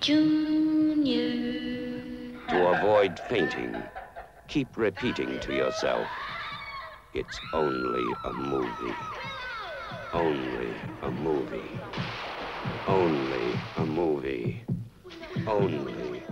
Junior. To avoid fainting, keep repeating to yourself, it's only a movie. Only a movie. Only a movie. Only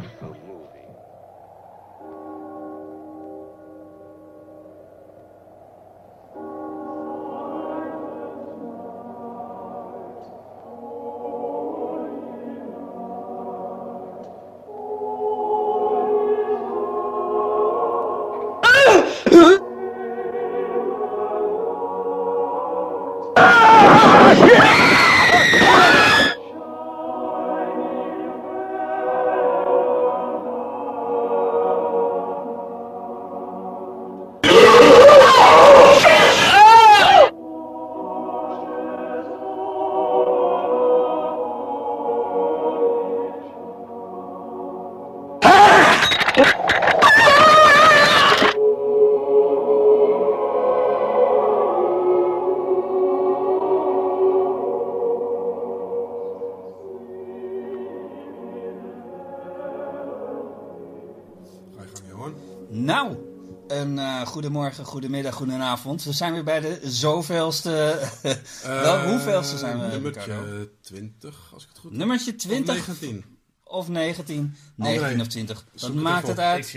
goedemorgen, goedemiddag, goedenavond. We zijn weer bij de zoveelste... Wel, hoeveelste zijn we, Ricardo? Nummertje 20, als ik het goed heb. Nummertje 20 Of 19. of 19? 19 André, of 20. Dat het maakt het uit.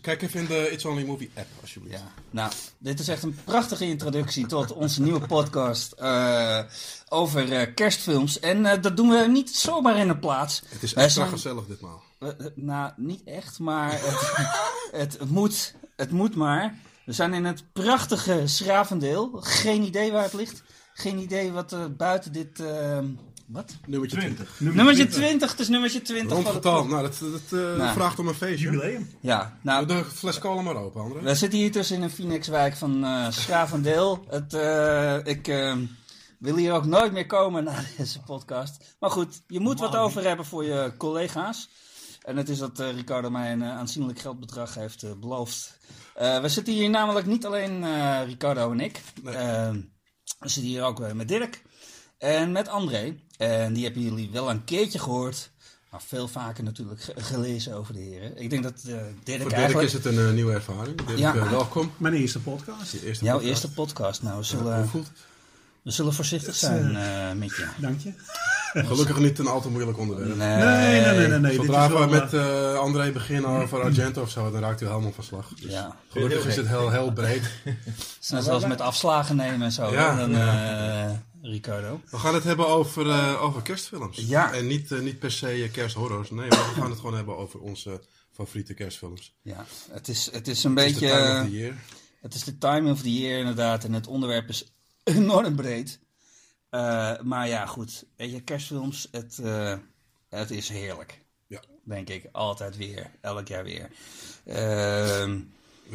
Kijk even in de It's Only Movie app, alsjeblieft. Ja, nou, dit is echt een prachtige introductie tot onze nieuwe podcast eh, over eh, kerstfilms. En eh, dat doen we niet zomaar in een plaats. Het is extra zijn- gezellig ditmaal. Nou, niet echt, maar het, het, moet, het moet maar. We zijn in het prachtige Schravendeel. Geen idee waar het ligt. Geen idee wat er buiten dit... eh, wat? Nummertje 20. Nummertje 20, het is nummertje 20 van het Rondgetal. Nou, dat, dat eh, Nou. vraagt om een feestje. Jubileum. Ja, nou, de fles kolen maar open, André. we zitten hier dus in een Phoenixwijk van eh Schravendeel. Het, eh, ik eh, wil hier ook nooit meer komen na deze podcast. Maar goed, je moet wat over hebben voor je collega's. En het is dat eh, Ricardo mij een eh, aanzienlijk geldbedrag heeft eh, beloofd. Eh, we zitten hier namelijk niet alleen eh, Ricardo en ik. Nee. Eh, we zitten hier ook met Dirk en met André. En die hebben jullie wel een keertje gehoord. Maar veel vaker natuurlijk ge- gelezen over de heren. Ik denk dat eh Dirk Voor Dirk eigenlijk... is het een nieuwe ervaring. Dirk, Ja. welkom. Mijn eerste podcast. Eerste Jouw podcast. eerste podcast. Nou, we Ja, zullen, het? we zullen voorzichtig zijn eh, met je. Dank je. Gelukkig niet een al te moeilijk onderwerp. Nee, Nee, nee, nee, nee. Zodra we met eh, eh, André beginnen over Argento of zo, dan raakt hij helemaal van slag. Dus Ja, gelukkig is het heel, heel breed. net zoals met afslagen nemen en zo. Ja, dan, eh, Ricardo. We gaan het hebben over, eh, over kerstfilms. Ja. En niet, niet per se kersthorrors. Nee, maar we gaan het gewoon hebben over onze favoriete kerstfilms. Ja, het is, het is een Het is de beetje... time of the year. Het is de time of the year inderdaad. En het onderwerp is enorm breed. Eh, maar ja, goed. Weet je, kerstfilms, het, eh, het is heerlijk. Ja. Denk ik. Altijd weer. Elk jaar weer. Ehm,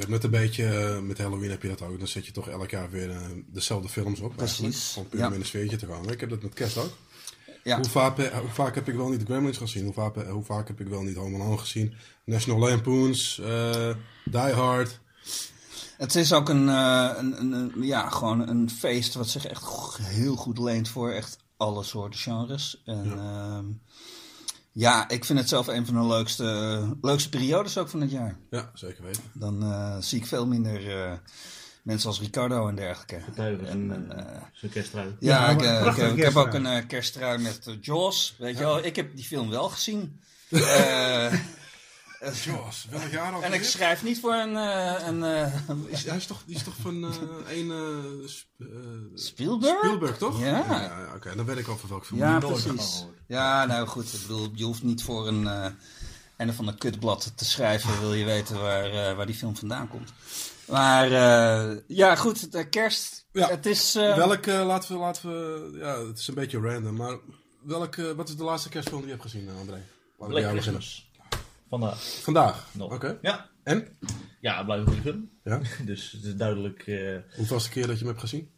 Met een beetje, eh, met Halloween heb je dat ook. Dan zet je toch elk jaar weer dezelfde films op. Precies. Om puur ja. in een sfeertje te komen. Ik heb dat met kerst ook. ja. Hoe, vaak, hoe vaak heb ik wel niet de Gremlins gezien? Hoe vaak, hoe vaak heb ik wel niet Home Alone gezien? National Lampoons, Die Hard. Het is ook een, eh, een, een, een- ja, gewoon een feest wat zich echt heel goed leent voor echt alle soorten genres. En ja, ja ik vind het zelf een van de leukste, leukste periodes ook van het jaar. Ja, zeker weten. Dan eh, zie ik veel minder eh, mensen als Ricardo en dergelijke. En, en eh, zijn kersttrui. ja, Ja, ik, ik, heb- ik heb ook een kersttrui met Jaws. Weet je wel, ik heb die film wel gezien. Jaws, welk jaar al? en ik schrijf niet voor een, eh, een eh, Is, hij is toch, die is toch van eh een Sp- Spielberg? Spielberg, toch? Ja. ja Oké, dan weet ik over welke film. Ja, van precies. Ja, nou goed. Ik bedoel, je hoeft niet voor een, eh een van de kutblad te schrijven. Wil je weten waar, eh, waar die film vandaan komt. Maar eh, ja, goed. De kerst. Ja. Het is... eh, Welk, eh, laten we, laten we, ja, het is een beetje random, maar welk, eh, wat is de laatste kerstfilm die je hebt gezien, André? Laten we bij Black jou beginnen. Christmas. Vandaag Vandaag? nog. Oké. Ja. En? Ja, blijft een goede film. Ja. Dus het is duidelijk, eh Hoeveel was de keer dat je hem hebt gezien?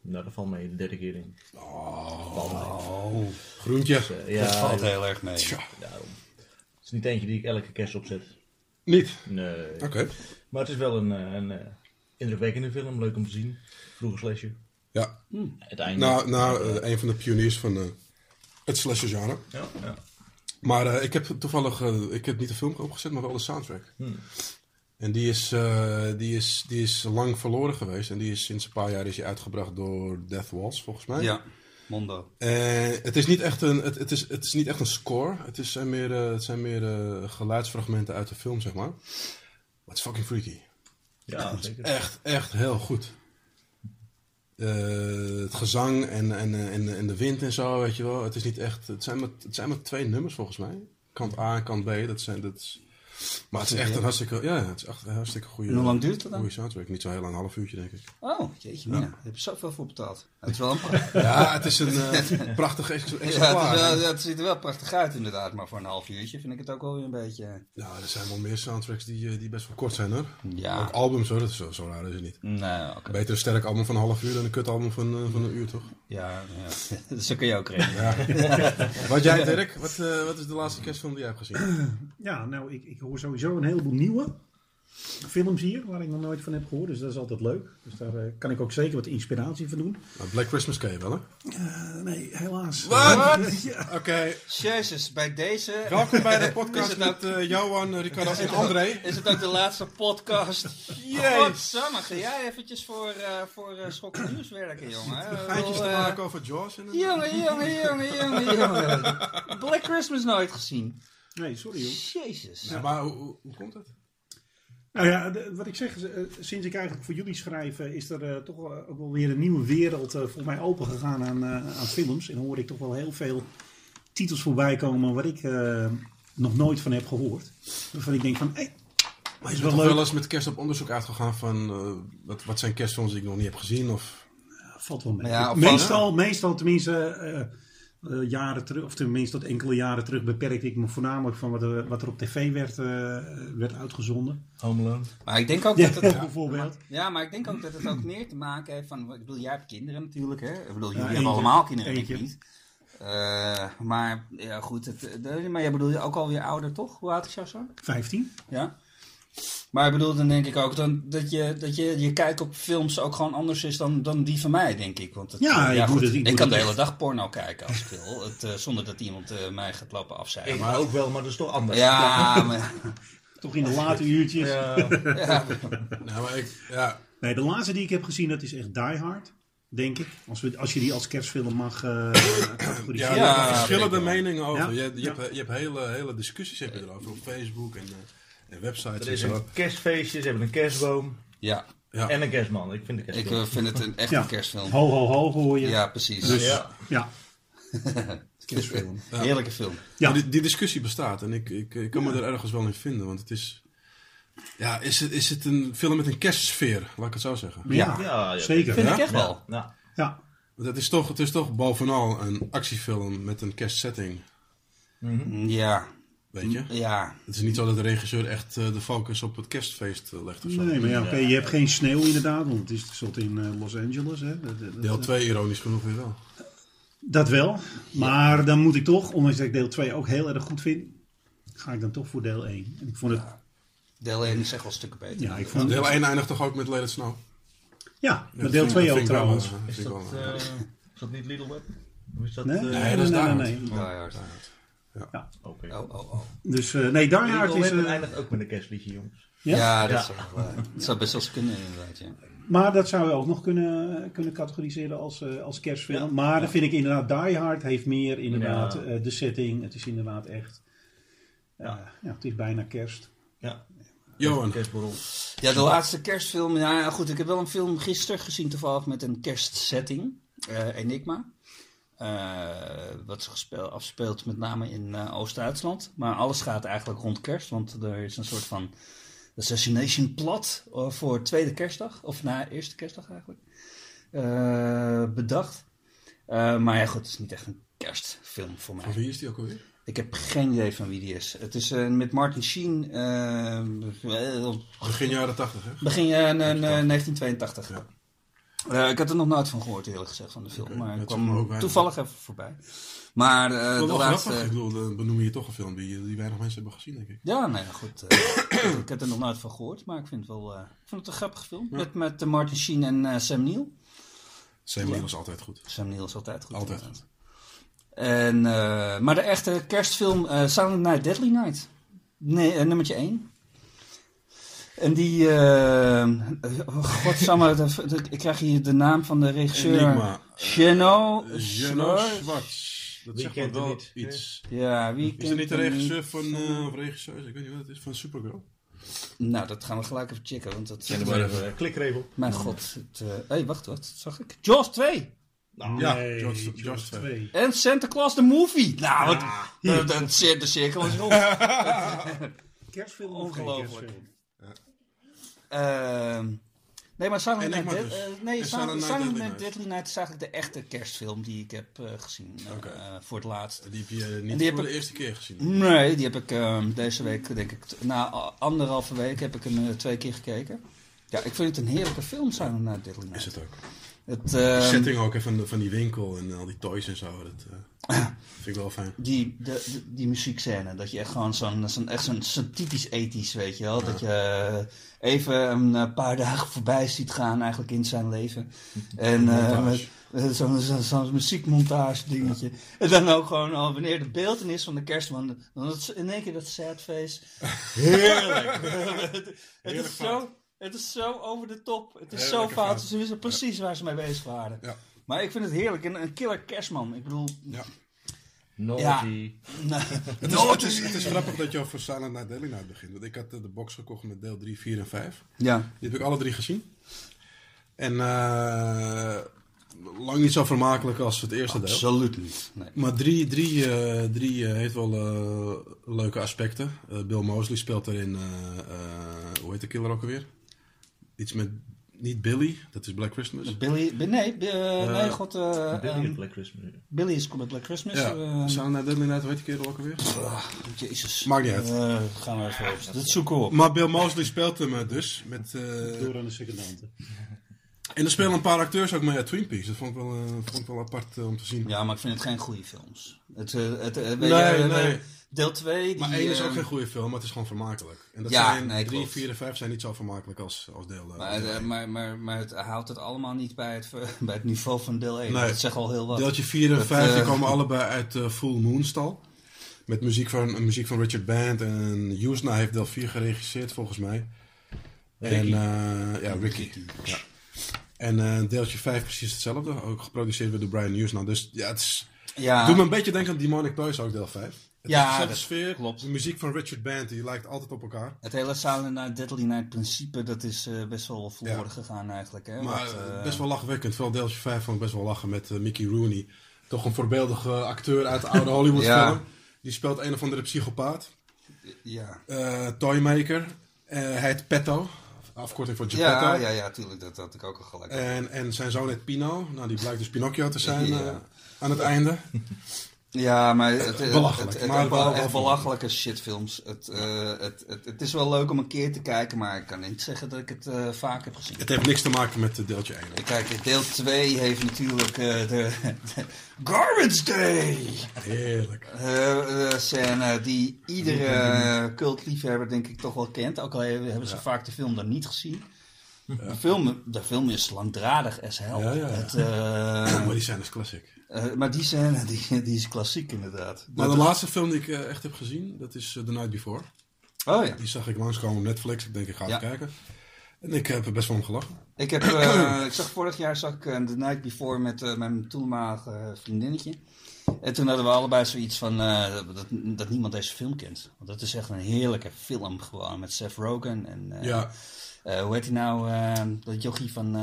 nou dat valt mee, de derde keer in. Mee. Oh, Groentje. Eh, ja, dat valt heel erg mee. Tja. nou, het is niet eentje die ik elke kerst opzet. Niet? Nee. Oké. Maar het is wel een, eh, een, eh, indrukwekkende film, leuk om te zien. Vroeger slasher. Ja. Het einde. Nou, nou een van de pioniers van eh, het slasher genre. Ja, ja. Maar eh, ik heb toevallig, eh, ik heb niet de film opgezet, maar wel de soundtrack. Hmm. En die is, eh, die, is, die is lang verloren geweest. En die is sinds een paar jaar is die uitgebracht door Death Waltz, volgens mij. Ja, Mondo. Het, is niet echt een, het, het, is, het is niet echt een score. Het, is, zijn meer, het zijn meer geluidsfragmenten uit de film, zeg maar. Maar het is fucking freaky. Ja, zeker. Echt, echt heel goed. Eh, het gezang en, en, eh, en, en de wind en zo, weet je wel. Het is niet echt... Het zijn maar, het zijn maar twee nummers, volgens mij. Kant A en kant B, dat zijn... Dat is, maar het is echt een hartstikke... Ja, het is echt een hartstikke goede... En hoe lang duurt het dan? Goede soundtrack. Niet zo heel lang, een half uurtje, denk ik. Oh, jeetje, mina. Daar heb je zoveel voor betaald. Het is wel een Ja, het is een eh, prachtig ex- Ja, het, exemplaar. is wel- hè? ja, het ziet er wel prachtig uit inderdaad, maar voor een half uurtje vind ik het ook wel weer een beetje... Ja, er zijn wel meer soundtracks die, eh, die best wel kort zijn, hoor. Ja, Ook albums, hoor. Dat is zo, zo raar is het niet. nee, oké. Beter een sterk album van een half uur dan een kut album van, eh, van een uur, toch? Ja, ja. zo kun je ook rekenen. Wat jij, Dirk? Wat, eh, wat is de laatste kerstfilm die jij hebt gezien? Ja, nou, ik, ik hoor sowieso een heleboel nieuwe films hier, waar ik nog nooit van heb gehoord. Dus dat is altijd leuk. Dus daar eh, kan ik ook zeker wat inspiratie van doen. Nou, Black Christmas ken je wel, hè? Eh, nee, helaas. Wat? Ja. Oké, Jezus, bij deze... welkom bij de podcast het met eh, Johan, Ricardo en André. Is het ook de laatste podcast? Jezus. Godsamme, ga jij eventjes voor, eh voor schokkend nieuws werken, jongen. Geintjes te maken over Jaws en Jongen, jongen, jongen, jongen, jongen. Black Christmas nooit gezien. Nee, sorry joh. Jezus. Ja, maar hoe, hoe, komt het? Nou ja, de- wat ik zeg, eh, sinds ik eigenlijk voor jullie schrijf, eh, is er eh, toch wel, ook wel weer een nieuwe wereld eh, voor mij open gegaan aan, eh, aan films. En dan hoor ik toch wel heel veel titels voorbij komen waar ik eh, nog nooit van heb gehoord. Waarvan ik denk van, hé, Maar is wel leuk. wel eens met kerst op onderzoek uitgegaan van... eh, wat, wat zijn kerstfilms die ik nog niet heb gezien? Of... valt wel mee. Ja, of meestal, meestal tenminste, eh, jaren terug, of tenminste tot enkele jaren terug, beperkte ik me voornamelijk van wat er, wat er op tv werd, eh, werd uitgezonden. Home Alone. Maar ik denk ook Ja, dat het... bijvoorbeeld. Ja, maar ik denk ook dat het ook meer te maken heeft van... Ik bedoel, jij hebt kinderen natuurlijk, hè? Ik bedoel, jullie Ja, hebben allemaal kinderen, ik Eentje. niet. Eh, maar ja, goed. Het, de- maar jij bedoelt ook alweer ouder, toch? Hoe oud is jouw zoon? 15. Ja. Maar ik bedoel, dan denk ik ook dan, dat, je, dat je, je kijk op films ook gewoon anders is dan, dan die van mij, denk ik. Want het, Ja, ik goed, het- ik kan het de hele dag porno kijken als ik wil. Het, eh, zonder dat iemand eh, mij gaat lopen afzeilen. Ik Maar, ook wel, maar dat is toch anders. ja, maar, Toch in de late uurtjes. Ja. ja, Nou, maar ik... Ja, Nee, de laatste die ik heb gezien, dat is echt Die Hard. Denk ik. Als, we, als je die als kerstfilm mag eh ja, categoriseren. er Ja, verschillende meningen over. Ja, Je, je, ja. hebt, je hebt hele, hele discussies heb je erover op Facebook en, en websites Er en is zo. een kerstfeestje, ze hebben een kerstboom ja, Ja. en een kerstman. Ik vind de ik eh, vind het een, echt Ja. een kerstfilm. Ho, ho, ho hoor je. Ja, precies. Dus, Ja. ja. Kerstfilm. Heerlijke film. Ja. Maar Die, die discussie bestaat en ik, ik, ik kan me er ergens wel in vinden, want het is... Ja, is het, is het een film met een kerstsfeer, laat ik het zo zeggen. Ja, Ja, ja, zeker. Vind Ja. ik echt wel. Nou, Ja. Het is, toch, het is toch bovenal een actiefilm met een kerstsetting, Ja, weet je? ja. Het is niet zo dat de regisseur echt eh, de focus op het kerstfeest eh, legt of zo. Nee, maar ja, oké, je hebt geen sneeuw inderdaad, want het is tenslotte in eh, Los Angeles. Hè. Dat, dat- Deel 2 ironisch genoeg weer wel. dat wel. Maar dan moet ik toch, ondanks dat ik deel 2 ook heel erg goed vind, ga ik dan toch voor deel 1. En ik vond het, Deel 1 is echt wel stukken beter. ja, ik vond Deel 1 eindigt toch ook met Let It Snow? Ja, Ja, maar deel vind- 2 vind ook wel, trouwens. is dat, wel, is dat niet Little Web? Of is dat... Nee, nee, dat is nee, nee, nee. Oké. Oh, oh, oh. Dus eh, nee, Die Hard is... Eh, eindigt ook met een kerstliedje, jongens. Ja? Ja, dat, Ja. Zou, wel, dat zou best wel eens kunnen inderdaad, ja. Maar dat zou je ook nog kunnen, kunnen categoriseren als, eh, als kerstfilm. Ja. Maar dan vind ik inderdaad Die Hard heeft meer inderdaad Ja. eh, de setting. Het is inderdaad echt... Ja, ja, het is bijna kerst. Ja. Johan, Kerstborrel. Ja, de laatste kerstfilm. Ja, goed. Ik heb wel een film gisteren gezien, toevallig met een kerstsetting. eh, Enigma. Eh, wat zich afspeelt met name in eh, Oost-Duitsland. Maar alles gaat eigenlijk rond kerst. Want er is een soort van assassination plot eh, voor tweede kerstdag. Of na eerste kerstdag eigenlijk. bedacht. Maar ja, goed. Het is niet echt een kerstfilm voor mij. van wie is die ook alweer? Ik heb geen idee van wie die is. Het is met Martin Sheen. Begin jaren 80, hè? Begin n- 1982. Ja. Eh, ik had er nog nooit van gehoord, eerlijk gezegd, van de film. Maar ik kwam weinig. toevallig even voorbij. Maar eh, Wel de wel laatste... grappig. Ik bedoel, dan benoem je toch een film die, die weinig mensen hebben gezien, denk ik. Ja, nee, goed. eh, ik heb er nog nooit van gehoord, maar ik vind het wel... ik vond het een grappige film. Met, met eh, Martin Sheen en Sam Neill. Sam Neill is altijd goed. Sam Neill is altijd goed. Altijd inderdaad. En, maar de echte kerstfilm Silent Night, Deadly Night. Nee, nummertje 1. En die, eh godsamme, de- de- ik krijg hier de naam van de regisseur. Enigma. Geno Geno Schwartz. Dat Wie zegt kent wel niet? iets. Ja, wie Is kent er niet de regisseur van, eh, of regisseur, ik weet niet wat het is, van Supergirl? Nou, dat gaan we gelijk even checken, want dat... En dan maar even klik er even op. Mijn god. Het, eh, hey, wacht, wat zag ik? Jaws 2. Nou, Ja, Nee, George- George George 2. En Santa Claus the Movie. Nou, wat, de, de, de, de cirkel is rond. Kerstfilm Ongelooflijk. kerstfilm? Ehm, nee, maar Silent En Night, Dead- dus. eh, nee, En Silent, Silent Night, Deadly is eigenlijk de echte kerstfilm die ik heb eh, gezien. eh, eh, voor het laatst. Die heb je niet die voor de ik- eerste keer gezien. Nee, die heb ik ehm, deze week, denk ik, na anderhalve week heb ik hem twee keer gekeken. Ja, ik vind het een heerlijke film, Silent Night Deadly Night. Is het ook. Het, De ehm, setting ook, hè, van, van die winkel en al die toys en zo. Dat eh, vind ik wel fijn. die, de, de- die muziekscène, dat je echt gewoon zo'n, zo'n, echt zo'n, typisch ethisch, weet je wel. Dat je eh, even een eh, paar dagen voorbij ziet gaan eigenlijk in zijn leven. En zo'n, zo'n muziekmontage dingetje. En dan ook gewoon al wanneer de beeldenis van de kerstman, dan is in één keer dat sad face. Heerlijk. het is zo... Het is zo over de top. Het is zo Heerlijke fout. fout. Ze wisten precies waar ze mee bezig waren. Ja. Maar ik vind het heerlijk. Een, een killer kerstman. Ik bedoel... Ja. Naughty. nou, Het, is, het, is, het is grappig dat je over Silent Night Deadly Night begint. Want ik had eh, de box gekocht met deel 3, 4 en 5. Ja. Die heb ik alle drie gezien. En eh, lang niet zo vermakelijk als het eerste deel. Absoluut niet. Nee. Maar drie, drie, eh, drie heeft wel eh, leuke aspecten. Eh, Bill Mosley speelt erin, eh, eh, hoe heet de killer ook alweer? Iets met, niet Billy, dat is Black Christmas. Billy, Bi- nee, Bi- eh, nee, god, eh, Billy ehm, Black Christmas. Billy is met Black Christmas. Ja, eh, Silent Night Deadly Night, heet die kerel ook alweer? ah, Jezus. Maakt niet uit. Eh, gaan we even op. Dat zoeken we op. Maar Bill Mosley speelt hem eh, dus. Met, eh, Door aan de secondanten. en er spelen een paar acteurs ook mee uit Twin Peaks. Dat vond ik wel, eh, vond ik wel apart eh, om te zien. Ja, maar ik vind het geen goede films. Het, eh, het, eh, weet Nee, je, eh, nee. Deel 2. Maar die, één is eh, ook geen goede film, maar het is gewoon vermakelijk. En dat Ja, zijn nee, 3, klopt. 4 en 5 zijn niet zo vermakelijk als, als deel. eh, Maar, deel eh, maar, maar, maar het houdt het allemaal niet bij het, bij het niveau van deel 1. Nee. Dat zegt al heel wat. Deeltje 4 en Dat, 5 die eh, komen allebei uit Full Moon stal. Met muziek van, muziek van Richard Band. En Yusna heeft deel 4 geregisseerd volgens mij. En Ricky. eh, ja, Ricky. Ja. En eh, deeltje 5 precies hetzelfde. Ook geproduceerd door Brian Yusna. Dus ja, het is, ja, doet me een beetje denken aan Demonic Toys ook deel 5. Ja, dat sfeer. klopt. De muziek van Richard Band die lijkt altijd op elkaar. Het hele Silent Night, Deadly Night principe, dat is eh, best wel verloren Ja. gegaan eigenlijk. Hè? Maar eh, eh, best wel lachwekkend. Vooral deeltje 5 vond ik best wel lachen met Mickey Rooney. Toch een voorbeeldige acteur uit de oude Hollywood Ja. film. Die speelt een of andere psychopaat. Ja. Eh, toymaker. Eh, hij heet Petto. Afkorting voor Geppetto. Ja, ja, ja, tuurlijk, dat had ik ook al gelijk. En, en zijn zoon heet Pino. Nou, die blijkt dus Pinocchio te zijn Ja. aan het einde. Ja, maar het, het, belachelijk, het, het, maar het- wel- wel echt belachelijke shitfilms. Het, eh, het, het, het is wel leuk om een keer te kijken, maar ik kan niet zeggen dat ik het eh, vaak heb gezien. Het heeft niks te maken met deeltje 1. Kijk, deel 2 heeft natuurlijk eh, de, de Garbage Day Heerlijk. scène die iedere cultliefhebber denk ik toch wel kent. Ook al hebben ze vaak de film dan niet gezien. De, film, de film is langdradig as hell. Ja, ja, ja. Het, maar die zijn is classic. Eh, maar die scène die, die is klassiek inderdaad. Maar de laatste film die ik eh, echt heb gezien, dat is eh, The Night Before. Oh ja. Die zag ik langskomen op Netflix. Ik denk, ik ga Ja. even kijken. En ik heb er best wel om gelachen. Ik, heb, ik zag vorig jaar zag ik The Night Before met mijn toenmalige vriendinnetje. En toen hadden we allebei zoiets van dat, dat niemand deze film kent. Want dat is echt een heerlijke film gewoon met Seth Rogen en Ja, hoe heet hij nou? dat jochie van...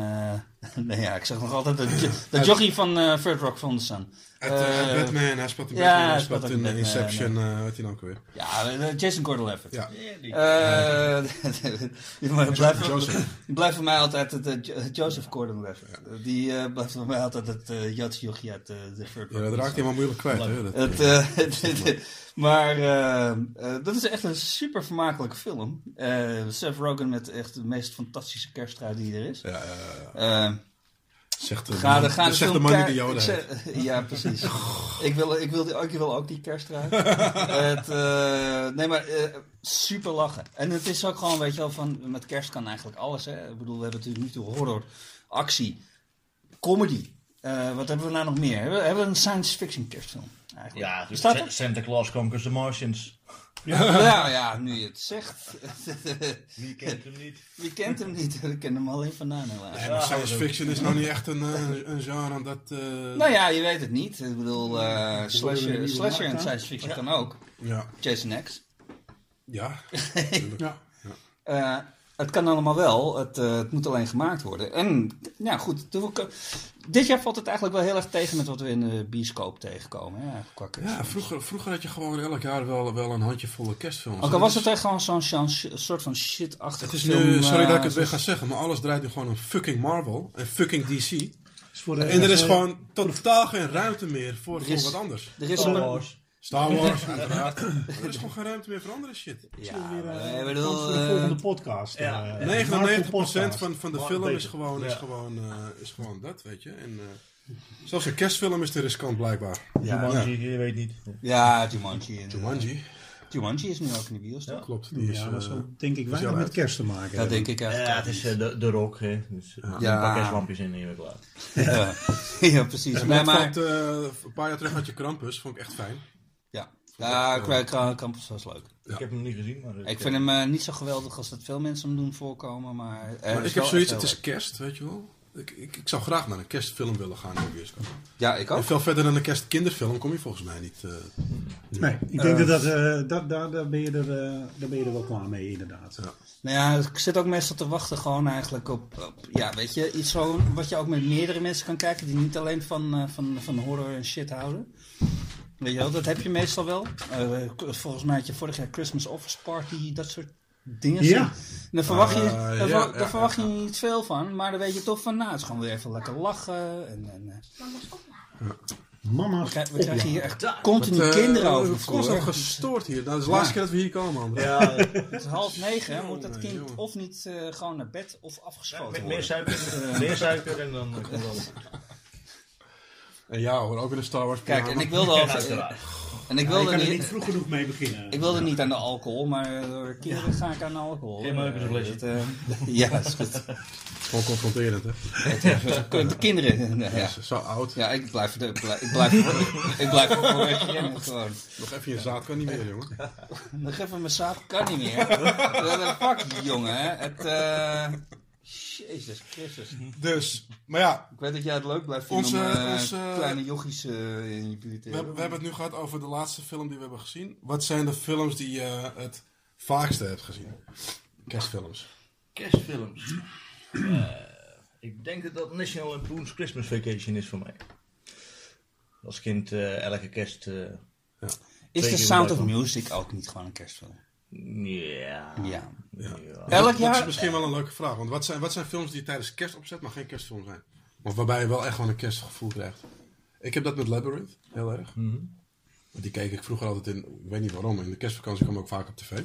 nee ja, ik zeg nog altijd dat, jo- dat van eh Third Rock from the Sun. uit eh, Eh, Batman. Hij speelt in ja, Batman. hij speelt in Batman, Inception. eh weet hij nou ook weer? Ja, Jason Gordon-Levitt. Ja. Die blijft, Joseph. die blijft voor mij altijd het, Jo- Joseph Gordon-Levitt. Die blijft voor mij altijd het uh, Joodse jochie uit de Third Ja, Rock. dat raakt hij maar moeilijk kwijt. Hè? Dat, Het, maar dat is echt een super vermakelijke film. Seth Rogen met echt de meest fantastische kersttrui die er is. ja, ja, ja. Zegt, de, ga man- ga de dat zegt de film man die de kijken. joden Ik heeft. zeg- Ja, precies. ik, wil, ik, wil, die- ik wil ook die kersttrui. het, eh, nee, maar eh, super lachen. En het is ook gewoon, weet je wel, van met kerst kan eigenlijk alles. Hè? Ik bedoel, we hebben natuurlijk nu toe horror, actie, comedy. Eh, wat hebben we nou nog meer? Hebben we hebben we een science fiction kerstfilm? Eigenlijk. Ja, dus? Santa Claus Conquers the Martians. Ja, ja, nu je het zegt. Wie kent hem niet? Wie kent hem niet? Ik ken hem alleen vandaan helaas. Ja, maar science fiction is nou niet echt een, eh, een genre dat... eh, Nou ja, je weet het niet. Ik bedoel, eh, slasher, slasher en science fiction kan ook. ja. Jason X. Ja. Ja. Eh, het kan allemaal wel, het, eh, het moet alleen gemaakt worden. En ja, goed. dit jaar valt het eigenlijk wel heel erg tegen met wat we in de bioscoop tegenkomen. Hè, Ja, vroeger, vroeger had je gewoon elk jaar wel, wel een handjevolle kerstfilms. Ook al was het echt gewoon zo'n soort van shit-achtig Het is film. nu, sorry eh, dat ik het weer ga zeggen, maar alles draait nu gewoon om fucking Marvel en fucking DC. Is voor de- En er is eh, gewoon totaal geen ruimte meer voor, Er voor wat anders. Er is Star een... Wars. Star Wars, uiteraard. Er is gewoon geen ruimte meer voor andere shit. Ja, weer, eh, ik kans bedoel, voor de eh, volgende podcast. ja. eh, 99% Marvel-podcast. van, van de Wat film is gewoon, is, Ja. gewoon, eh, is gewoon dat, weet je. En, eh, zelfs een kerstfilm is te riskant blijkbaar. Jumanji, je weet niet. Ja, Jumanji. Jumanji, Jumanji is nu ook in de bios, toch? klopt. Die is, Ja, dat zal denk ik is weinig met kerst te maken Dat denk ik echt. Ja, het is de, de rock, hè. Dus, ja. Ja. Een paar kerstlampjes in en je bent klaar. Ja, ja precies. Dat maar... valt, eh, een paar jaar terug had je Krampus, vond ik echt fijn. Ja, ja Cra- Cra- Campus was leuk. Ik heb hem niet gezien, maar... Ik vind hem eh, niet zo geweldig als dat veel mensen hem doen voorkomen, maar... ik heb zoiets, het is kerst, weet je wel. Ik, ik, ik zou graag naar een kerstfilm willen gaan in de bioscoop. Ja, ik ook. En veel verder dan een kerstkinderfilm kom je volgens mij niet. eh, Nee, ik denk dat, dat, eh, dat daar, daar, ben je er, eh, daar ben je er wel klaar mee, inderdaad. Ja. Nou ja, ik zit ook meestal te wachten gewoon eigenlijk op, op ja, weet je, iets zo wat je ook met meerdere mensen kan kijken die niet alleen van, eh, van, van horror en shit houden. Weet je wel, dat heb je meestal wel. Eh, volgens mij had je vorig jaar Christmas Office Party, dat soort dingen. Ja. En daar verwacht je, daar, ja, ver- ja, daar verwacht ja. je niet veel van, maar dan weet je toch van, nou, het is gewoon weer even lekker lachen. En, en, eh, Mama's we, krijgen, we krijgen hier echt continu eh, kinderen over Het de constant vloer. gestoord hier. Dat is de laatste keer dat we hier komen, André. Ja, Het is half negen, moet dat kind jongen. of niet eh, gewoon naar bed of afgeschoten met worden. meer suiker, meer suiker en dan eh, komt het wel. En ja hoor, ook in de Star Wars Kijk, en ik wilde al... Ja. En ik wilde er niet... niet vroeg genoeg mee beginnen. Ik wilde niet aan de alcohol, maar door kinderen ga ik aan de alcohol. Geen meuk is een flesje. Dat, eh, ja, is goed. Gewoon confronterend, hè. De kinderen. Ja, Ja. Zo oud. ja ik blijf er ik blijf, ik blijf, ik blijf er voor gewoon. Nog even je zaad kan niet meer, jongen. Nog even mijn zaad kan niet meer. Fuck, jongen. hè. Het, eh Jezus Christus. Dus, maar ja, Ik weet dat jij het leuk blijft vinden Onze- om eh, onze- kleine jochies eh, in je buurt te we, hebben- hebben. we hebben het nu gehad over de laatste film die we hebben gezien. Wat zijn de films die je het vaakste hebt gezien? Kerstfilms. Kerstfilms. Eh, ik denk dat dat National Lampoon's Christmas Vacation is voor mij. Als kind eh, elke kerst... eh, Is The Sound of Music ook niet gewoon een kerstfilm? Ja. Ja. ja. Elk Dat is jaar... misschien wel een leuke vraag. Want wat zijn, wat zijn films die je tijdens kerst opzet, maar geen kerstfilm zijn? Of waarbij je wel echt gewoon een kerstgevoel krijgt. Ik heb dat met Labyrinth, heel erg. Mhm. Want Die keek ik vroeger altijd in, ik weet niet waarom, in de kerstvakantie kwam ik ook vaak op tv.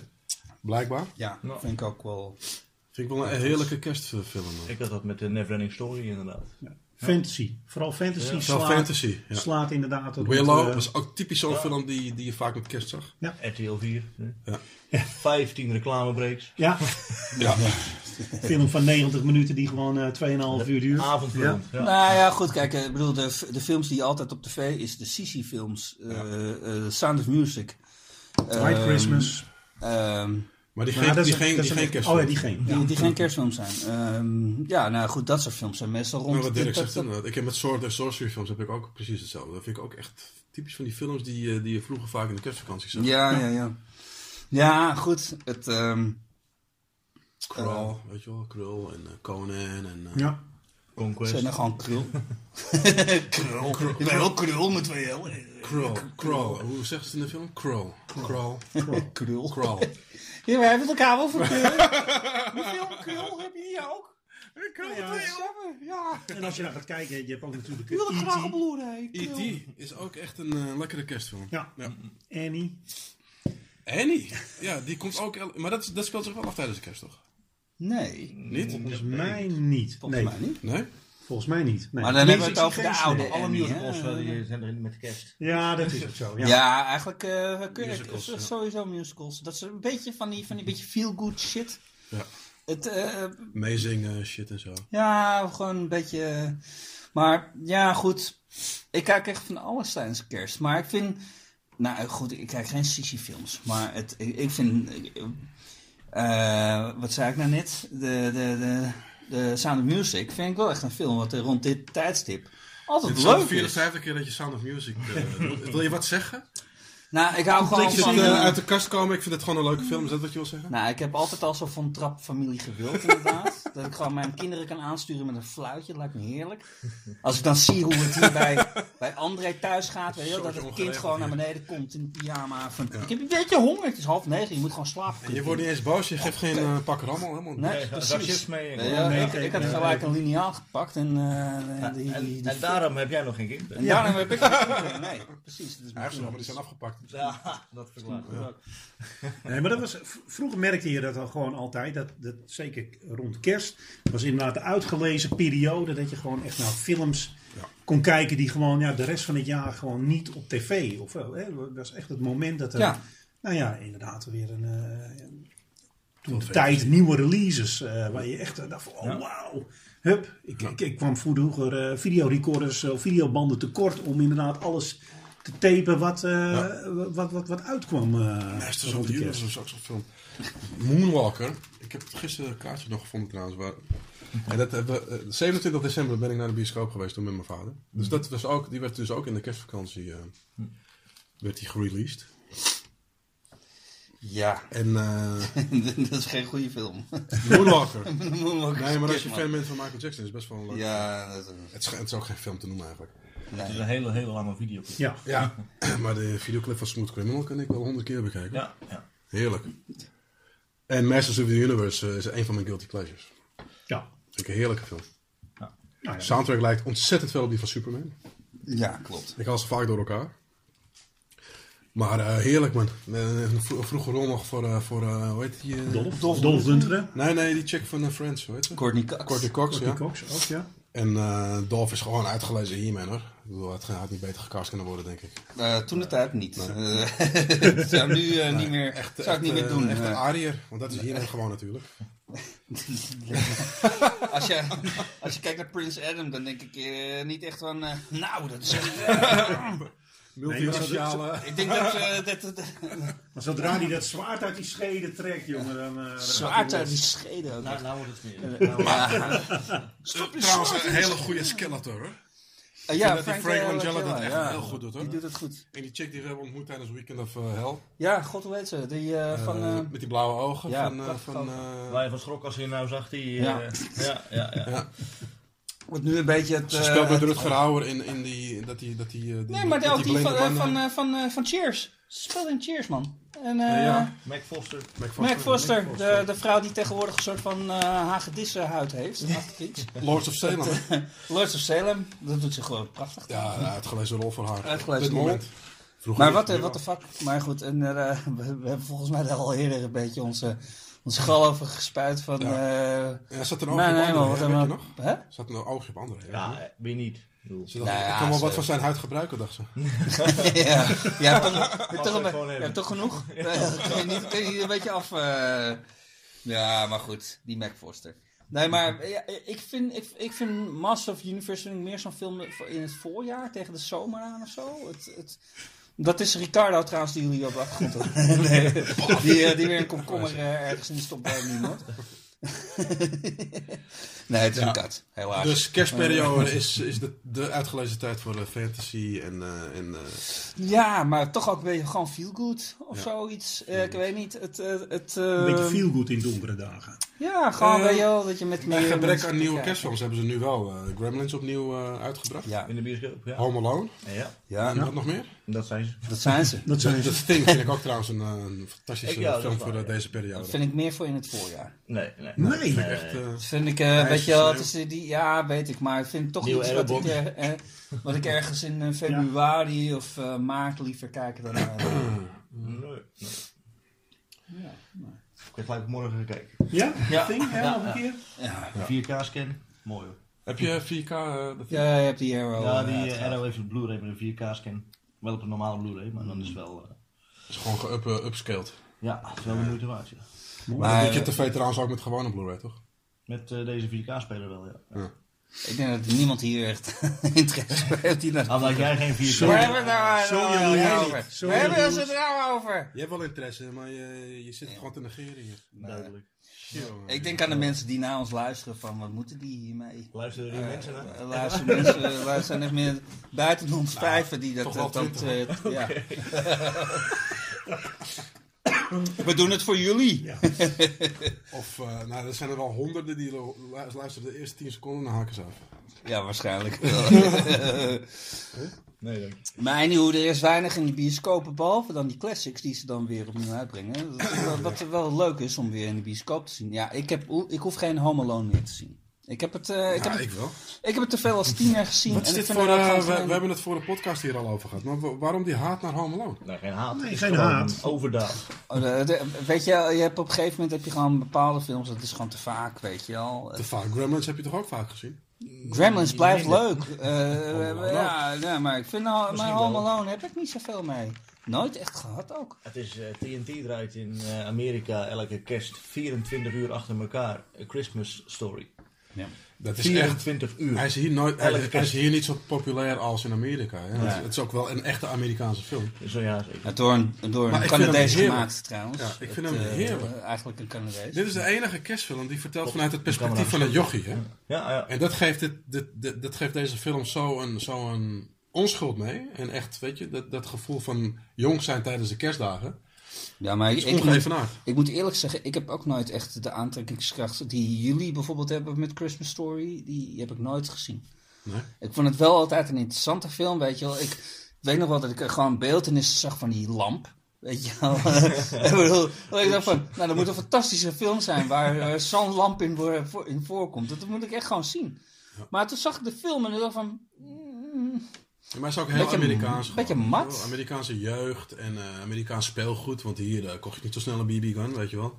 Blijkbaar. Ja, Nou. vind ik ook wel... Vind ik wel een heerlijke kerstfilm. Ik had dat met de Neverending Story inderdaad. Fantasy. Vooral fantasy Ja. Slaat, fantasy. Ja. slaat inderdaad op Willow eh, was ook typisch zo'n film die, die je vaak met kerst zag. RTL 4. Ja. Ja. 15 reclamebreaks. Ja, Ja. film van 90 minuten die gewoon eh 2,5 uur duurt. Avondfilm. Ja. Nou ja, goed, kijk, eh, ik bedoel, de, de films die je altijd op tv is de Sissy-films, eh, eh, Sound of Music. White ehm, Christmas. ehm, Maar die geen, die een- geen, die geen kerstfilm. Oh ja, die geen. die, die geen kerstfilms zijn. Ehm, ja, nou goed, dat soort films zijn meestal rond... Maar wat Dirk zegt inderdaad. Ik heb met Sword and Sorcery films heb ik ook precies hetzelfde. Dat vind ik ook echt typisch van die films die, eh, die je vroeger vaak in de kerstvakantie zag. Ja, ja, ja. Ja, goed. Het, ehm, Krull, weet je wel, Krull en eh, Conan en... eh, Ja. Conquest. zijn er gewoon krul. krul. Ik ben wel krul met twee L. Krull, Krull. Hoe zeggen ze het in de film? Krull. Krull. Krul. Krull. Ja, we hebben het elkaar krul. De film krul heb je hier ook. Ja. En als je naar gaat kijken, je hebt ook natuurlijk Ik wil het graag op E.T. Blu-ray. E.T. is ook echt een eh, lekkere kerstfilm. Ja. Ja. Annie. Annie. Ja, die komt ook... Maar dat, dat speelt zich wel af tijdens de kerst, toch? Nee, Niet? Volgens mij niet. volgens nee, mij niet. Nee? Volgens mij niet. Nee. Maar dan hebben we het over de oude. Alle musicals hè? eh, die zijn erin met kerst. Ja, dat is ook zo. Ja. Ja, eigenlijk eh, kun je- Musicals, sowieso musicals. Dat is een beetje van die, van die beetje feel-good shit. Ja. Het, eh, Meezingen, shit en zo. ja, gewoon een beetje... Maar ja, goed. Ik kijk echt van alles tijdens kerst. Maar ik vind... Nou goed, ik kijk geen Sissy-films. Maar het, ik, ik vind... eh, wat zei ik nou net? De, de, de, de Sound of Music vind ik wel echt een film wat er rond dit tijdstip altijd Dit is de leuk vierde, is. vijfde keer dat je Sound of Music eh, doet. Wil je wat zeggen? Nou, ik hou gewoon het van... eh, eh, uit de kast komen? Ik vind het gewoon een leuke film. Is dat wat je wil zeggen? Nou, ik heb altijd al zo van trapfamilie gewild, inderdaad. dat ik gewoon mijn kinderen kan aansturen met een fluitje. Dat lijkt me heerlijk. Als ik dan zie hoe het hier bij, bij André thuis gaat, weet je dat het kind gewoon naar beneden komt in pyjama. Van, Ik heb een beetje honger, het is half negen, je moet gewoon slapen. En je wordt niet eens boos. Je geeft geen eh, pak rammel. Helemaal. Nee, Nee, precies. mee. Nee, ja, ik, ik had nee, gelijk een liniaal gepakt en, eh, die, die, En, die, en daarom heb jij nog geen kind. en daarom heb ik geen kinderen. Nee, precies. Dat is Hij heeft ze nog, maar die zijn afgepakt. Ja, dat verklaart. Nee, maar dat was, vroeger merkte je dat al gewoon altijd. Dat, dat, zeker rond kerst was inderdaad de uitgelezen periode. Dat je gewoon echt naar films Ja. kon kijken die gewoon ja, de rest van het jaar gewoon niet op tv. Of, wel, hè, dat was echt het moment dat er, Ja. nou ja, inderdaad weer een... eh, toen de tijd nieuwe releases. eh, waar je echt eh, dacht van, oh Ja. wauw. Hup, ik, ik, ik kwam vroeger eh videorecorders of videobanden tekort om inderdaad alles te tapen wat, eh, wat, wat, wat uitkwam. eh Meesters the de kerst. zo'n film. Moonwalker. Ik heb gisteren een kaartje nog gevonden trouwens. Waar, en dat hebben, we- eh, 27 december ben ik naar de bioscoop geweest toen met mijn vader. Dus dat was ook, die werd dus ook in de kerstvakantie eh, werd die gereleased. Ja, En eh, dat is geen goede film. Moonwalker. Moonwalker Nee, maar als je is fan bent van Michael Jackson is het best wel een leuk. Ja, dat, Het, is, het is ook geen film te noemen eigenlijk. Het is een hele, hele lange video. Ja. Ja, maar de videoclip van Smooth Criminal kan ik wel honderd keer bekijken. Ja, ja. Heerlijk. En Masters of the Universe eh, is een van mijn guilty pleasures. Ja. Vind ik een heerlijke film. Nou ja. De soundtrack lijkt ontzettend veel op die van Superman. ja, klopt. Ik haal ze vaak door elkaar. Maar eh, heerlijk man. Eh, Een vro- een vroege rol nog voor, eh, voor eh, hoe heet die? Dolph, Dolph. Nee, nee, die chick van Friends, hoe heet ze? Courtney Cox. Courtney Cox, Courtney ja. Cox ook, ja. En eh Dolph is gewoon uitgelezen He-Man hoor. Ik bedoel, het had niet beter gecast kunnen worden, denk ik. Eh, toen de tijd niet. Eh, dat zou nu eh, niet meer, Echt, zou ik niet meer eh, doen. Echt een Eh, Ariër, want dat is He-Man gewoon natuurlijk. als, je, als je kijkt naar Prince Adam, dan denk ik eh, niet echt van, eh, nou, dat is... eh, Multiraciale... ik denk dat, eh, dat, dat, Maar zodra hij dat zwaard uit die schede trekt, jongen, dan... eh, dan zwaard hij uit die los. schede ook. Nou, nou wordt het meer. Nou wordt het- Stop je Trouwens, een hele goede skeletor hoor. Eh, vind ja, dat die Frank, Frank eh, Langella dat echt ja. heel goed doet, hoor. Die doet het goed. En die chick die we hebben ontmoet tijdens Weekend of eh, Hell. Ja, god hoe heet ze? Die eh, van... Eh, eh, met die blauwe ogen ja, van... eh, van eh, Waar je van schrok als je nou zag die... eh, Ja. ja, ja, ja. Ja. wordt nu een beetje het... Ze eh, speelt met het- Rutger Hauer in, in die... Dat die, dat die, eh, die Nee, maar met ook die van, eh, van, eh, van, eh, van Cheers. Ze speelt in Cheers, man. En, eh ja. Mac Foster. Mac Mac Foster, Mac de, Foster. de vrouw die tegenwoordig een soort van uh, hagedissenhuid heeft. iets. Lords of Salem. Lords of Salem, dat doet ze gewoon prachtig. ja, een uitgelezen rol voor haar. Uitgelezen rol. Vroeger Maar niet, wat de fuck. Maar goed, en, eh, we, we hebben volgens mij daar al eerder een beetje onze, onze gal over gespuit van... Ja. eh Ja, zat er een nee, oogje nee, op andere, nog? Hè? Zat er een oogje op andere. Ja, wie niet. Ze dacht, Nou ja, ik kan wel ze- wat van zijn huid gebruiken, dacht ze. ja, je hebt toch, je toch, het een, gewoon je even. hebt toch genoeg? Kun, je niet, kun je niet een beetje af... eh, Ja, maar goed, die Mac Foster. Nee, maar ja, ik, vind, ik, ik vind Master of Universe meer zo'n film in het voorjaar, tegen de zomer aan of zo. Het, het, dat is Ricardo trouwens, die jullie op de achtergrond nee, die, eh, die weer een komkommer eh, ergens in de stop bij niemand. nee, het is een kat, helaas. Dus kerstperiode is, is de, de uitgelezen tijd voor de fantasy en... eh, en eh, Ja, maar toch ook een beetje gewoon feel good of Ja. zoiets. Eh, ik weet niet, het... eh, het Een beetje eh, feel good in donkere dagen. Ja, gewoon weet je wel, dat je met bij meer gebrek aan nieuwe kerstfilms hebben ze nu wel eh, Gremlins opnieuw eh, uitgebracht. Ja, in de bioscoop, ja. Home Alone. Ja, ja, En wat nog meer? Dat zijn ze. dat zijn ze. Dat zijn ze. Thing vind ik ook trouwens een, eh, een fantastische Ik- ja, dat film voor waar, eh, ja. deze periode. Dat vind ik meer voor in het voorjaar. Nee, nee. Nee. Echt, Dat vind ik, eh Hij weet je wel, is die, ja, weet ik, maar ik vind toch Nieuwe iets wat ik, eh, wat ik ergens in februari of eh, maart liever kijk dan... eh, Nee, nee. ja, Ik heb gelijk morgen gekeken. Ja? Ja. Thing, ja, Ja, nog een ja. keer? ja. 4K-scan. Mooi hoor. heb je 4K? eh, dat- ja, je hebt die Arrow. Ja, die. Arrow heeft een Blu-ray met een 4K-scan. Wel op een normale Blu-ray, maar dan is het wel... eh, is gewoon ge-up- eh, upscaled. ja, het is wel de moeite waard, ja. Maar Maar, dat je tv trouwens ook met gewone Blu-ray, toch? Met eh, deze 4K-speler wel, ja. Ja. Ik denk dat niemand hier echt interesse heeft. Die naar maar jij geen vier Sorry. Hebben we het nou Sorry, nou Louis. over? Sorry, hebben we Louis. het nou over? Je hebt wel interesse, maar je, je zit gewoon te negeren hier. Duidelijk. Ik denk aan de mensen die naar ons luisteren van wat moeten die hiermee? Luisteren die mensen naar? Eh, luisteren mensen, eh, luisteren echt meer buiten ons vijven die dat... toch wel dat, dat, 20. ja. We doen het voor jullie. Ja. Of, eh, nou, er zijn er wel honderden die lu- luisteren de eerste 10 seconden en haken ze af. Ja, waarschijnlijk. Nee, dank maar anyhow, er is weinig in de bioscopen, behalve dan die classics die ze dan weer opnieuw uitbrengen. Dat is wel- Wat wel leuk is om weer in de bioscoop te zien. Ja, ik, heb, ik hoef geen Home Alone meer te zien. Ik heb het, eh, ik Ja, heb het, wel. ik heb het te veel als tiener gezien. Wat is en dit voor, eh, we, hebben het voor de podcast hier al over gehad. Maar wa- waarom die haat naar Home Alone? Nee, geen haat. Nee, geen haat. Overdaad. Oh, de- de- weet je, je hebt op een gegeven moment heb je gewoon bepaalde films, dat is gewoon te vaak, weet je wel. Te vaak. Gremlins heb je toch ook vaak gezien? Gremlins blijft leuk. Eh, ja, ja, maar ik vind nou, mijn Home wel. Alone heb ik niet zoveel mee. Nooit echt gehad ook. Het is TNT draait in eh, Amerika elke kerst 24 uur achter elkaar. A Christmas Story. Dat is echt... 24 uur. Hij is, hier nooit, hij, is hier niet zo populair als in Amerika. Hè? Het, Ja. het is ook wel een echte Amerikaanse film. Zo ja, zeker. Ja, door een, door een Canadees gemaakt trouwens. Ja, ik vind Het, hem eh, heerlijk. eigenlijk een Canadees. Dit is de enige kerstfilm die vertelt vanuit het perspectief van een jochie. Hè? Ja, ja. En dat geeft, dit, dit, dit- dat geeft deze film zo'n zo een onschuld mee. En echt, weet je, dat, dat gevoel van jong zijn tijdens de kerstdagen. Ja, maar ik, ik, moet, ik moet eerlijk zeggen, ik heb ook nooit echt de aantrekkingskracht die jullie bijvoorbeeld hebben met Christmas Story. Die heb ik nooit gezien. Nee? Ik vond het wel altijd een interessante film, weet je wel. Ik, weet nog wel dat ik er gewoon beeldenissen zag van die lamp. Weet je wel. ik bedoel, dat ik dacht van, nou dat moet een fantastische film zijn waar eh, zo'n lamp in, in voorkomt. Dat moet ik echt gewoon zien. Maar toen zag ik de film en ik dacht van, mm, maar het is ook heel Beetje- Amerikaans. beetje gewoon, mat. Amerikaanse jeugd en eh, Amerikaans speelgoed. Want hier eh, kocht je niet zo snel een BB-gun, weet je wel.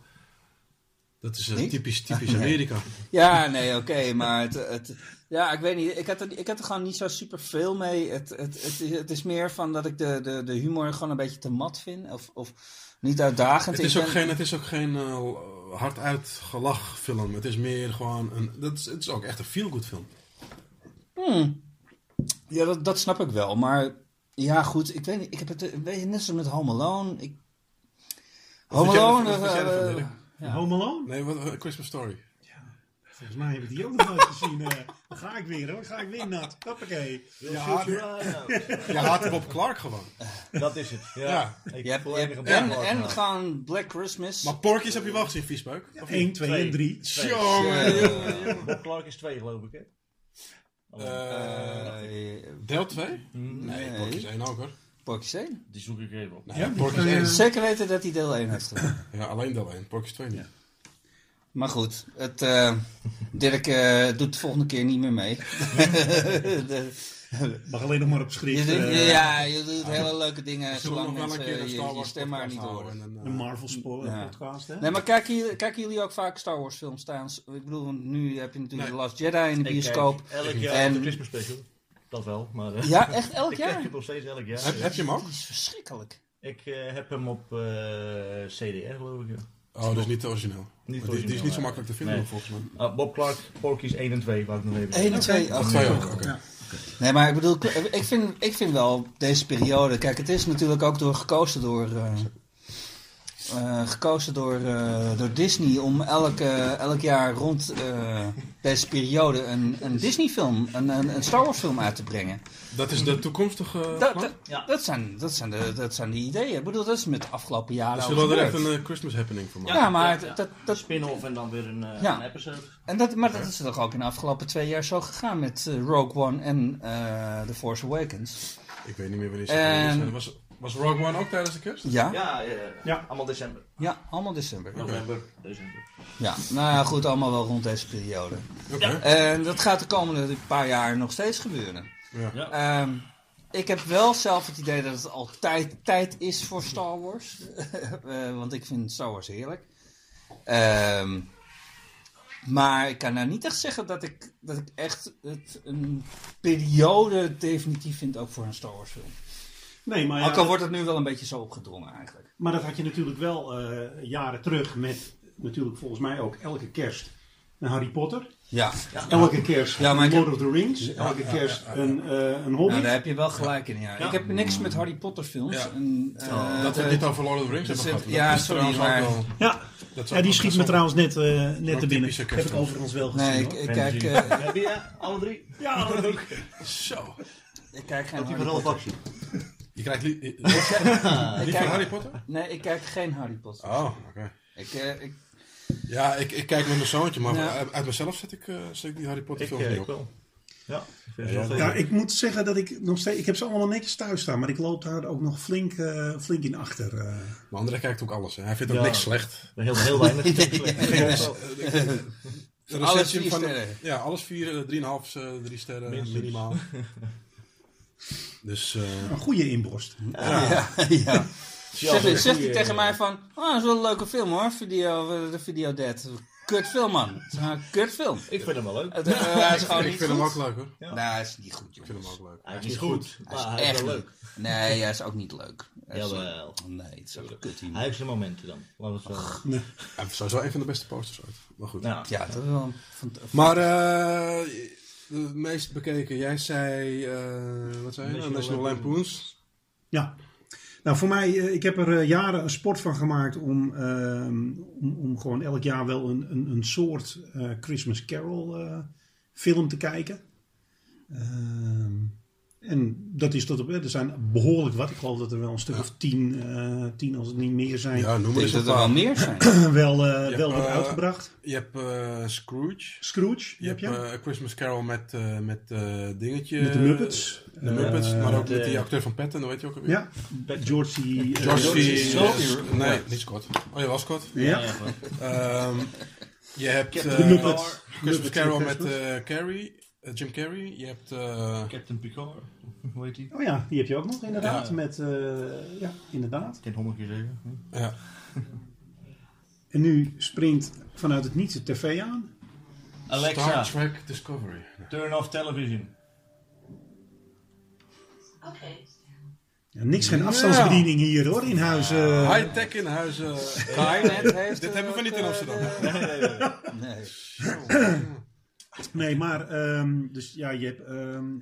Dat is eh, typisch, typisch Nee. Amerika. Ja, nee, oké, maar het, het, ja, ik weet niet. Ik had, er, ik had er gewoon niet zo super veel mee. Het, het, het, het is meer van dat ik de, de, de humor gewoon een beetje te mat vind. Of, of niet uitdagend. Het is, ook ben- geen, het is ook geen eh, hard uitgelach film. Het is meer gewoon een. Dat is, het is ook echt een feel-good film. Hmm. Ja, dat, dat snap ik wel. Maar ja, goed. Ik weet niet. Ik heb het beetje net zoals met Home Alone. Ik... Home Alone. ervan- wat vind jij ervan, eh, Dirk? ja. Home Alone? Nee, wat, eh, Christmas Story. Volgens mij heb ik die ook nog nooit gezien. eh. dan ga ik weer hoor. Ga ik weer nat. Hoppakee. Ja, Je haat Bob Clark gewoon. Dat is het. Ja. Ja. Ik Je hebt, voel je enige hebt en, en aan. gewoon Black Christmas. Maar Porky's heb je wel gezien, niet? 1, 2 Twee. en 3. Twee. Jongen, jongen. Bob Clark is twee, geloof ik, hè? Eh, Eh, deel 2? Mm, Nee, Nee. Porky's 1 ook hoor. Porky's 1. Die zoek ik even op. Nee, Ja, Porky's die- 1. Zeker weten dat hij deel 1 heeft gedaan. Ja, alleen deel 1. Porky's 2 niet. Maar goed, het, eh, Dirk eh, doet de volgende keer niet meer mee. De- Mag alleen nog maar op schrift. je doet- eh, ja, je doet hele leuke dingen Zullen we zolang nog wel een mensen keer een je, Star je Wars stem maar niet horen. en, Een eh, Marvel Ja. podcast, hè? Nee, maar kijken, jullie- kijken jullie ook vaak Star Wars films staan? Ik bedoel, want nu heb je natuurlijk Nee. The Last Jedi in de Ik bioscoop. kijk elk jaar En- de Christmas special. Dat wel, maar... eh, Ja, echt elk ik kijk jaar? het nog steeds elk jaar. Heb, heb je hem ook? Dat is verschrikkelijk. Ik eh, heb hem op eh, CDR, geloof ik. ja. Oh, dus niet de origineel. Niet Maar die, die is niet zo origineel, makkelijk te vinden nee. volgens mij. Ah, Bob Clark, Porky's 1 en 2, wou ik nog even 1 en 2. Of twee ook, oké. Ja. Nee, maar ik bedoel, ik vind, ik vind wel deze periode. Kijk, het is natuurlijk ook door gekozen door. eh, eh, gekozen door, eh, door Disney om elk, elk jaar rond eh, deze periode een, een Disney-film, een, een, een Star Wars-film uit te brengen. Dat is de toekomstige Dat, dat, Ja. dat, zijn, dat, zijn de, dat zijn de ideeën. Ik bedoel, dat is met de afgelopen jaren. Dus zullen we er echt een Christmas happening van maken? Ja, maar Ja, ja. Dat, Een dat, spin-off en dan weer een, Ja. een episode. en dat, maar dat is toch ook in de afgelopen twee jaar zo gegaan met Rogue One en eh The Force Awakens. Ik weet niet meer wanneer ze En- zijn. Was, was Rogue One ook tijdens de kerst? Ja? Ja, Ja. allemaal december. Ja, allemaal december. November, december. Ja, nou ja, goed, allemaal wel rond deze periode. Oké. En dat gaat de komende paar jaar nog steeds gebeuren. Ja. Ja. Ehm, ik heb wel zelf het idee dat het altijd tijd is voor Star Wars. Eh, want ik vind Star Wars heerlijk. Ehm, maar ik kan nou niet echt zeggen dat ik, dat ik echt het een periode definitief vind ook voor een Star Wars film. Nee, maar, ja, Ook al wordt het nu wel een beetje zo opgedrongen eigenlijk. maar dat had je natuurlijk wel eh, jaren terug met natuurlijk volgens mij ook elke kerst een Harry Potter. Ja, Elke kerst Ja, maar Lord heb- of the Rings. Elke kerst een, eh een Hobbit. nou, daar heb je wel gelijk in. Ja. Ik heb niks met Harry Potter films. Ja. En, eh, dat we niet over Lord of the Rings hebben gehad. ja, sorry, maar- wel- ja, ja, die schiet me trouwens net, eh, net te binnen. Heb ik overigens wel gezien. Nee, ik, ik kijk, eh, Heb je alle drie? Ja, ook. wel- Zo. ik kijk geen Harry Potter. Je krijgt li- Ik lief van kijk- Harry Potter? Nee, ik kijk geen Harry Potter. Oh, oké. Ik, eh, ik, Ja, ik, ik kijk met mijn zoontje, maar Ja. uit, uit mezelf zet ik, eh, zet ik die Harry Potter Ik, films eh, niet ik op. wel. Ja, ik vind het Ja, wel Ja, veel. ik moet zeggen dat ik nog steeds... Ik heb ze allemaal netjes thuis staan, maar ik loop daar ook nog flink, eh, flink in achter. eh. Maar André kijkt ook alles. Hè. Hij vindt ook Ja. niks slecht. Heel, heel weinig. De Alles recensie vier van- sterren. Ja, alles vier, eh, 3,5, eh, drie sterren Minstens. minimaal. Dus eh, Een goede inborst. ja, ja. Ja, Zegt, hij tegen mij van, oh, dat is wel een leuke film hoor, video, eh, de Video Dead. Kut film man. Kut film. Ik vind hem wel leuk. Het, eh, hij is gewoon ik niet vind goed. hem ook leuk hoor. Ja. Nee, hij is niet goed Ik vind jongens. hem ook leuk. Hij is niet goed, Hij is maar hij is echt wel leuk. Nee, hij is ook niet leuk. Jawel. Nee, het is ook kut Hij heeft zijn momenten dan. Laten we het zo- Hij is sowieso een van de beste posters uit. Maar goed. Ja. Ja, dat is wel een Maar eh, de meest bekeken, jij zei, eh, wat zei je? nou? National National Lampoons. Ja. Nou, voor mij, eh, ik heb er eh, jaren een sport van gemaakt om, ehm, om, om gewoon elk jaar wel een, een, een soort eh, Christmas Carol eh, film te kijken. Ehm, en dat is tot op, er zijn behoorlijk wat. Ik geloof dat er wel een stuk of tien, eh, tien als het niet meer zijn, Ja, noem maar eens dat er wel paar. meer zijn. wel, eh, Ja, wel wordt eh, uitgebracht. Je hebt Scrooge. Scrooge, Je hebt je? eh, A Christmas Carol met, eh, met eh, dingetje. Met de Muppets. De Muppets, maar ook de- met die acteur van Patton, dat weet je ook alweer. ja, George C. George George C. Scott. eh, Nee, niet Scott. Oh, ja, wel Scott. Ja, Ehm, je hebt eh, de Muppets. Christmas Muppets Carol met Christmas. Eh, Jim Carrey. Je hebt eh, Captain Picard. Hoe heet hij? Oh ja, die heb je ook nog inderdaad. Ja. Met, eh, ja, inderdaad. Ik ken honderd keer zeggen. ja, En nu springt vanuit het niets de tv aan. Alexa, Star Trek Discovery. turn off television. Ja, niks geen afstandsbediening hier hoor, in huis. eh. High-tech in heeft... dit hebben we niet in Amsterdam. de- Nee. Nee, maar ehm, dus ja, je hebt ehm,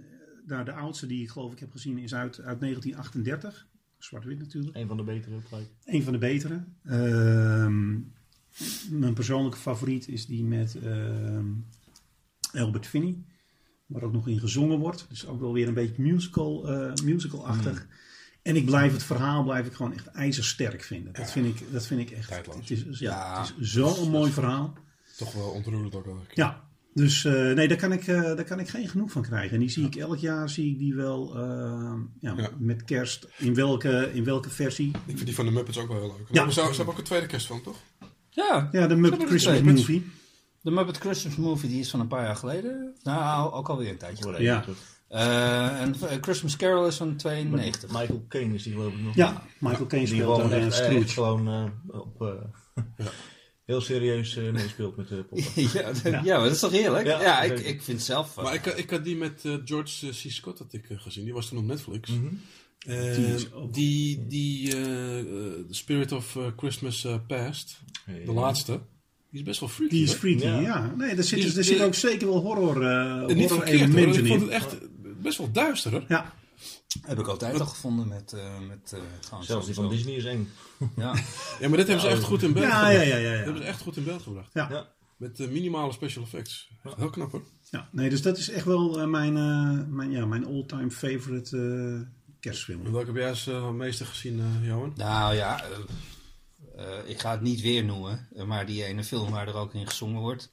nou, de oudste die ik geloof ik heb gezien is uit, uit 1938. Zwart-wit natuurlijk. Een van de betere gelijk. Een van de betere. Ehm, mijn persoonlijke favoriet is die met Albert Finney. Waar ook nog in gezongen wordt. Dus ook wel weer een beetje musical, eh, musical-achtig. En ik blijf het verhaal blijf ik gewoon echt ijzersterk vinden. Dat, vind, ik, dat vind ik echt. Tijdloos. Het is, ja, Ja. het is zo'n mooi verhaal. Toch wel ontroerend ook wel. Ja, dus eh, nee, daar kan, ik, eh, daar kan ik geen genoeg van krijgen. En die zie ik elk jaar zie ik die wel eh, ja, Ja. met kerst. In welke, in welke versie? Ik vind die van de Muppets ook wel heel leuk. Ja. Ja. Ze, ze hebben ook een tweede kerstfilm, toch? Ja, Ja, de Muppet Christmas twee. Movie. de Muppet Christmas Movie die is van een paar jaar geleden. Nou, ook alweer een tijdje geleden. Ja. Eh, en Christmas Carol is van 92. Michael Caine is die geloof ik nog. Ja, Michael Caine Die speelt gewoon daar echt, uh, echt Scrooge. gewoon eh, op, eh, heel serieus eh, meespeelt met de poppen. ja, ja. maar dat is toch heerlijk? Ja, Ja, ik, ik vind zelf... eh, Maar ik, ik had die met eh, George C. Scott had ik, eh, gezien. Die was toen op Netflix. Mhm. Eh, Die is ook- die, eh, eh, Spirit of eh, Christmas eh, Past, de laatste, die is best wel freaky. Die is freaky, ja. Ja. Nee, zit, er zit die- ook zeker wel horror, eh verkeerd hoor. elementen Ik vond in. het echt best wel duister hoor. Ja, heb ik altijd al gevonden met... eh met eh, gewoon Zelfs die van. Disney is eng. Ja. Ja, maar dit hebben ze echt goed in beeld ja, gebracht. ja, ja. ja, Dat ja. hebben ze echt goed in beeld gebracht. Ja. Ja. Met eh, minimale special effects. Heel knap hoor. Ja, nee, dus dat is echt wel mijn, eh, mijn, ja, mijn all-time favorite eh, kerstfilm. En welke heb jij als eh, meeste gezien, eh Johan? Nou ja, ik ga het niet weer noemen, maar die ene film waar er ook in gezongen wordt.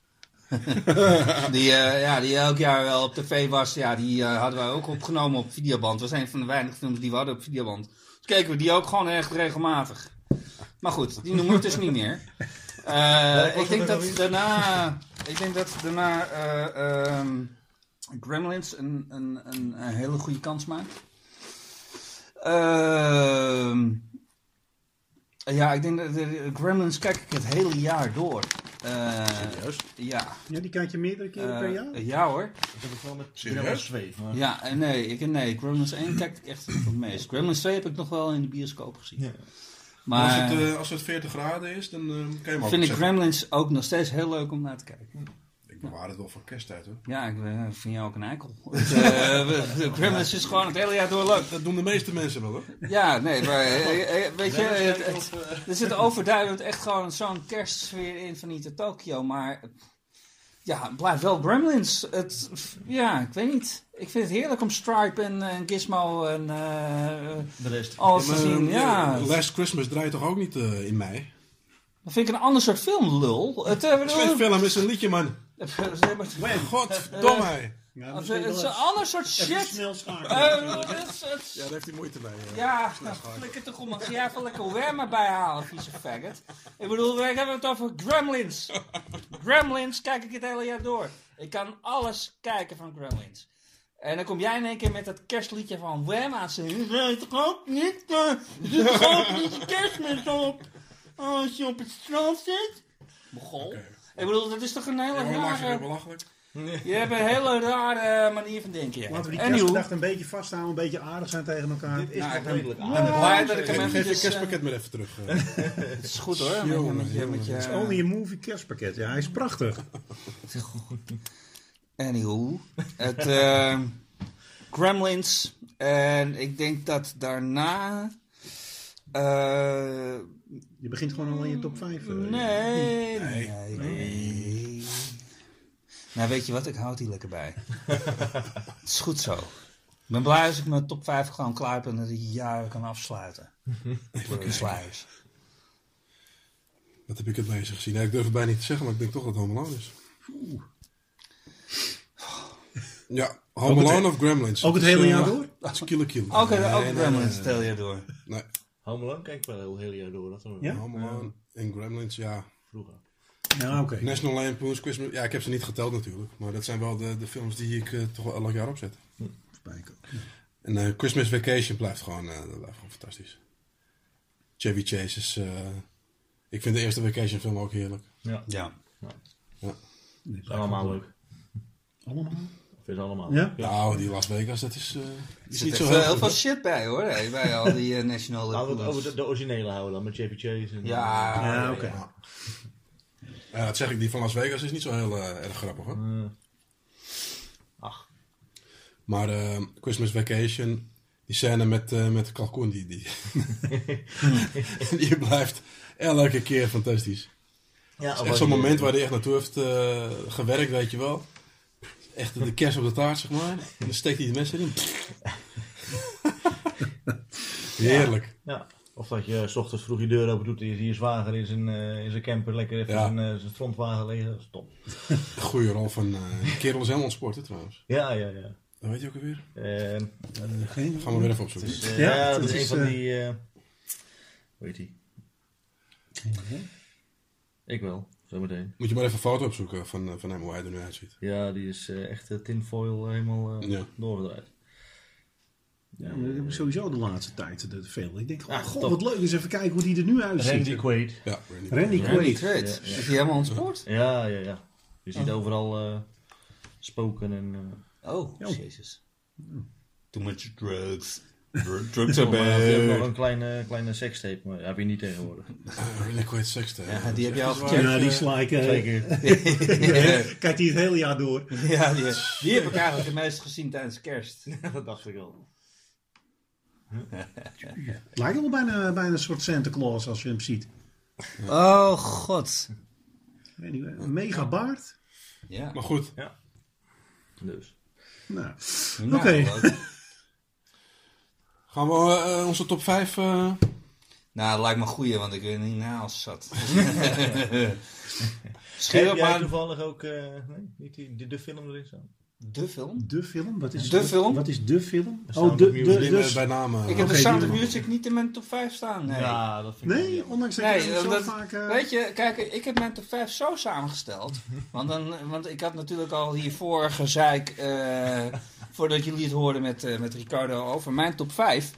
die, eh, ja, die elk jaar wel op tv was, ja, die eh, hadden wij ook opgenomen op videoband. Dat was een van de weinige films die we hadden op videoband. Dus keken we die ook gewoon echt regelmatig. Maar goed, die noem ik dus niet meer. Eh, ik denk dat daarna, ik denk dat daarna Gremlins een, een, een, een hele goede kans maakt. Ehm ja, ik denk dat de Gremlins kijk ik het hele jaar door. Eh, Serieus? ja. Ja, die kijk je meerdere keren Eh, per jaar? ja hoor. Ik heb het wel met? Gremlins 2. Maar... Ja, en nee, ik, nee, Gremlins 1 kijk ik echt het meest. Gremlins 2 heb ik nog wel in de bioscoop gezien. Ja. Maar Maar als, het, eh, als het 40 graden is, dan eh, kan je hem ook vind ik. Gremlins ook nog steeds heel leuk om naar te kijken. Ik bewaar het wel voor kersttijd hoor. Ja, ik eh, vind jou ook een eikel. Het, eh, de Gremlins is gewoon het hele jaar door leuk. Dat doen de meeste mensen wel hoor. Ja, nee, maar eh, weet je, het- het- er zit overduidend echt gewoon zo'n kerstsfeer in van niet Tokyo, maar ja, het blijft wel Gremlins. Het, ja, ik weet niet. Ik vind het heerlijk om Stripe en, en Gizmo en eh, De rest. alles te zien. Ja, Last Christmas draait toch ook niet eh, in mei? dat vind ik een ander soort film, lul. Het, Het is geen film, het is een liedje man. Godverdomme. Ja, Het is ander soort even shit. snel schakelen. Eh, het is- het is- Ja, daar heeft hij moeite mee. eh. Ja, nou, flikker toch om. Ga jij even lekker Whammer bijhalen, vieze faggot. Ik bedoel, we hebben het over Gremlins. Gremlins kijk ik het hele jaar door. Ik kan alles kijken van Gremlins. En dan kom jij in één keer met dat kerstliedje van Wham aan zingen. Nee, toch ook niet? eh, Er zit ook niet je kerstmis op? Als je op het strand zit? Mogol. Ik bedoel, dat is toch een hele rare... belachelijk. Je hebt een hele rare manier van denken. ja. Laten we die kerstgedachte een beetje vasthouden, een beetje aardig zijn tegen elkaar. Dit is Nou, ik ben blij dat ik hem geef je eh, kerstpakket maar even terug. eh. Het is goed hoor. Met, Jongen, met, je- met je, jongen. Only a movie kerstpakket. Ja, hij is prachtig. Anywho, het eh, Gremlins. En ik denk dat daarna. eh, Je begint gewoon al in je top 5. nee, nee, nee. Nou, weet je wat? Ik hou het hier lekker bij. het is goed zo. Ik ben blij als ik mijn top 5 gewoon klaar heb en dat ik jaren kan afsluiten. Voor de sluiers. Wat heb ik het meeste gezien? Ik durf het bijna niet te zeggen, maar ik denk toch dat het Home Alone is. Ja, Home Alone of Gremlins? Ook het hele eh, jaar door? Het is Killer Kill. Ook, Nee, ook nee, Gremlins nee, tel je door. Nee, Home Alone kijk ik wel heel, heel jaar door. Dat dan Ja? Home Alone en Gremlins, ja. Vroeger. Ja, oké. National Lampoon's Christmas, ja, ik heb ze niet geteld natuurlijk. Maar dat zijn wel de, de films die ik eh, toch wel elk jaar opzet. Voorbij komen. En eh, Christmas Vacation blijft gewoon, eh, dat blijft gewoon fantastisch. Chevy Chase is... eh, ik vind de eerste Vacation film ook heerlijk. Ja, Ja. Nee, is allemaal leuk. Allemaal? Is allemaal Ja? Nou, die Las Vegas, dat is, eh, Er is niet zo heel veel shit bij hoor, bij al die eh, National Laten we het over de, de originele houden dan, met Chevy Chase. En, Ja, Ja, oké. Ja, dat zeg ik, die van Las Vegas is niet zo heel eh, erg grappig hoor. Eh, ach, Maar eh, Christmas Vacation, die scène met, eh met de kalkoen, die, die, die blijft elke keer fantastisch. ja, Het is echt zo'n moment waar hij echt naartoe heeft eh, gewerkt, weet je wel. Echt de kers op de taart, zeg maar. En dan steekt hij het mes erin. Heerlijk. Ja. Of dat je s ochtends vroeg je deur open doet en je ziet je zwager in zijn, eh, in zijn camper lekker even Ja. zijn, eh, zijn frontwagen liggen. Dat is top. Goeie rol van... eh die kerel is helemaal ontsport, hè, trouwens. Ja, ja, ja. Dat weet je ook alweer. Eh, Geen? Gaan we weer even opzoeken. dus, eh, Ja, ja, dat het is een is, van eh, die... eh hoe heet die? Ik wel, zometeen. Moet je maar even een foto opzoeken van, eh, van hem, hoe hij er nu uitziet. Ja, die is eh, echt eh, tinfoil helemaal eh Ja. doorgedraaid. Ja, maar dat heb ik sowieso de laatste tijd de veel. Ik denk, oh, Ja, god, wat leuk. Eens even kijken hoe die er nu uitziet. Randy Quaid. Ja, Randy. Randy Randy Quaid. Quaid. Ja, ja. Is hij helemaal ontspoord? Ja, ja, ja. Je ziet overal eh, spoken en... eh Oh, jezus. Too much drugs. Drugs are je hebt nog een kleine, kleine sekstape, maar heb je niet tegenwoordig. Randy Quaid sekste. Ja, die heb je al gecheckt. Ja, die is like... eh. Kijkt hij het hele jaar door. ja, die, die heb ik eigenlijk het meest gezien tijdens kerst. dat dacht ik al. Het lijkt wel bijna, bijna een soort Santa Claus als je hem ziet. Oh, god. Ik niet, Een mega baard. Ja. Maar goed, Dus. Nou, Nou, Oké. Gaan we eh, onze top 5... eh Nou, dat lijkt me een goeie, want ik weet niet na als zat. Heb Scherp jij aan toevallig ook eh, nee, niet die, de, de film erin staan? de film. de film? Wat is De film? Wat is de film? Oh, de, de, dus, bij naam... eh, Ik heb de Sound of Music niet in mijn top 5 staan. Nee. Ja, dat vind Nee, ondanks dat Nee, je zo dat- vaak... eh, Weet je, kijk, ik heb mijn top 5 zo samengesteld. Want, dan, want ik had natuurlijk al hiervoor gezeik, eh, voordat jullie het hoorden met, eh, met Ricardo, over mijn top 5.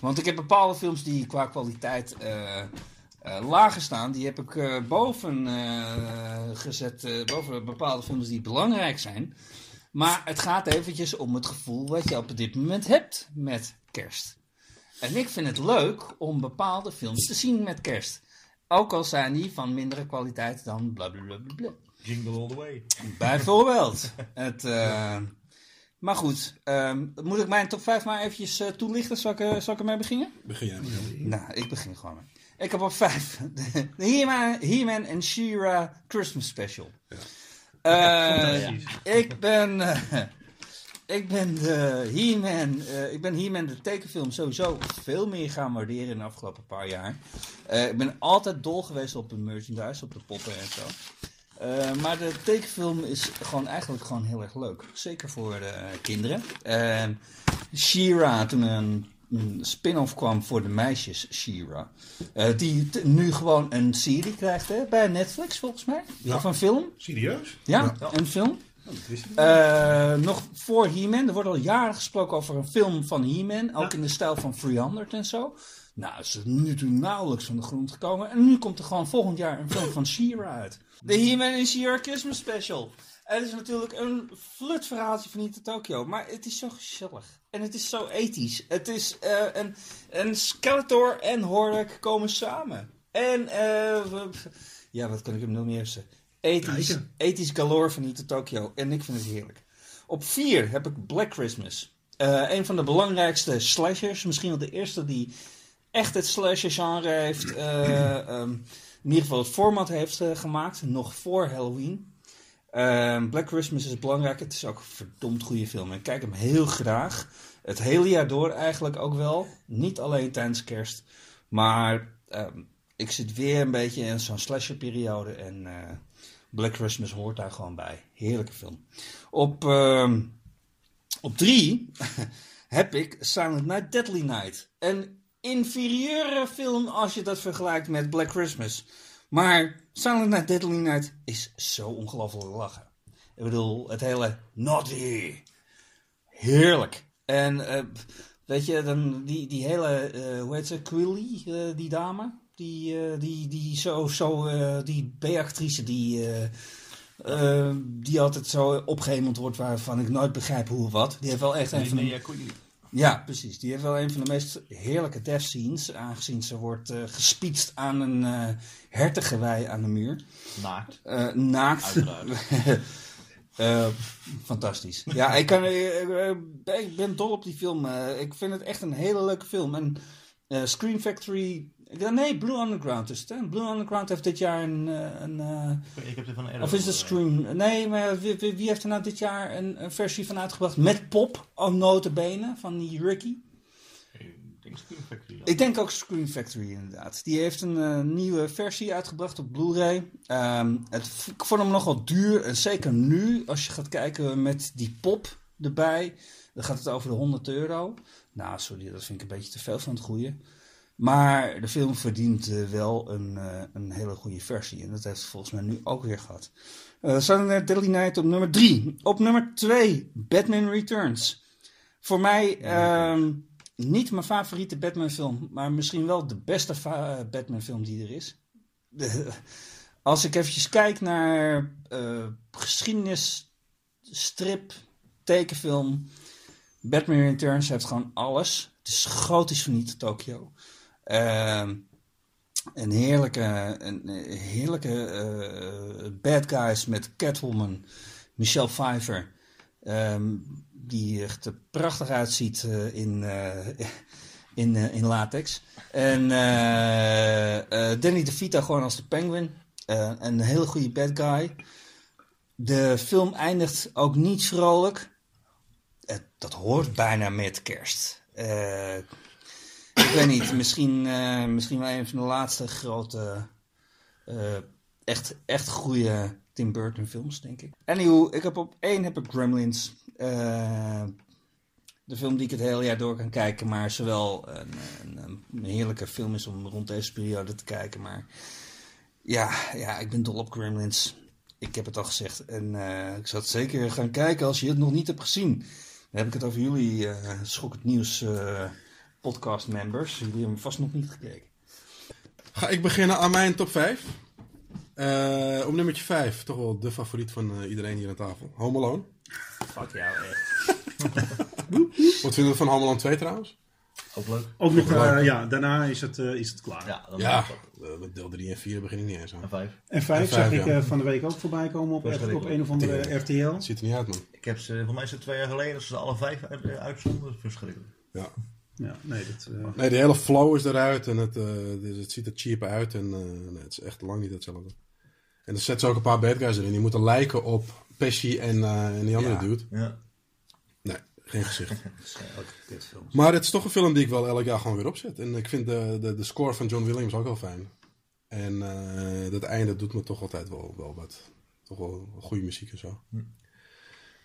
Want ik heb bepaalde films die qua kwaliteit eh, lager staan. Die heb ik boven gezet, boven bepaalde films die belangrijk zijn. Maar het gaat eventjes om het gevoel wat je op dit moment hebt met kerst. En ik vind het leuk om bepaalde films te zien met kerst. Ook al zijn die van mindere kwaliteit dan blablabla. Jingle all the way. Bijvoorbeeld. Het, maar goed, ehm, moet ik mijn top 5 maar eventjes eh, toelichten? Zal ik, eh, zal ik ermee beginnen? Begin jij maar. Nou, ik begin gewoon. mee. Ik heb op 5 de He-Man He-Man en She-Ra Christmas Special. Eh, ik ben... ik ben de He-Man, eh, ik ben He-Man de tekenfilm sowieso veel meer gaan waarderen in de afgelopen paar jaar. Eh, ik ben altijd dol geweest op de merchandise, op de poppen en zo. Eh, maar de tekenfilm is gewoon eigenlijk gewoon heel erg leuk. Zeker voor de kinderen. Uh, She-Ra, toen er een, een spin-off kwam voor de meisjes, She-Ra. eh, die nu gewoon een serie krijgt hè, bij Netflix volgens mij. Ja. Of een film. Serieus? Ja, een film. Eh, nog voor He-Man. Er wordt al jaren gesproken over een film van He-Man. Ook Ja. in de stijl van 300 en zo. Nou, is het nu toe nauwelijks van de grond gekomen. En nu komt er gewoon volgend jaar een film van She-Ra uit. De He-Man en She-Ra Christmas Special. Het is natuurlijk een flutverhaaltje van Nita Tokyo. Maar het is zo gezellig. En het is zo ethisch. Het is eh, een, een Skeletor en Hordak komen samen. En, eh, w- ja, wat kan ik hem nog meer zeggen? Ethisch, ethisch galore van Nita Tokyo. En ik vind het heerlijk. Op vier heb ik Black Christmas. Eh, een van de belangrijkste slashers. Misschien wel de eerste die echt het slasher genre heeft. eh, ehm, in ieder geval het format heeft eh, gemaakt. Nog voor Halloween. Ehm, Black Christmas is belangrijk. Het is ook een verdomd goede film. Ik kijk hem heel graag. Het hele jaar door eigenlijk ook wel. Niet alleen tijdens kerst. Maar ehm, ik zit weer een beetje in zo'n slasherperiode. En eh, Black Christmas hoort daar gewoon bij. Heerlijke film. Op, ehm, op drie heb ik Silent Night, Deadly Night. Een inferieure film als je dat vergelijkt met Black Christmas. Maar Silent Night, Deadly Night is zo ongelooflijk lachen. Ik bedoel, het hele naughty. Heerlijk. En eh, weet je, dan die, die hele, eh, hoe heet ze, Quilly, eh, die dame. Die, die, die zo, zo die B-actrice die, die altijd zo opgehemeld wordt waarvan ik nooit begrijp hoe of wat. Die heeft wel echt een van de... Nee, ja, precies. Die heeft wel een van de meest heerlijke death scenes. Aangezien ze wordt eh gespietst aan een eh hertengewei aan de muur. Naakt. Eh, naakt. Uiteraard. Eh, fantastisch. Ja, ik, kan, ik ben dol op die film. Ik vind het echt een hele leuke film. En Scream Factory... Nee, Blue Underground is het. Hè? Blue Underground heeft dit jaar een... eh, een eh, Ik heb er van of is het Scream? Nee, maar wie, heeft er nou dit jaar een, een versie van uitgebracht? Met pop, aan notenbenen, van die Ricky. Ik denk. Ik denk ook Scream Factory inderdaad. Die heeft een eh, nieuwe versie uitgebracht op Blu-ray. Ehm, het, ik vond hem nogal duur. En zeker nu, als je gaat kijken met die pop erbij. Dan gaat het over de 100 euro. Nou, sorry, dat vind ik een beetje te veel van het goede. Maar de film verdient eh, wel een, eh, een hele goede versie. En dat heeft het volgens mij nu ook weer gehad. Uh, Silent Night, Deadly Night op nummer 3. Op nummer 2, Batman Returns. Voor mij ehm, niet mijn favoriete Batman film, maar misschien wel de beste Batman film die er is. Als ik eventjes kijk naar eh, geschiedenis, strip, tekenfilm, Batman Returns heeft gewoon alles. Het is groot van niet Ehm, een heerlijke, een, heerlijke eh, bad guys met Catwoman, Michelle Pfeiffer. ehm, die echt prachtig uitziet eh, in, eh, in, in latex. En Danny DeVito gewoon als de penguin. Een hele goede bad guy. De film eindigt ook niet vrolijk. Dat hoort bijna met kerst. Eh, ik weet niet, misschien, eh, misschien wel een van de laatste grote, eh, echt, echt goede Tim Burton films, denk ik. Anywho, ik heb op één heb ik Gremlins. Eh, de film die ik het hele jaar door kan kijken, maar zowel een, een, een heerlijke film is om rond deze periode te kijken. Maar ja, ja ik ben dol op Gremlins. Ik heb het al gezegd. En ik zou het zeker gaan kijken als je het nog niet hebt gezien. Dan heb ik het over jullie Schok het Nieuws podcast members. Jullie hebben hem vast nog niet gekeken. Ga ik beginnen aan mijn top 5. Eh, op nummertje 5, toch wel de favoriet van eh, iedereen hier aan tafel. Home Alone. Fuck jou echt. Wat vinden we van Home Alone 2 trouwens? Ook leuk. Ook nog, Leuk. eh, ja, daarna is het, eh, is het klaar. Ja, dan Ja, met deel 3 en 4 begin ik niet eens aan. En vijf. En vijf En zag vijf, ik eh, van de week ook voorbij komen op, op een of andere RTL. Ziet er niet uit, man. Ik heb ze, voor mij is het twee jaar geleden, dat ze alle vijf uit, uitzonden. Verschrikkelijk. Ja. Ja, nee, dat, eh, Nee, de hele flow is eruit en het, eh, dus het ziet er cheap uit. En eh, nee, het is echt lang niet hetzelfde. En dan zetten ze ook een paar bad guys erin. Die moeten lijken op Pesci en, eh, en die andere Ja. dude. Ja. Nee, geen gezicht. Maar het is toch een film die ik wel elk jaar gewoon weer opzet. En ik vind de, de, de score van John Williams ook wel fijn. En eh dat einde doet me toch altijd wel, wel wat. Toch wel goede muziek en zo.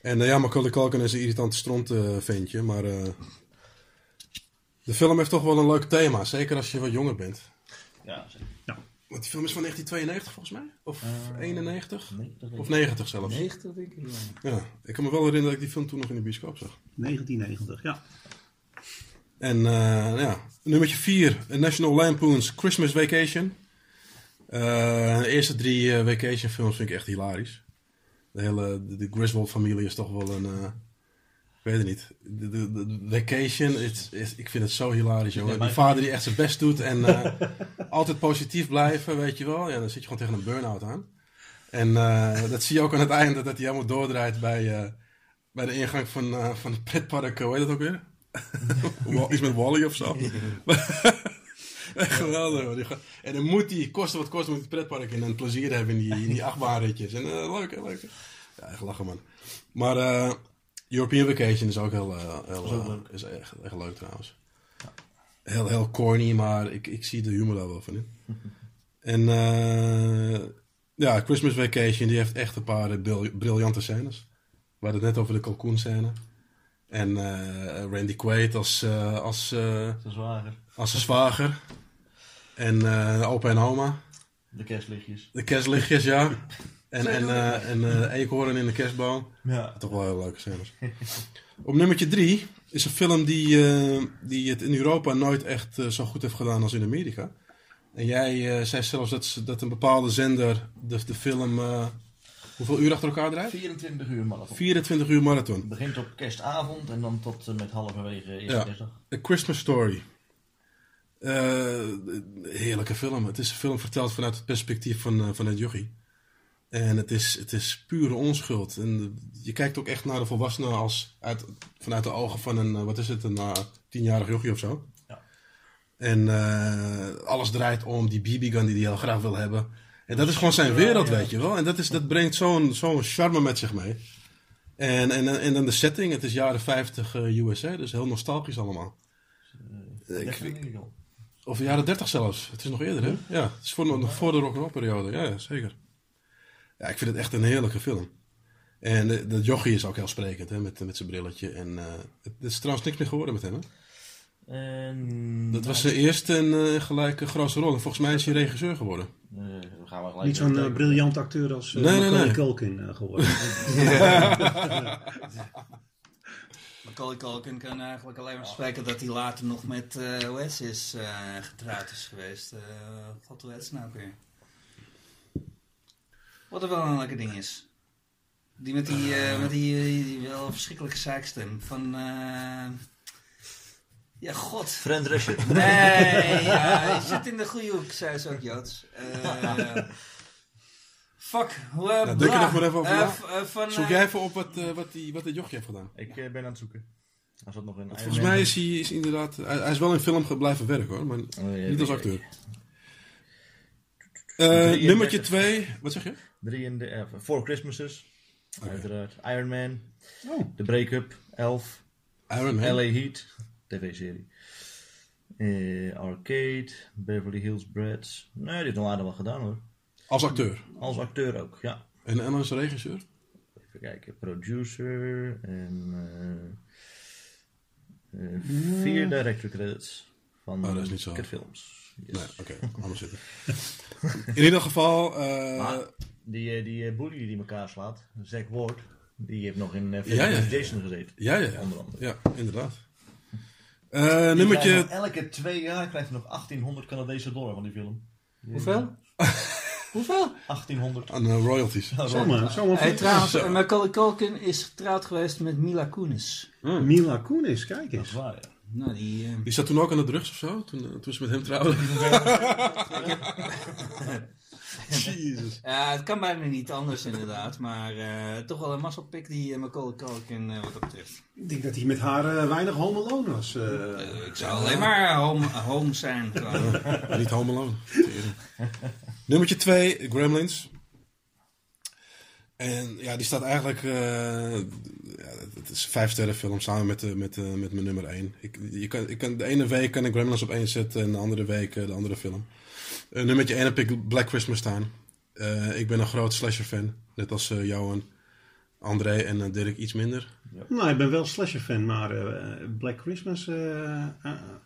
En eh, ja, Macaulay Culkin is een irritante stront eh, ventje. Maar eh, de film heeft toch wel een leuk thema. Zeker als je wat jonger bent. Ja, zeker. Want die film is van 1992 volgens mij? Of 91? Nee, dat weet Of ik 90 zelfs. 90 denk ik. ja. Ja, ik kan me wel herinneren dat ik die film toen nog in de bioscoop zag. 1990, ja. En eh, ja, nummertje 4, National Lampoon's Christmas Vacation. Eh, de eerste drie eh, vacation films vind ik echt hilarisch. De hele de, de Griswold familie is toch wel een... ik weet het niet. De, de, de vacation, is, is, ik vind het zo hilarisch, jongen. Die maar- vader die echt zijn best doet en eh, altijd positief blijven, weet je wel. Ja, dan zit je gewoon tegen een burn-out aan. En eh, dat zie je ook aan het einde, dat hij helemaal doordraait bij, eh, bij de ingang van, van het pretpark. Hoe heet dat ook weer? Iets met Wally of zo. Geweldig. En dan moet hij, koste wat kost, moet het pretpark in en plezier hebben in die, in die achtbaanritjes. En leuk, hè, leuk. hè. Ja, echt lachen, man. Maar European Vacation is ook heel, eh, heel Is ook eh, leuk. is echt, echt leuk trouwens. Heel, heel corny, maar ik, ik zie de humor daar wel van in. en eh, ja, Christmas Vacation, die heeft echt een paar bril- briljante scènes. We hadden het net over de kalkoen scène. En eh, Randy Quaid als, eh, als, is zwager. als zijn zwager. En opa en oma. De kerstlichtjes. De kerstlichtjes, ja. En, en, eh en eh, eekhoorn in de kerstboom. Ja. Toch wel heel leuke scènes. Op nummertje drie is een film die, eh, die het in Europa nooit echt zo goed heeft gedaan als in Amerika. En jij eh, zei zelfs dat, ze- dat een bepaalde zender de, de film... eh, hoeveel uur achter elkaar draait? 24 uur marathon. 24 uur marathon. Het begint op kerstavond en dan tot met halverwege eerste Ja. kerstdag. A Christmas Story. Eh, heerlijke film. Het is een film verteld vanuit het perspectief van, van het jochie. En het is, het is pure onschuld. En je kijkt ook echt naar de volwassenen als uit, vanuit de ogen van een, eh, wat is het, een eh, tienjarig jochie of zo. Ja. En eh, alles draait om die BB-gun die hij heel graag wil hebben. En dat is gewoon zijn wereld, weet je wel. En dat, is, dat brengt zo'n zo'n charme met zich mee. En, en, en dan de setting, het is jaren 50 eh, USA, dus heel nostalgisch allemaal. Ik-. Of jaren 30 zelfs. Het is nog eerder, hè? Ja, het is voor, nog voor de rock'n'roll periode. Ja, ja, zeker. Ja, ik vind het echt een heerlijke film. En de, de jochie is ook heel sprekend, hè? Met, met zijn brilletje. En eh, het, het is trouwens niks meer geworden met hem, hè? En, Dat was zijn eerste en eh, gelijk een grote rol. En volgens mij is hij regisseur geworden. Eh, dan gaan we gelijk Niet zo'n eh, briljant acteur als uh, Nee, nee, Macaulay nee. Culkin eh, geworden. Macaulay Culkin kan eigenlijk alleen maar spreken dat hij later nog met eh OS is eh, getrouwd is geweest. Eh God, hoe heet ze nou weer? Wat er wel een lekker ding is. Die met die, eh, met die, die, die wel verschrikkelijke zeikstem van... eh ja, god. Friend Rusher. Nee, ja, hij zit in de goede hoek, zei ze ook Joods. Eh, fuck, hoe... eh, denk er nog maar even over Eh, eh, van, Zoek eh, jij even op wat, eh, wat, die, wat dat jochie heeft gedaan. ik eh, ben aan het zoeken. Hij zat nog in Volgens mij is hij is inderdaad... Hij, hij is wel in film blijven werken, hoor. Maar Oh, ja, niet als acteur. Eh, 33. nummertje 2. Wat zeg je? Drie in de... eh, Four Christmases. Uiteraard. Iron Man. Oh. The Breakup. Elf. Iron Man. LA Heat. TV-serie. Eh, Arcade. Beverly Hills Brats. Nee, die heeft nog aardig wel gedaan hoor. Als acteur. Als acteur ook, ja. En, en als regisseur? Even kijken. Producer. En... eh, vier director credits. Van Oh, dat is niet zo. kutfilms. Nee, oké. Allemaal zitten. In ieder geval... eh, Maar die, eh, die eh, bully die elkaar slaat, Zack Ward, die heeft nog in uh, Ja, ja, ja. Jason gezeten. ja, ja, ja. Onder andere. Ja, inderdaad. Eh, krijgt nummertje... elke twee jaar krijgt hij nog 1800 Canadese dollar van die film. Hoeveel? Hoeveel? 1800. Aan eh, royalties. Zomaar, zomaar. Hey, trouwens, Macaulay Culkin is getrouwd geweest met Mila Kunis. Mila Kunis, kijk Dat is eens. waar, ja. Nou, die... eh, Die zat toen ook aan de drugs of zo? Toen, eh, toen ze met hem trouwde? Jezus. Ja, het kan bijna niet anders inderdaad, maar eh, toch wel een mazzelpik die uh, Macaulay Culkin eh, wat dat betreft. Ik denk dat hij met haar weinig home alone was. ik zou alleen maar home, home zijn. Niet Home Alone. Nummertje 2, Gremlins. En ja, die staat eigenlijk... eh, ja, het is een film samen met, de, met, de, met mijn nummer 1. Ik, je kan, ik kan, de ene week kan ik Gremlins op één zetten en de andere week eh, de andere film. Eh, nummertje 1 heb ik Black Christmas staan. Eh, ik ben een groot slasher fan. Net als eh, Johan, André en eh, Dirk iets minder. Nou, ik ben wel slasher fan, maar eh, Black Christmas... eh, eh,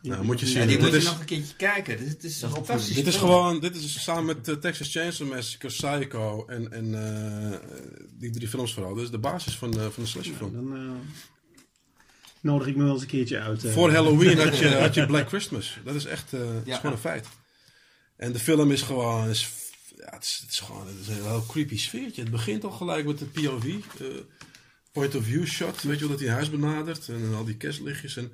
Nou, moet je Ja, zien. die dit moet je is- nog een keertje kijken. Dit, dit is een fantastisch. Dit is gewoon, dit is samen met Texas Chainsaw Massacre, Psycho en, en eh, die drie films vooral. Dat is de basis van, van de slasherfilm. Dan eh, nodig ik me wel eens een keertje uit. Voor Halloween had je, had je Black Christmas. Dat is echt, eh, het is Ja. gewoon een feit. En de film is gewoon, is, ja, het, is, het is gewoon het is een heel creepy sfeertje. Het begint al gelijk met de POV, eh, point of view shot. Weet je wel, dat hij huis benadert en al die kerstlichtjes. En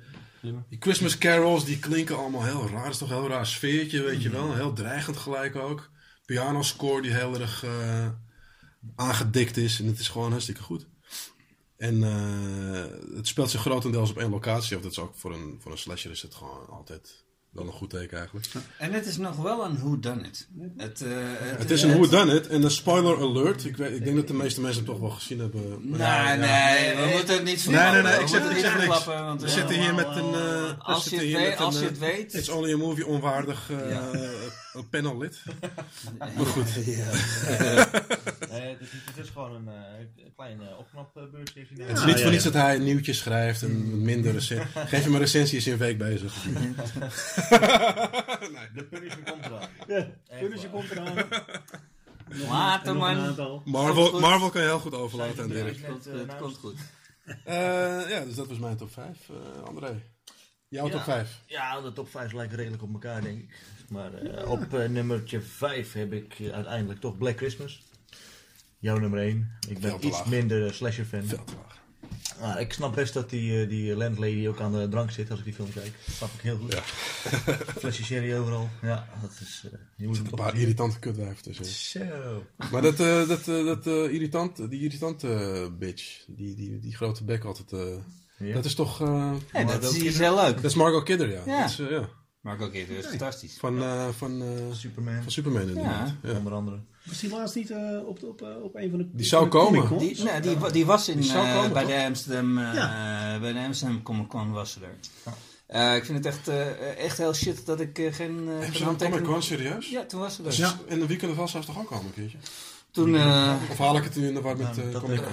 die Christmas carols, die klinken allemaal heel raar. Het is toch een heel raar sfeertje, weet je wel. Heel dreigend gelijk ook. Piano score die heel erg eh, aangedikt is. En het is gewoon hartstikke goed. En eh, het speelt zich grotendeels op één locatie. Of dat is ook voor een, voor een slasher is het gewoon altijd wel een goed teken eigenlijk. En het is nog wel een whodunit. Het, eh, Het is een who done it en een spoiler alert. Ik, weet, ik denk dat de meeste mensen het toch wel gezien hebben. Nee, Ja, ja. nee, we moeten het niet Nee, nee, nee, we ik zeg, ik niks. klappen, want We we- zitten hier met een... eh, we Als je het weet- als je eh, het weet. It's only a movie onwaardig eh Ja. een panellid. Maar goed. Nee, het, is, het is gewoon een, eh, uh, opknapbeurtje. heeft hij Het is niet ja, voor ja. niets dat hij een nieuwtje schrijft en minder recensie. Geef hem een recensie, is hij een week bezig. De Punisher komt eraan. Ja, Punisher komt eraan. Later, man. Marvel. Marvel kan je heel goed overlaten aan Dirk. Het komt, goed. Eh, ja, dus dat was mijn top 5. eh André. Jouw Ja. top 5. Ja, de top 5 lijken redelijk op elkaar, denk ik. Maar eh, op eh, nummertje 5 heb ik eh, uiteindelijk toch Black Christmas. Jouw nummer 1. Ik ben iets laag. minder slasher fan. Veel te laag. Ah, ik snap best dat die, eh, die landlady ook aan de drank zit als ik die film kijk. Dat snap ik heel goed. Ja. Flesje sherry overal. Ja, dat is... eh, je moet Er een paar zien. irritante kutwijven tussen. Zo. Maar dat, eh, dat, dat eh, irritant, die irritante bitch, die, die, die grote bek altijd, eh, Ja. dat is toch, eh, Ja, dat is, heel leuk. dat is Margot Kidder, ja. Ja. Dat is, ja. Maar ook is fantastisch. Van, eh, van, eh, Superman, van Superman inderdaad. Ja. onder andere. Was die laatst niet eh, op, op, eh, op een van de... Die zou van de komen. Die, nee, die, wa- die was in, Die zou eh, komen, bij, de Amsterdam, eh, bij de Amsterdam Comic Con was ze er. Eh, ik vind het echt, eh, echt heel shit dat ik geen, uh, Heb je zo'n Comic Con serieus? Ja, toen was ze er. Ja. En de weekend was ze toch ook komen een keertje? Toen, eh Of haal ik het nu in de war met Nou, eh dat Comic Con?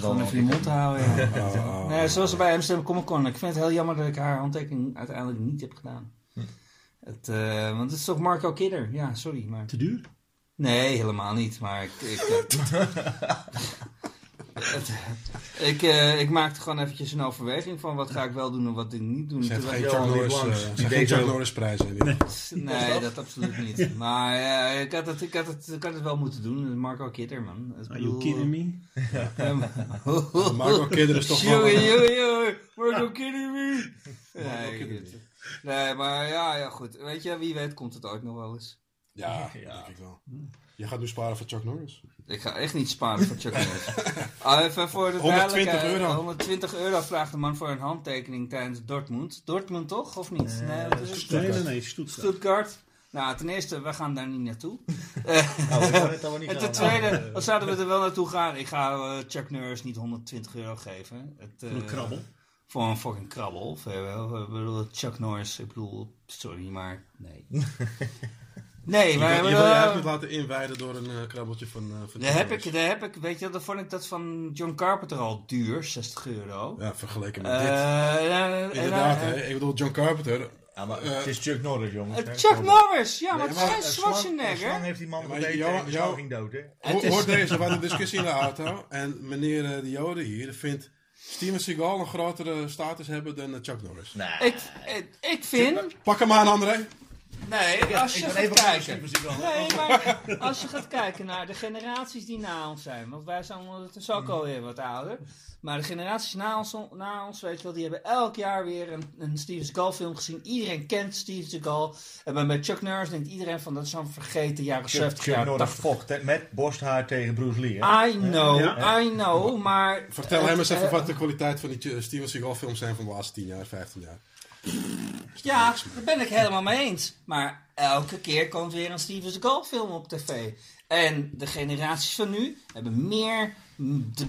gewoon even je mond houden. Ja. Oh, oh, oh. Nee, zoals bij Amsterdam Comic Con. Ik vind het heel jammer dat ik haar handtekening uiteindelijk niet heb gedaan. Hm. Het, eh, want het is toch Marco Kidder? Ja, sorry. Maar... Te duur? Nee, helemaal niet. Maar ik. Ik, ik, eh, ik maakte gewoon eventjes een overweging van wat ga ik wel doen en wat ik niet doen. Geen Chuck Norris, Langs, eh, geen Chuck. Norris prijs. hè, die. ik, nee, dat absoluut niet. Maar eh, ik, had het, ik, had het, ik had het wel moeten doen. Marco Kidder, man. Ik Are you kidding me? Margot Kidder is toch wel... Jongen, jongen, jongen. Marco kidding me? Nee, nee, maar ja, ja, goed. Weet je, wie weet komt het ooit nog wel eens. Ja, denk ik wel. Je gaat nu sparen voor Chuck Norris. Ik ga echt niet sparen voor Chuck Norris. Ah, even voor de 120 duidelijkheid, euro. 120 euro vraagt de man voor een handtekening tijdens Dortmund. Dortmund toch, of niet? Nee, wat is het? Nee, nee, nee, Stuttgart. Stuttgart. Nou, ten eerste, we gaan daar niet naartoe. Nou, al niet En ten tweede, eh, wat zouden we er wel naartoe gaan? Ik ga eh, Chuck Norris niet 120 euro geven. Het, Voor een eh, krabbel. Voor een fucking krabbel. Of, eh, wel, ik bedoel, Chuck Norris, ik bedoel, sorry, maar nee. Nee, Je, maar... je, wil je eh, het laten inwijden door een eh, krabbeltje van, eh van daar heb ik, daar heb ik, weet je, dan vond ik dat van John Carpenter al duur, 60 euro. Ja, vergeleken met Eh, dit. Inderdaad, hè. Ik bedoel, John Carpenter... Ja, maar Eh, het is Chuck Norris, jongens. Eh, hè. Chuck. Norris, ja, maar het is Een geen Schwarzenegger. heeft die man Ja, gebeten jou- en jou- ging dood, hè? Het Hoor, is- hoor deze, we hadden een discussie in de auto. En meneer eh, de Joden hier vindt Steven Seagal een grotere status hebben dan eh, Chuck Norris. Nee. Ik, ik, ik vind, Pak hem aan, André. Nee, als je gaat even kijken. Nee, maar als je gaat kijken naar de generaties die na ons zijn. Want wij zijn ondertussen ook alweer wat ouder. Maar de generaties na ons, na ons weet je wel, die hebben elk jaar weer een, een Steven Seagal film gezien. Iedereen kent Steven Seagal. En bij Chuck Norris denkt iedereen van dat is zo'n vergeten jaren 70, Chuck jaren Norris 80. vocht hè, met borsthaar tegen Bruce Lee. Hè? I know, Ja. I know, maar... Vertel het, hem eens even eh, wat de kwaliteit van die Steven Seagal films zijn van de laatste 10 jaar, 15 jaar. Ja, daar ben ik helemaal mee eens. Maar elke keer komt weer een Steven Seagal film op tv. En de generaties van nu hebben meer,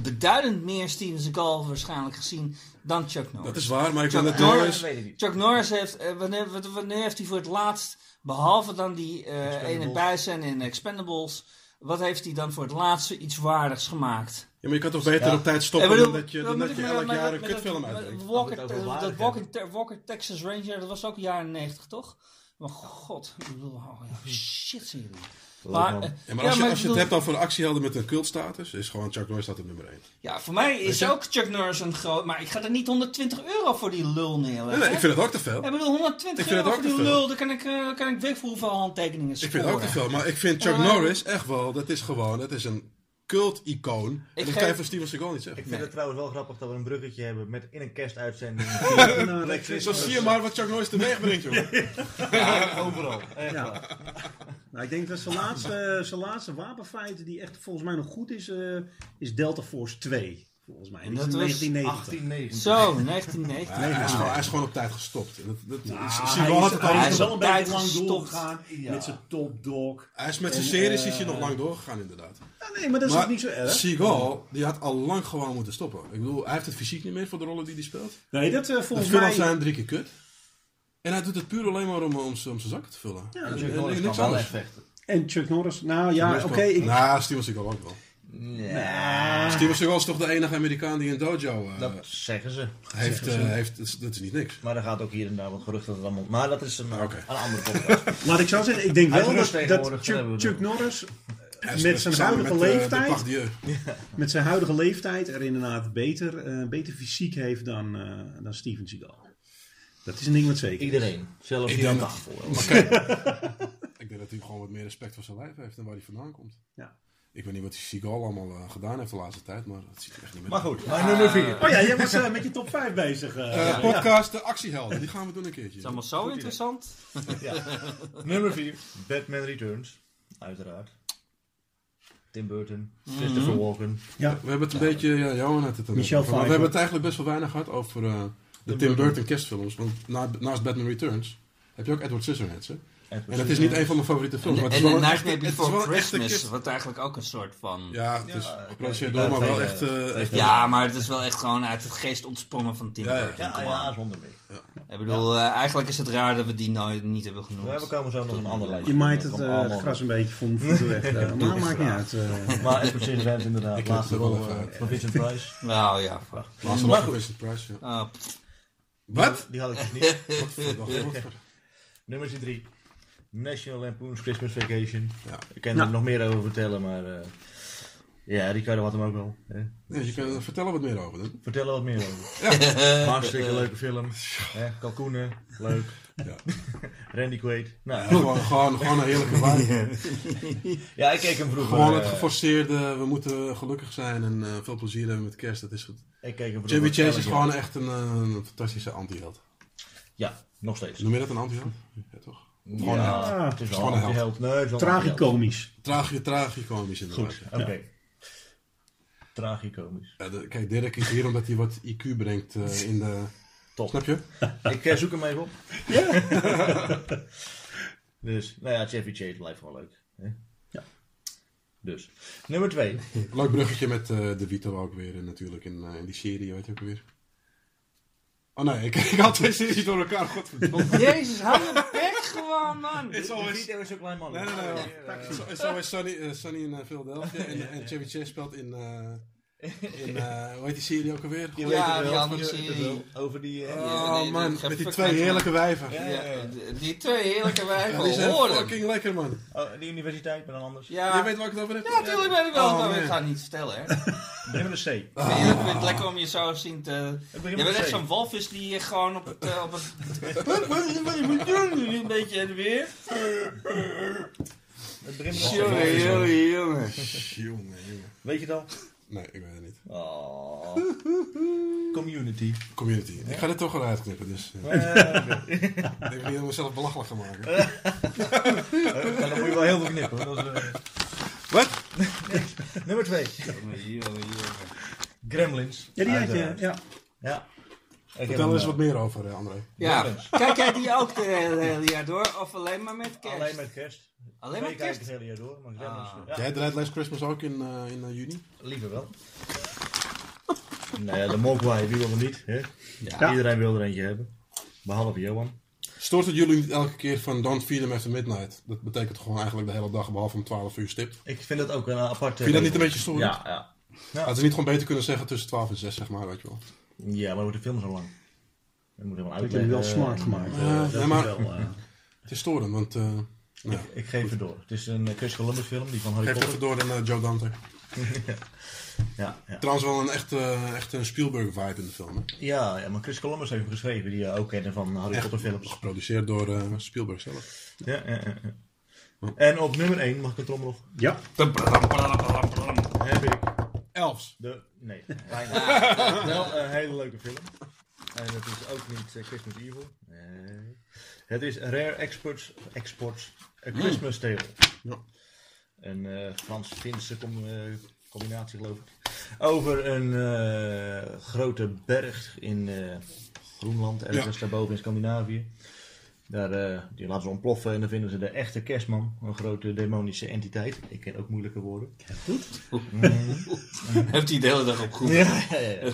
beduidend meer Steven Seagal waarschijnlijk gezien dan Chuck Norris. Dat is waar, maar ik Chuck ben het Norris-. Chuck Norris heeft, eh, wanneer, wanneer- heeft hij voor het laatst, behalve dan die eh ene Expendables. bijzijn in Expendables, wat heeft hij dan voor het laatste iets waardigs gemaakt? Ja, maar je kan toch beter Ja. op tijd stoppen Ik bedoel, dan dat je, dan dat ik je elk met- jaar een kutfilm uitbrengt. Walker, dat Walker, Te- Walker Texas Ranger, dat was ook jaren 90, toch? Maar god, ik bedoel, oh ja, shit zien jullie. Maar, eh, Ja, maar als, je, ik als je bedoel- het hebt over actiehelden met een cultstatus, is gewoon Chuck Norris dat op nummer 1. Ja, voor mij is je? ook Chuck Norris een groot... Maar ik ga er niet 120 euro voor die lul neerleggen. Nee, nee, ik vind het ook te veel. Ik bedoel, 120 Ik vind het euro ook voor die lul, dan kan ik, eh, kan ik weet voor hoeveel handtekeningen Ik scoren. vind het ook te veel, maar ik vind Chuck Ja. Norris echt wel, dat is gewoon, dat is een cult-icoon. En dat geef- kan je van Steven Seagal niet zeggen. Ik vind Nee. het trouwens wel grappig dat we een bruggetje hebben met in een kerstuitzending. Nou, Zo zie je maar wat Chuck Norris teweeg brengt, joh. Ja, overal. Echt Ja. waar. Nou, ik denk dat zijn laatste, zijn laatste wapenfeit die echt volgens mij nog goed is, eh, is Delta Force 2. Volgens mij. Die Dat is in was 1990. 1890. Zo, 1990. Hij, hij is gewoon, hij is gewoon op tijd gestopt. En Dat, dat, hij had is, het hij al is Hij is wel op een tijd beetje lang doorgegaan Ja. met zijn top dog. Hij is met zijn En, series is hij nog lang doorgegaan, inderdaad. Ja, nee, maar dat is Maar ook niet zo erg. Seagal, die had al lang gewoon moeten stoppen. Ik bedoel, hij heeft het fysiek niet meer voor de rollen die hij speelt. Nee, dat eh, De volgens mij... zijn drie keer kut. En hij doet het puur alleen maar om, om, zijn zakken te vullen. Ja, En- Chuck en- Norris en kan niks wel vechten. En Chuck Norris. Nou ja, oké. Seagal- ik- Nou, Steven Seagal ook wel. Ja, Steven Seagal is toch de enige Amerikaan die een dojo eh, dat zeggen ze. heeft, eh, heeft. Dat is, dat is niet niks. Maar er gaat ook hier en daar wat gerucht dat het allemaal... Maar dat is een, Oké. een andere podcast. Laat ik zo zeggen, ik denk wel dat, Chuck. Norris met zijn huidige met, eh, leeftijd... Depardieu. met zijn huidige leeftijd er inderdaad beter, eh, beter fysiek heeft dan, eh, dan Steven Seagal. Dat is een ding wat zeker. Iedereen. Zelfs tafel. Maar kijk, ik denk dat hij gewoon wat meer respect voor zijn lijf heeft en waar hij vandaan komt. Ja. Ik weet niet wat die Seagal allemaal eh, gedaan heeft de laatste tijd, maar dat ziet er echt niet meer Maar goed, mijn nummer 4. Oh ja, jij was eh, met je top 5 bezig. eh. Eh, podcast De Actiehelden, die gaan we doen een keertje. Het is allemaal zo interessant. Nummer 4. Batman Returns. Uiteraard. Tim Burton. Christopher Walken. ja. We hebben het een beetje, ja, Johan had het er net Michel We hebben het eigenlijk best wel weinig gehad over eh, de Tim Tim. Burton kerstfilms. Want na, naast Batman Returns heb je ook Edward Scissorhands. Hè? En dat is niet een van mijn favoriete films. En, maar het en is wel een Nightmare echte- het is Before Christmas, wat eigenlijk ook een soort van... Ja, Ja, het is Ja, geproduceerd door, maar wel echt... eh, echt- maar het is wel echt gewoon uit het geest ontsprongen van Tim Ja, ja. Burton. Ja, ja, zonder meer. Ik bedoel, eh, eigenlijk is het raar dat we die nooit niet hebben genoemd. Ja, we komen zo nog een ander lijstje. Je maait het eh, allemaal- het gras een beetje van de voeten weg. maar maakt niet uit. eh. Maar Edward Scissorhands inderdaad. Ik laatste het rol van Vincent Price. Nou ja. Laatste nog goed. Vincent Price, ja. Ah. Wat? Die had ik dus niet. Nummer 3. National Lampoon's Christmas Vacation. Ja. Ik kan Nou. er nog meer over vertellen, maar... eh, ja, Ricardo had hem ook wel. Hè. Nee, je kan er vertellen wat meer over. Dan. Vertel er wat meer over. Hartstikke leuke film. Hè, kalkoenen, leuk. Ja. Randy Quaid. Nou, Gewoon, gewoon, gewoon een heerlijke vibe. ja, ik keek hem vroeger. Gewoon het eh, geforceerde, we moeten gelukkig zijn en eh, veel plezier hebben met kerst, dat is goed. ik keek hem vroeger Chevy Chase is gewoon echt een, een fantastische anti-held. Ja, nog steeds. Noem je dat een anti-held? Ja, toch? Ja, Ja, het is wel gewoon een held. held. Nee, het is wel een held. Tragicomisch. Tragi, tragicomisch inderdaad. Goed, oké. Tragicomisch. Ja, de- kijk, Dirk is hier omdat hij wat IQ brengt eh, in de... Top. Snap je? Ik eh, zoek hem even op. dus, nou ja, Chevy Chase blijft gewoon leuk. Hè? Ja. Dus, nummer 2. Leuk bruggetje met eh, De Vito ook weer en natuurlijk in, eh, in die serie, weet je ook weer. Oh nee, ik, ik had twee series door elkaar, godverdomme. Jezus, hou je gewoon, man. It's always, is zo'n klein man. nee, nee, nee. It's, it's always sunny, eh, sunny in eh, Philadelphia en, en Chevy Chase speelt in, eh, In, eh, hoe heet die serie ook alweer? Ja, weet die andere serie. Over die... eh, Oh nee, man, dat- met die twee heerlijke wijven. Ja, Ja, ja, ja. die- die twee heerlijke wijven. Ja, die zijn fucking lekker man. Oh, die universiteit, maar dan anders. Ja, Je weet waar ik het over heb? ja, natuurlijk weet ik wel, Oh, maar ik man. ga het niet vertellen, hè. Begin met een C. Ik vind het- ik vind het lekker om je zo zien te... Je bent echt zo'n walvis die gewoon op het... eh, op het... wat, moet doen? Een beetje en weer. Het begint met een C. Jongen, jongen, jongen. Jongen, jongen. Weet je het al? Nee, ik weet het niet. Oh. Community. Community. Ik ga dit toch wel uitknippen, dus eh, Eh, ik denk niet om mezelf belachelijk gaan maken. maar dan moet je wel heel veel knippen. hoor. Dat is, eh, Wat? nummer 2. Jongen, jongen, jongen. Gremlins. Ja, die had je. Uiteraard. Ja. Ja. Ik heb Vertel eens eh, wat meer over, eh, André. Ja, Gremlins. kijk jij die ook de hele, hele jaar door? Of alleen maar met kerst? Alleen met kerst. Alleen ik kerst? het hele jaar door. Maar Ah. ja, Jij draait Last Christmas ook in, eh, in eh, juni? liever wel. nou ja, de Mogwai, wie wil er niet? Hè? Ja. Iedereen wil er eentje hebben. Behalve Johan. Stoort het jullie niet elke keer van Don't Feed Them After Midnight? Dat betekent gewoon eigenlijk de hele dag, behalve om 12 uur stipt. Ik vind dat ook een aparte... Vind je dat niet een beetje storend? Ja, ja. Hadden ze niet gewoon beter kunnen zeggen tussen 12 en 6, zeg maar, weet je wel. Ja, maar dan wordt de film zo lang. Dan moet je wel Dat heb uitleggen. je wel smart gemaakt. Ja, dat maar- wel, eh, Het is storend, want... eh ja. Ik geef het door. Het is een eh, Chris Columbus film, die van Harry Geef het Potter. even door aan eh, Joe Dante. Ja, ja. Trouwens wel een echte, echte een Spielberg-vibe in de film. Hè? Ja, ja, maar Chris Columbus heeft hem geschreven, die je ook kennen van Harry Echt Potter films. geproduceerd door eh, Spielberg zelf. Ja, ja, ja, ja. En op nummer 1, mag ik een trommel Ja. heb ik Elfs. de... Nee, bijna. Wel een hele leuke film. En het is ook niet eh, Christmas Evil. Nee. Het is Rare Exports, Exports A Christmas Tale. Ja. Een eh, Frans-Finse com- eh, combinatie geloof ik. Over een eh, grote berg in eh, Groenland, ergens daarboven in Scandinavië. Daar, eh, die laten ze ontploffen en dan vinden ze de echte kerstman. Een grote demonische entiteit. Ik ken ook moeilijke woorden. Heeft hij de hele dag op goed? Ja, ja, ja. En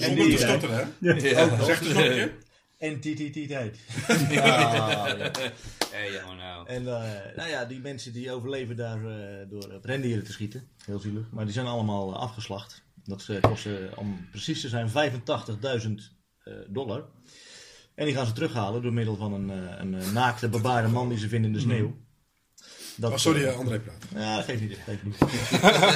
Zonder te stotteren, hè? Ja. Zeg het nog een keer. Entiteit. Ja. Hé, jongen nou. En eh, nou ja, die mensen die overleven daar eh, door op rendieren te schieten. Heel zielig. Maar die zijn allemaal eh, afgeslacht. Dat kost ze, om precies te zijn, 85.000 eh, dollar. En die gaan ze terughalen door middel van een, eh, een naakte bebaarde man die ze vinden in de sneeuw. Dat, Oh, sorry, eh, André praat. Ja, geeft niet, geeft niet.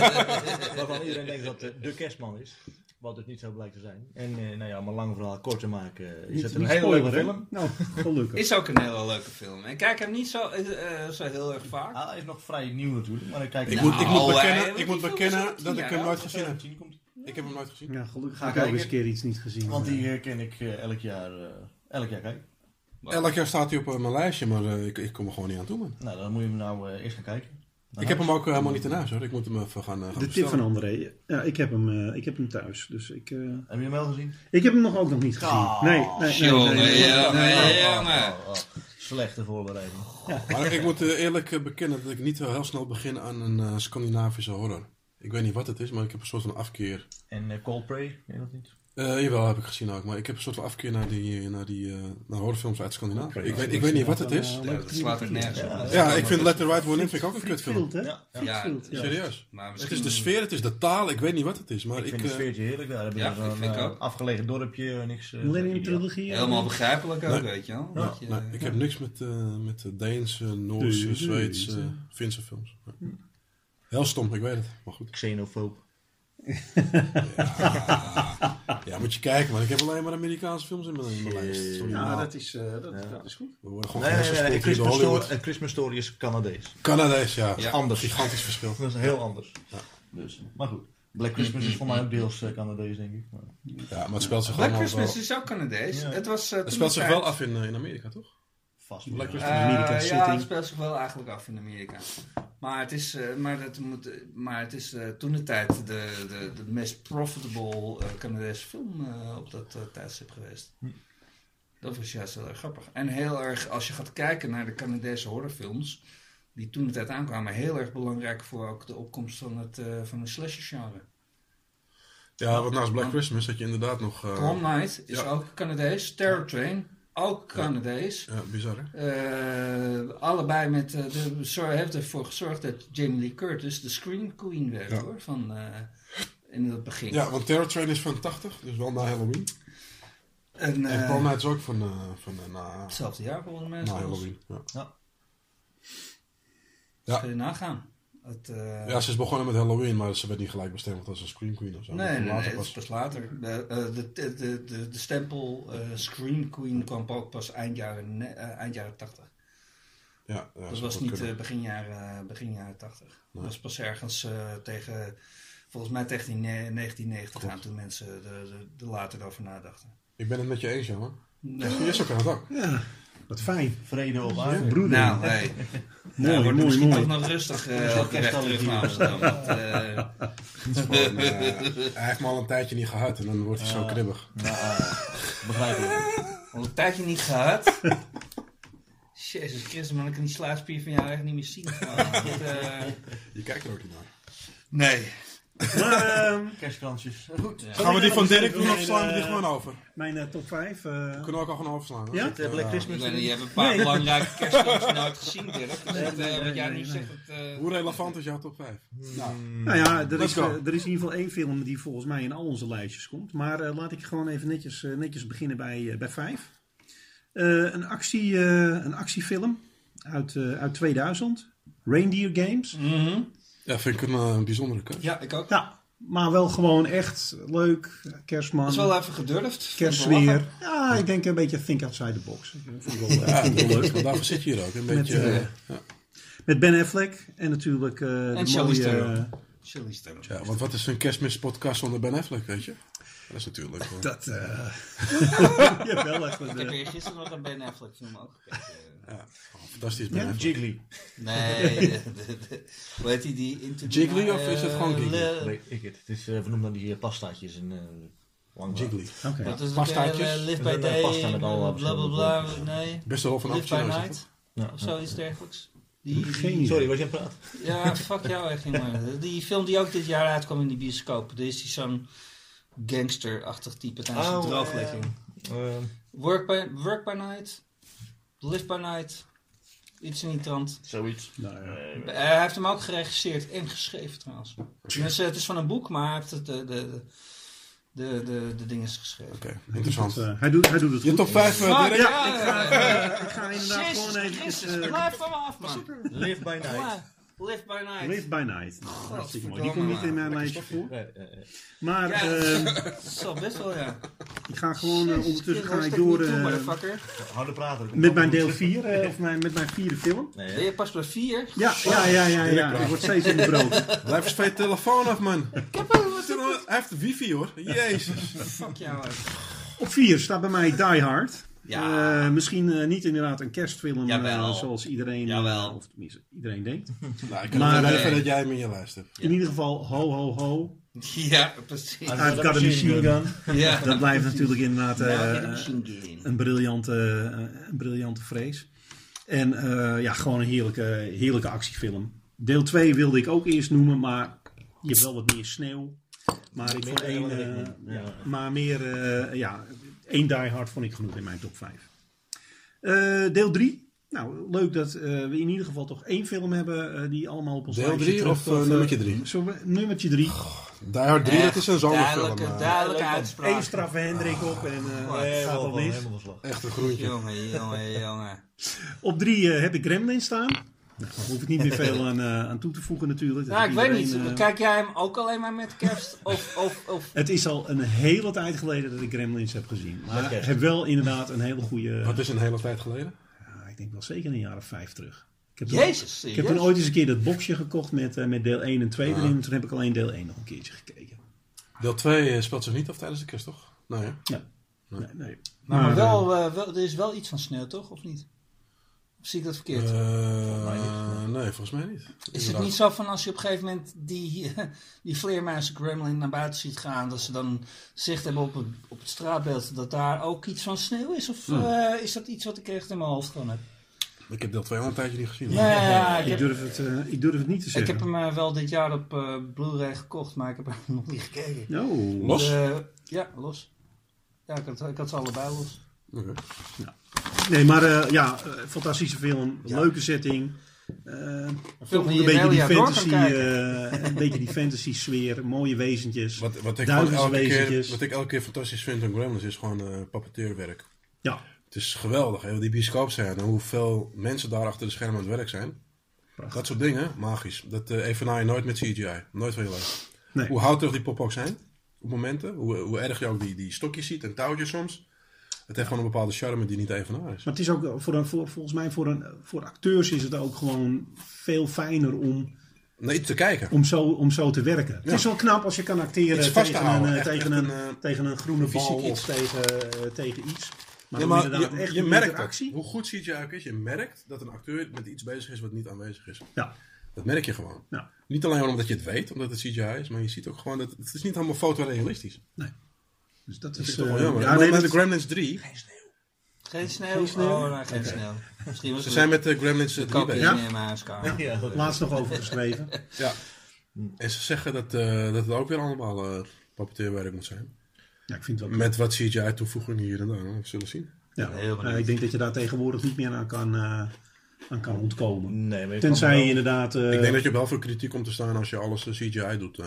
Waarvan iedereen denkt dat de kerstman is. Wat het niet zo blijkt te zijn. En eh, nou ja, om een lang verhaal kort te maken, eh, is Niet- het een niet hele leuke spoileren, film. Nou, gelukkig. Is ook een hele leuke film. Ik kijk hem niet zo, eh, eh, zo heel erg vaak. Ah, hij is nog vrij nieuw natuurlijk, maar ik kijk Ik moet, ik moet Nou, bekennen, ik die moet film is bekennen tien dat ik jaar hem oud. nooit gezien heb. 17 komt. Ik heb hem nooit gezien. Ja, gelukkig Ga heb ik ook kijken. eens een keer iets niet gezien. Want die eh, ken ik eh, elk jaar, eh, elk jaar kijken. Elk jaar staat hij op eh, mijn lijstje, maar eh, ik, ik kom er gewoon niet aan toe, man. Nou, dan moet je hem nou eh, eerst gaan kijken. Ik heb hem ook eh, helemaal niet in huis, hoor. Ik moet hem even gaan, eh, gaan de tip van André. Ja, ik heb hem, eh, ik heb hem thuis. Dus ik, eh, Heb je hem wel gezien? ik heb hem nog ook nog niet gezien. Ah, nee, nee, nee, jongen, nee, nee. ja, nee, Oh, jongen. oh, oh. Slechte voorbereiding. Maar ik moet eerlijk bekennen dat ik niet zo heel snel begin aan een Scandinavische horror. Ik weet niet wat het is, maar ik heb een soort van afkeer. En eh, Coldplay, je dat niet? Eh jawel, heb ik gezien ook. Maar ik heb een soort van afkeer naar die, naar die eh, naar horrorfilms uit Scandinavië. Ik, weet, ik weet niet wat het is. eh, Ja, dat slaat er nergens op. Ja, Ja, ik vind Let the Right One In vind ik ook een kutfilm. Ja, ja. Serieus. maar Het misschien... is de sfeer, het is de taal, ik weet niet wat het is. Maar Ik ik, vind het sfeertje heerlijk. Daar hebben Ja, vind ik eh, ook. afgelegen dorpje, niks. eh, Millennium. Trilogie. Helemaal begrijpelijk ook, Nee. weet je wel. Ik heb niks met, eh met de Deense, Noorse. Zweedse, Finse films. Heel stom, ik weet het. Maar goed. Xenofoob. Ja, moet je kijken, maar ik heb alleen maar Amerikaanse films in mijn, in mijn lijst. Sorry. Ja, dat is, eh, dat, Ja. dat is goed. We worden gewoon Nee, nee, nee. nee. Christmas, story, een Christmas Story is Canadees. Canadees, ja. Ja. Anders. Gigantisch verschil. Dat is heel anders. Ja. Dus, maar goed. Black Christmas is voor mij ook deels eh, Canadees, denk ik. Maar, Ja, maar het speelt zich Black Christmas wel... is ook Canadees. Ja. Het, was, eh, Het speelt zich tijd- wel af in, in Amerika, toch? Vast. Wel. Christmas. Eh, Amerika ja, het speelt zich wel eigenlijk af in Amerika. Maar het is, eh, maar dat moet, maar het is eh, toen de tijd de, de, de meest profitable eh Canadese film op dat tijdstip geweest. Dat was juist heel erg grappig. En heel erg, als je gaat kijken naar de Canadese horrorfilms, die toen de tijd aankwamen, heel erg belangrijk voor ook de opkomst van het, eh van de slasher genre. Ja, want naast Black Christmas had je inderdaad nog... eh, Prom Night is ja. ook Canadees. Terror Train ook Canadees. Ja, bizar hè? Eh, allebei met, eh, de, zor- heeft ervoor gezorgd dat Jamie Lee Curtis de Scream Queen werd Ja. hoor, van, eh, in het begin. Ja, want Terror Train is van 80, dus wel na Halloween. En, en is ook van, van na, hetzelfde jaar volgens mij. na. Halloween. Ja. Ja. Ja. kun je nagaan. Het, eh, ja, ze is begonnen met Halloween, maar ze werd niet gelijk bestemd als een Scream Queen of zo. Nee, nee, Later nee, pas- dat is pas later. De, eh, de, de, de, de, stempel eh, Scream Queen kwam ook pas eind jaren, eh, eind jaren 80. Ja, ja, dat was niet eh, begin, jaren, begin jaren 80. Nee. Dat was pas ergens eh, tegen, volgens mij tegen die ne- 1990 aan toen mensen er de, de later over nadachten. Ik ben het met je eens, jongen. Nee. Ja, zo kan het ook. Ja, wat fijn. Vrede op aarde. Broeder. Nou, hey. mooi, wordt mooi, misschien mooi. toch nog rustig eh op de weg terug naar Amsterdam. want, eh, Gewoon, eh, hij heeft me al een tijdje niet gehad en dan wordt hij zo kribbig. Nou, eh, begrijpelijk. al een tijdje niet gehad. Jezus Christus, man, ik kan die sluitspier van jou echt niet meer zien. Man. Het, eh, Je kijkt er ook niet naar. nee. Maar, ehm, Kerstkransjes. Goed. Gaan we die van Dirk doen of slaan we die eh, gewoon over? mijn eh, top 5. Kunnen we ook al gewoon overslaan. Ja? Zit, eh, Black Christmas je hebt een paar Nee. belangrijke kerstfilms nooit gezien, Dirk. Dus eh, nee, wat jij nee, nu nee. zegt, eh, Hoe relevant is jouw top 5? Nou, Nou ja, er Let's is, go. eh, er is in ieder geval één film die volgens mij in al onze lijstjes komt. Maar eh, laat ik gewoon even netjes, eh, netjes beginnen bij, eh, bij vijf. Eh, een, actie, eh, een actiefilm uit, eh, uit 2000. Reindeer Games. Ja, vind ik een eh, bijzondere keuze. Ja, ik ook. Ja, maar wel gewoon echt leuk. Kerstman. Dat is wel even gedurfd. kerstsfeer. Ja, ik denk een beetje think outside the box. Ik het wel, het leuk. Want daarvoor zit je hier ook. Een Met, beetje... eh, eh, ja. Met Ben Affleck en natuurlijk eh de mooie... Chili Stone. ja, want wat is een kerstmispodcast zonder Ben Affleck, weet je? Dat is natuurlijk... eh, Dat, eh ja, wel echt. Ik heb eergisteren nog een Ben Affleck film ook gekeken. Ja, fantastisch Ben Ja? Affleck. Jiggly. Nee, de, de, de- hoe heet die? die Jiggly of is het eh, gewoon Giggly? Le- Weet ik het. Het is uh, vernoemd naar die eh, pastaatjes en uh, lang Jiggly. Oké. Wat is? Pastaatjes? eh, Live Dat by is een Day, pasta met alle bla bla bla. verschillende Nee, Best wel van Live by. Night Ja, of zoiets dergelijks. Die, die- Sorry, was je praten? ja, fuck jou echt, jongen. Die film die ook dit jaar uitkwam in die bioscoop. Er is die zo'n gangster-achtig type tijdens Oh, de drooglegging. Eh, Work, by, Work by Night, Live by Night, iets in die trant. zoiets. Nou, ja. Eh, Eh, hij heeft hem ook geregisseerd en geschreven trouwens. Dus, eh, het is van een boek, maar hij heeft het, de, de, de, de, de dingen geschreven. Oké, interessant. Eh, hij, doet, hij doet het Je goed. top 5, Fuck, Dirk? ja, ik ga, eh, ik ga inderdaad Jezus gewoon even... Eh, blijf van me af, man. Live by night. Live by Night. Live by Night. Nou, hartstikke mooi. Die komt niet in mijn Lekker lijstje voor. Eh, eh, eh. Maar Ja. eh, Dat is al best wel, ja. ik ga gewoon, eh, Jezus ondertussen ga ik door eh, praten. met mijn deel 4, of mijn, met mijn vierde film. Nee, je pas bij vier? Ja, ja, ja, ja, ja. Ik word steeds onderbroken. Blijf eens van je telefoon af, man. Hij heeft wifi, hoor. Jezus. Fuck jou. Op 4 staat bij mij Die Hard. Ja. Eh, misschien eh, niet inderdaad een kerstfilm eh, zoals iedereen, Jawel. of tenminste iedereen denkt. Nou, ik kan Maar, maar, even dat jij hem in je lijst hebt. In ieder geval, ho ho ho. Ja, precies. I've got a machine gun. Ja. Dat blijft natuurlijk inderdaad de machine gun. een, briljante, eh, een briljante vrees. En eh, ja, gewoon een heerlijke, heerlijke actiefilm. Deel 2 wilde ik ook eerst noemen, maar je hebt wel wat meer sneeuw. Maar ik vond Meer één, eh, maar meer, eh, ja, één Die Hard vond ik genoeg in mijn top 5. Eh, deel 3. Nou, leuk dat eh, we in ieder geval toch één film hebben eh, die allemaal op ons Deel lijstje 3 terug- of nummertje 3? Zullen we- nummertje 3. Die Hard 3, dat is een zomerfilm. Duidelijke, duidelijke uitspraak. Eén straffe Hendrik op en eh, het Eh, gaat al mis. Echt een groentje. Jongen, jongen, jongen. Op 3 heb ik Gremlin staan. Nou, daar hoef ik niet meer veel aan, eh, aan toe te voegen natuurlijk. Dat Nou, ik weet niet. eh, Kijk jij hem ook alleen maar met kerst? Of, of, of... Het is al een hele tijd geleden dat ik Gremlins heb gezien. Maar ik heb wel inderdaad een hele goede... Wat is een hele tijd geleden? Ja, ik denk wel zeker een jaar of vijf terug. Ik heb, toen- Jezus, ik heb toen ooit eens een keer dat boxje gekocht met, eh, met deel 1 en 2 Ah. erin. En toen heb ik alleen deel 1 nog een keertje gekeken. Deel 2 speelt zich niet af tijdens de kerst, toch? Nee, hè? Nee, nee. Maar, Maar, wel, eh, wel, er is wel iets van sneeuw, toch? Of niet? Of zie ik dat verkeerd? Eh, nee, volgens mij niet. is het niet zo van als je op een gegeven moment die, die vleermuis gremlin naar buiten ziet gaan, dat ze dan zicht hebben op het, op het straatbeeld, dat daar ook iets van sneeuw is? Of eh, is dat iets wat ik echt in mijn hoofd gewoon heb? Ik heb deel 2 al een tijdje niet gezien. Nee, ja, ik, Ik heb, durf, het, eh, ik durf het niet te ik zeggen. heb hem wel dit jaar op eh, Blu-ray gekocht, maar ik heb hem nog niet gekeken. Oh, Los? Eh, ja, los. Ja, ik had, ik had ze allebei los. Oké. Nee, maar eh, ja, eh, fantastische film. Leuke setting. Eh, Een toch film die een je beetje die fantasy, eh, een beetje die fantasy sfeer, mooie wezentjes. Wat, wat, ik elke keer, wezentjes. wat ik elke keer fantastisch vind aan Gremlins is gewoon eh papeteerwerk. Ja, Het is geweldig, hè? die bioscoopscène, hoeveel mensen daar achter de schermen aan het werk zijn. Dat soort dingen, magisch. Dat eh evenaar je nooit met CGI. Nooit van je leven. Nee. Hoe houterig die pop ook zijn, op momenten. Hoe, hoe erg je ook die, die stokjes ziet en touwtjes soms. Het heeft gewoon een bepaalde charme die niet evenaar is. maar het is ook voor, een, voor volgens mij voor, een, voor acteurs is het ook gewoon veel fijner om, Nee, te kijken. om, zo, om zo te werken. Het is wel knap als je kan acteren tegen, een, eh, echt- tegen, echt een, een, eh, tegen een groene bal of iets. tegen, eh, tegen iets. Maar, Ja, je, echt je merkt dat. Hoe goed CGI ook is, je merkt dat een acteur met iets bezig is wat niet aanwezig is. Ja, Dat merk je gewoon. Ja. Niet alleen omdat je het weet, omdat het CGI is, maar je ziet ook gewoon dat het is niet allemaal fotorealistisch. Dus dat Dat is... is toch wel eh, jammer. ja, nee, met dat- de Gremlins 3, Geen sneeuw? Geen sneeuw? Oh, nee, geen sneeuw. Misschien was ze zijn met de Gremlins de 3 kapjes bezig. Ja? in mijn huiskamer. Ja, dat laatst nog over geschreven. Ja. En ze zeggen dat, eh, dat het ook weer allemaal eh papeteerwerk moet zijn. Ja, ik vind het wel... Met wat CGI-toevoegingen hier en daar. We zullen zien. Ja, Heel eh, ik denk dat je daar tegenwoordig niet meer aan kan, eh, aan kan ontkomen. Nee, maar je Tenzij kan je wel- inderdaad... eh, Ik denk dat je wel voor kritiek komt te staan als je alles eh, CGI doet.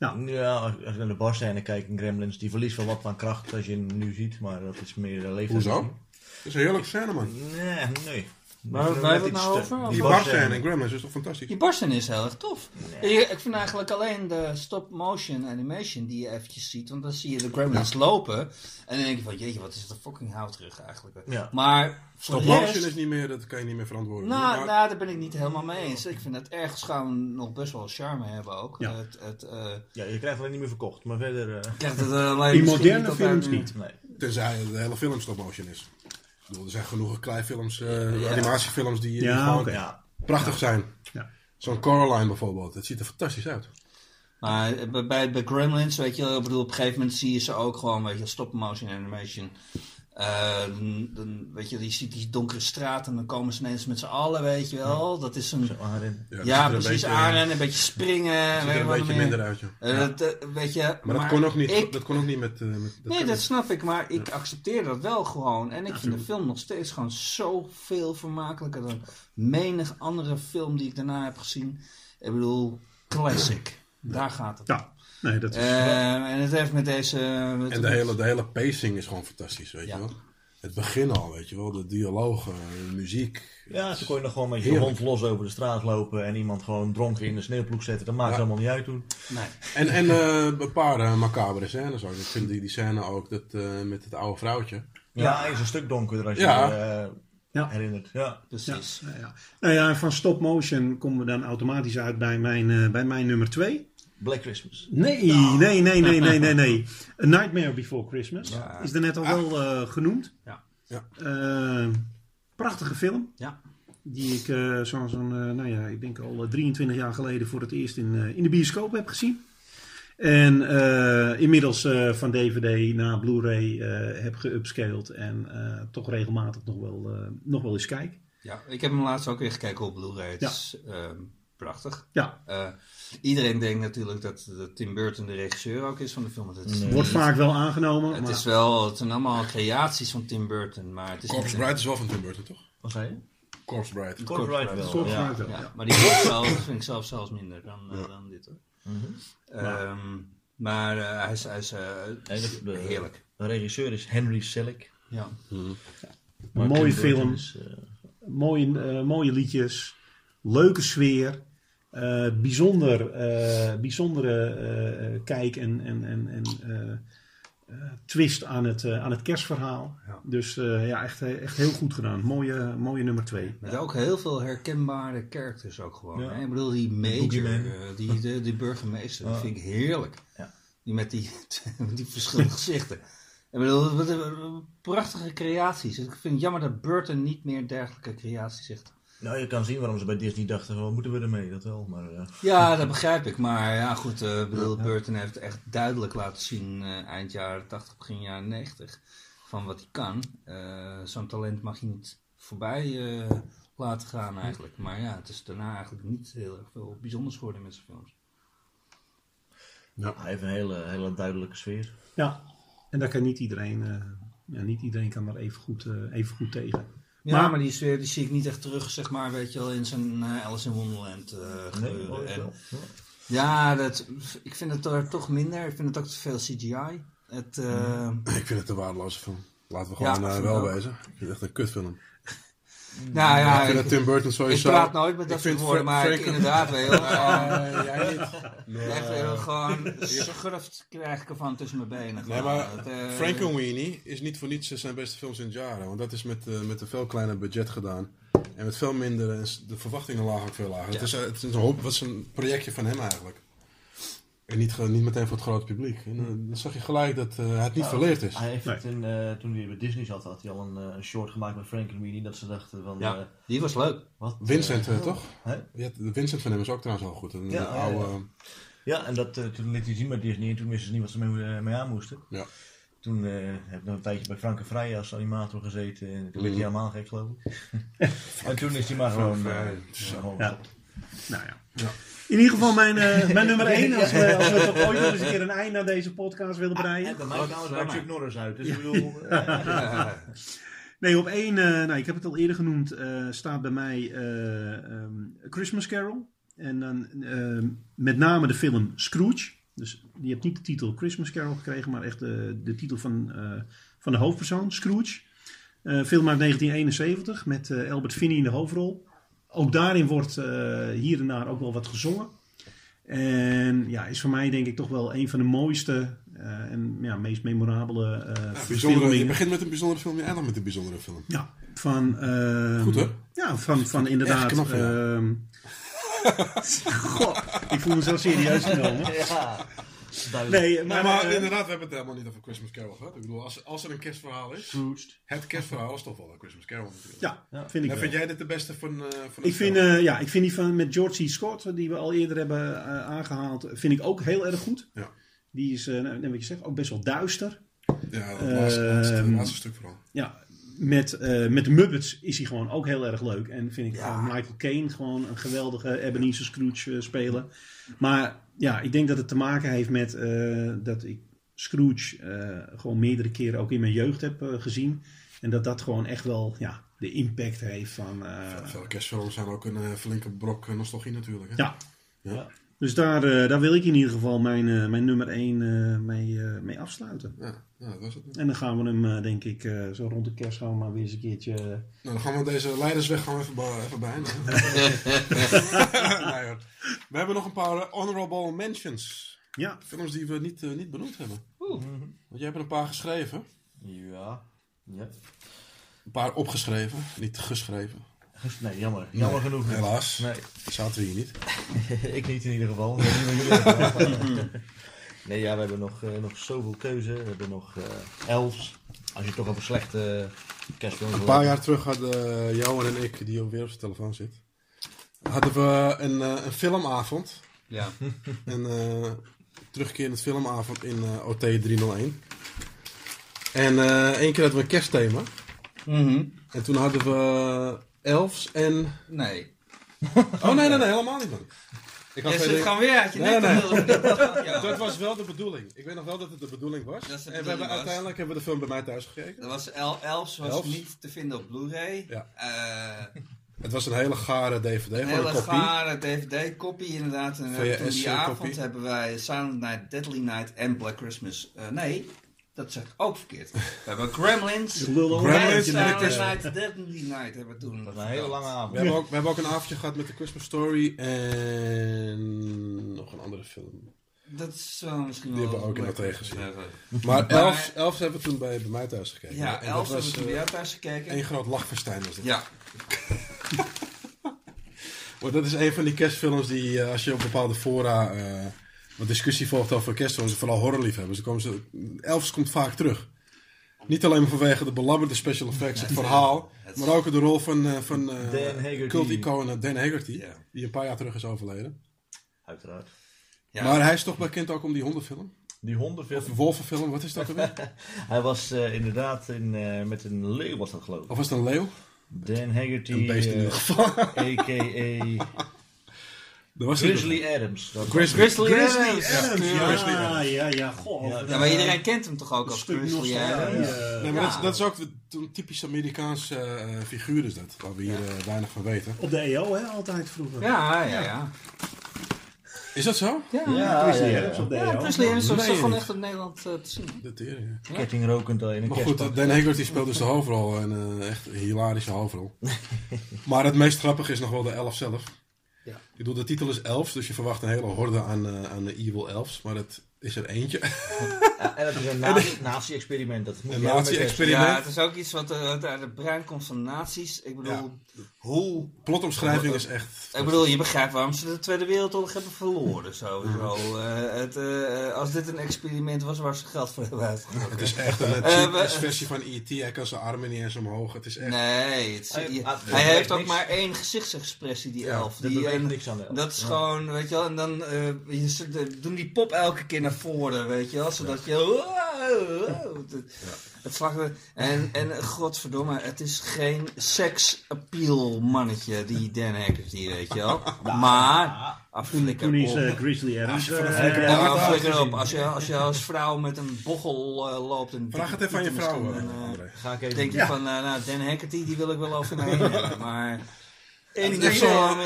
Eh. Ja, als je naar de barscène kijkt in Gremlins, die verliest wel wat van kracht als je hem nu ziet, maar dat is meer uh, leeftijd. Hoezo? Dat is een heerlijke scène, man. Nee, nee. Waar- Dat we het nou over? Die barscène in Gremlins is toch fantastisch? Die barsten is heel erg tof. Ik, ik vind eigenlijk alleen de stop-motion animation die je eventjes ziet. Want dan zie je de gremlins lopen. En dan denk je van, jeetje, wat is het fucking houterig eigenlijk. Ja. Maar voor Stop de motion rest... is niet meer, dat kan je niet meer verantwoorden. Nou, Maar- nou, daar ben ik niet helemaal mee eens. Ik vind het ergens gewoon nog best wel charme hebben ook. Ja. Het, het, eh, Ja, je krijgt alleen niet meer verkocht, maar verder... eh, krijgt het eh, alleen misschien moderne films niet. nee. Tenzij de hele film stop motion is. Bedoel, er zijn genoeg kleifilms, eh animatiefilms die, die Ja, gewoon prachtig zijn. Ja. Zo'n Coraline bijvoorbeeld, het ziet er fantastisch uit. Maar eh, bij- Gremlins, weet je, wel, ik bedoel, op een gegeven moment zie je ze ook gewoon, weet je, stop-motion animation. Eh, dan, weet je, je ziet die donkere straat en dan komen ze ineens met z'n allen, weet je wel. Dat is een, zo aanrennen. Ja, ja, precies, beetje- aanrennen, een beetje springen. ziet weet er je een beetje meer. minder uit, ja. Eh, dat, eh, weet je, Maar, dat, kon ook niet, ik- dat kon ook niet met... eh, met dat Nee, dat niet. snap ik, maar ik accepteer dat wel gewoon. En ik vind de film nog steeds gewoon zoveel vermakelijker dan menig andere film die ik daarna heb gezien. Ik bedoel, classic. Daar gaat het. om. Ja, nee, dat is... Eh, en het heeft met deze... met- En de hele, de hele pacing is gewoon fantastisch, weet Ja. je wel. Het begin al, weet je wel. De dialogen, de muziek. Ja, ze kon je nog gewoon met je Heerlijk. hond los over de straat lopen en iemand gewoon dronken in de sneeuwploeg zetten. Dat maakt Ja. helemaal niet uit toen. Nee. En, en eh, een paar eh, macabere scènes ook. Ik vind die, die scène ook dat, eh, met het oude vrouwtje. Ja, hij is een stuk donkerder als je Ja. je eh, Ja. herinnert. Ja. Precies. ja, ja. Nou ja, van stop motion komen we dan automatisch uit bij mijn, eh, bij mijn nummer 2. Black Christmas. Nee, nee, nee, nee, nee, nee, nee. A Nightmare Before Christmas. Ja. Is er net al wel eh, genoemd. Ja. Ja. Eh, prachtige film. Ja. Die ik eh, zo'n, zo'n, eh, nou ja, ik denk al eh, 23 jaar geleden voor het eerst in, eh, in de bioscoop heb gezien. En eh, inmiddels eh, van DVD naar Blu-ray eh, heb geupscaled. En eh, toch regelmatig nog wel, eh, nog wel eens kijk. Ja, ik heb hem laatst ook weer gekeken op Blu-ray. Het Ja. is ehm, prachtig. Ja, Eh, iedereen denkt natuurlijk dat, dat Tim Burton de regisseur ook is van de film. Het Nee. wordt vaak wel aangenomen. het maar is wel, het zijn allemaal creaties van Tim Burton, maar het is Corpse Bride is wel van Tim Burton, toch? Wat zei je? Corpse Bride. Corpse Bride wel. Corpse ja. Bride wel. Ja, Ja. maar die vind ik, zelf, vind ik zelf zelfs minder dan, Ja. dan dit hoor. Mhm. Ehm, maar eh, hij is, hij is eh, Nee, de- de- heerlijk. De regisseur is Henry Selick. Ja. Maar Mooie film. is, mooie, mooie liedjes, leuke sfeer, bijzonder, eh, bijzondere eh, eh, kijk en, en, en, en eh, eh, twist aan het, eh, aan het kerstverhaal. Ja. Dus eh, ja, echt, eh, echt heel goed gedaan. Mooie, mooie nummer twee. Met ook heel veel herkenbare characters ook gewoon. Ja. Hè? Ik bedoel, die major, eh, die, de, die burgemeester, dat vind ik heerlijk. Ja. Die met die, met die verschillende gezichten. Ik bedoel, prachtige creaties. Ik vind het jammer dat Burton niet meer dergelijke creaties heeft. Nou, je kan zien waarom ze bij Disney dachten, wat moeten we ermee? Dat wel, maar... eh, Ja, dat begrijp ik. Maar ja, goed, eh, bedoel, Burton heeft echt duidelijk laten zien eh, eind jaren 80, begin jaren 90 van wat hij kan. Eh, Zo'n talent mag je niet voorbij eh, laten gaan eigenlijk. Maar ja, het is daarna eigenlijk niet heel erg veel bijzonders geworden met zijn films. hij heeft een hele, hele duidelijke sfeer. Ja, en daar kan niet iedereen, eh, ja, niet iedereen kan daar even goed, eh, even goed tegen. Ja, Maar- maar, die sfeer die zie ik niet echt terug, zeg maar, weet je wel, in zijn eh, Alice in Wonderland eh Nee, gebeuren. oh, En-. Ja. ja, dat, ik vind het er toch minder. Ik vind het ook te veel CGI. Het, eh, Ik vind het een waardeloze film. Laten we Ja, gewoon ik wel wezen. Ik vind het echt een kutfilm. Nou ja, ik vind ik, dat Tim Burton ik sowieso... praat nooit met dat ik soort woorden, maar ik, inderdaad wel. gewoon- jij niet. Echt heel gewoon schurft krijg ik ervan tussen mijn benen. Nee, gewoon. maar eh, Frankenweenie is niet voor niets zijn beste films in jaar. Want dat is met, eh, met een veel kleiner budget gedaan. En met veel minder, de verwachtingen lagen ook veel lager. Het, is, eh, het is een, hoop, was een projectje van hem eigenlijk. En niet, niet meteen voor het grote publiek. En, eh, dan zag je gelijk dat eh, hij het niet verleerd is. Hij heeft Nee. het in, eh, toen hij bij Disney zat, had hij al een, een short gemaakt met Frank en Weenie. Dat ze dachten van, Ja. eh, Die was leuk. wat? Vincent, toch? Hè? Ja, de Vincent van hem is ook trouwens wel goed. Een Ja, oude... ja. Ja, en dat, toen liet hij zien bij Disney en toen wisten ze niet wat ze mee, mee aan moesten. Ja. Toen eh, heb ik nog een tijdje bij Frank en Vrij als animator gezeten en toen werd Mhm. hij helemaal gek geloof ik. en toen is hij maar gewoon... gestopt. Nou ja. In ieder geval mijn, eh, mijn nummer 1. Als we, als we toch ooit nog eens een keer een einde aan deze podcast willen breien. En bij mij trouwens. Chuck Norris uit. Dus ik bedoel... eh, Nee, op één, eh, nou, ik heb het al eerder genoemd, eh, staat bij mij eh, ehm, Christmas Carol. En dan ehm, met name de film Scrooge. Dus die heeft niet de titel Christmas Carol gekregen, maar echt de, de titel van, eh, van de hoofdpersoon, Scrooge. Eh, film uit 1971 met eh, Albert Finney in de hoofdrol. Ook daarin wordt eh, hier en daar ook wel wat gezongen. En ja, is voor mij denk ik toch wel een van de mooiste eh, en ja, meest memorabele eh Ja, bijzondere, je begint met een bijzondere film, je eindigt met een bijzondere film. Ja, van... ehm, Goed, hè? Ja, van, van inderdaad... knap ehm, Goh, ik voel me zo serieus genomen. ja, duidelijk. Nee, Maar, maar... maar eh, inderdaad, we hebben het helemaal niet over Christmas Carol gehad. Ik bedoel, als, als er een kerstverhaal is, Scrooged. het kerstverhaal is toch wel een Christmas Carol natuurlijk. ja, Ja. vind ik En wel. vind jij dit de beste van, eh van Ik vind, eh, ja, ik vind die van met George C. Scott, die we al eerder hebben eh, aangehaald, vind ik ook heel erg goed. Ja. Die is, eh, nou, wat je zegt, ook best wel duister. Ja, dat laatste, laatste, ehm, laatste stuk vooral. Ja, met, eh, met de Muppets is hij gewoon ook heel erg leuk. En vind ik Ja. van Michael Caine gewoon een geweldige Ebenezer Scrooge eh, spelen. Maar ja, ik denk dat het te maken heeft met eh, dat ik Scrooge eh, gewoon meerdere keren ook in mijn jeugd heb gezien. En dat dat gewoon echt wel ja, de impact heeft van... eh, Veel kerstfilms zijn ook een flinke brok nostalgie natuurlijk. Hè? ja. Ja. Dus daar, eh, daar wil ik in ieder geval mijn, eh, mijn nummer 1 mee, eh, mee afsluiten. Ja, ja, dat was het. En dan gaan we hem, eh, denk ik, eh, zo rond de kerst gaan we maar weer eens een keertje... Nou, dan gaan we deze leidersweg gewoon even, even beëindigen. nee, hoor. We hebben nog een paar honorable mentions. ja, Films die we niet, niet benoemd hebben. Want jij hebt er een paar geschreven. Ja. ja. Een paar opgeschreven, niet geschreven. Nee, jammer. Jammer genoeg. Helaas. Nee. Zaten we hier niet. ik niet in ieder geval. Nee, ja, we hebben nog, eh, nog zoveel keuze. We hebben nog eh elfs. Als je toch over slechte kerstfilms Een wil paar hebben. jaar terug hadden uh, Johan en ik, die ook weer op zijn telefoon zit, hadden we een, eh, een filmavond. Ja. Een uh, terugkerend filmavond in uh, OT 301. En uh, één keer hadden we een kerstthema. Mhm. En toen hadden we elfs en... Nee. Oh nee, nee, nee, helemaal niet man. Ik Je zit gewoon weer uit je Nee, nek nee. Ja. Dat was wel de bedoeling. Ik weet nog wel dat het de bedoeling was. En we hebben was. uiteindelijk hebben we de film bij mij thuis gekeken. Dat was El Elfs was Elfs. niet te vinden op Blu-ray. Ja. Eh, Het was een hele gare DVD, een een hele kopie. gare DVD-kopie inderdaad. En eh, toen die -kopie. avond hebben wij Silent Night, Deadly Night en Black Christmas. Eh, nee, dat zeg ik ook verkeerd. We hebben Gremlins. Gremlins kerst. Night, Deadly Night hebben we toen. Dat was een hele lange avond. We hebben, ook, we hebben ook een avondje gehad met de Christmas Story en nog een andere film. Dat is wel misschien Die wel... hebben we ook in dat tegenzien. Maar elf, elf hebben we toen bij, bij mij thuis gekeken. Ja, en Elfs dat hebben we toen bij eh, jou thuis gekeken. één groot lachfestijn. Was dat. Ja, Want dat is een van die kerstfilms die, eh, als je op bepaalde fora eh, wat discussie volgt over kerstfilms, vooral horrorliefhebbers, dan komen ze, Elfs komt vaak terug. Niet alleen maar vanwege de belabberde special effects, het verhaal, maar ook de rol van, eh van eh, Dan Haggerty. cult-icoon Dan Haggerty, Ja. die een paar jaar terug is overleden. Uiteraard. ja. Maar hij is toch bekend ook om die hondenfilm? Die hondenfilm. Of wolvenfilm, wat is dat alweer? Hij was eh, inderdaad in, eh, met een leeuw was dat geloof ik. Of was het een leeuw? Dan Haggerty. Een beest in eh, ieder geval. A.k.a. Dat was Grizzly Adams. Dat Grizzly. Grizzly Grizzly Adams. Adams, Ja. Grizzly ja, ja, ja, goh. Ja, Ja, maar iedereen kent hem toch ook als Grizzly. Adams? Nee, maar dat, Ja. is- dat is ook de- een typisch Amerikaanse eh, figuur is dat. Waar we hier eh, weinig van weten. Op de EO, hè, altijd vroeger. Ja, ja, ja. Is dat zo? Ja, Ja, Grizzly ja, ja. Adams op de Ja, EO. Grizzly Adams was Nee, toch gewoon echt in Nederland eh, te zien. De tering, ja. kettingrokend in een Maar goed. Dan Hagert die speelt dus de hoofdrol. En eh, echt een hilarische hoofdrol. maar het meest grappige is nog wel de elf zelf. Ja. Ik bedoel, de titel is elfs, dus je verwacht een hele horde aan, eh, aan de evil elves. Maar het is er eentje. Ja, en dat is een nazi- nazi-experiment. Dat moet Een nazi-experiment. Ja, het is ook iets wat eh, uit het brein komt van nazi's. Ik bedoel, hoe... Plotomschrijving is echt... Ik bedoel, je begrijpt waarom ze de Tweede Wereldoorlog hebben verloren, sowieso. Eh, het, eh, als dit een experiment was, waar ze geld voor hebben uitgegeven. Het is echt een Eh, cheap we- versie van E.T. Hij kan zijn armen niet eens omhoog. Het is echt... Nee, het is- Hij- je- hij dat heeft ook niks. maar één gezichtsexpressie, die Ja, elf. Die, beweegt en niks aan de elf. dat is Ja. gewoon, weet je wel, en dan eh, je, doen die pop elke keer naar voren, weet je wel, zodat je... wow, wow, het, het en, en godverdomme, het is geen sex-appeal mannetje, die Dan Hackers, die weet je wel. Maar, afflikker Toen is op. eh, Grizzly Adams. eh, op. Als je, als je als vrouw met een bochel eh, loopt en... Vraag het even aan je vrouw, André. Ga ik even denk je Ja. van, eh, nou, Dan Haggerty, die wil ik wel over me heen hebben. Maar in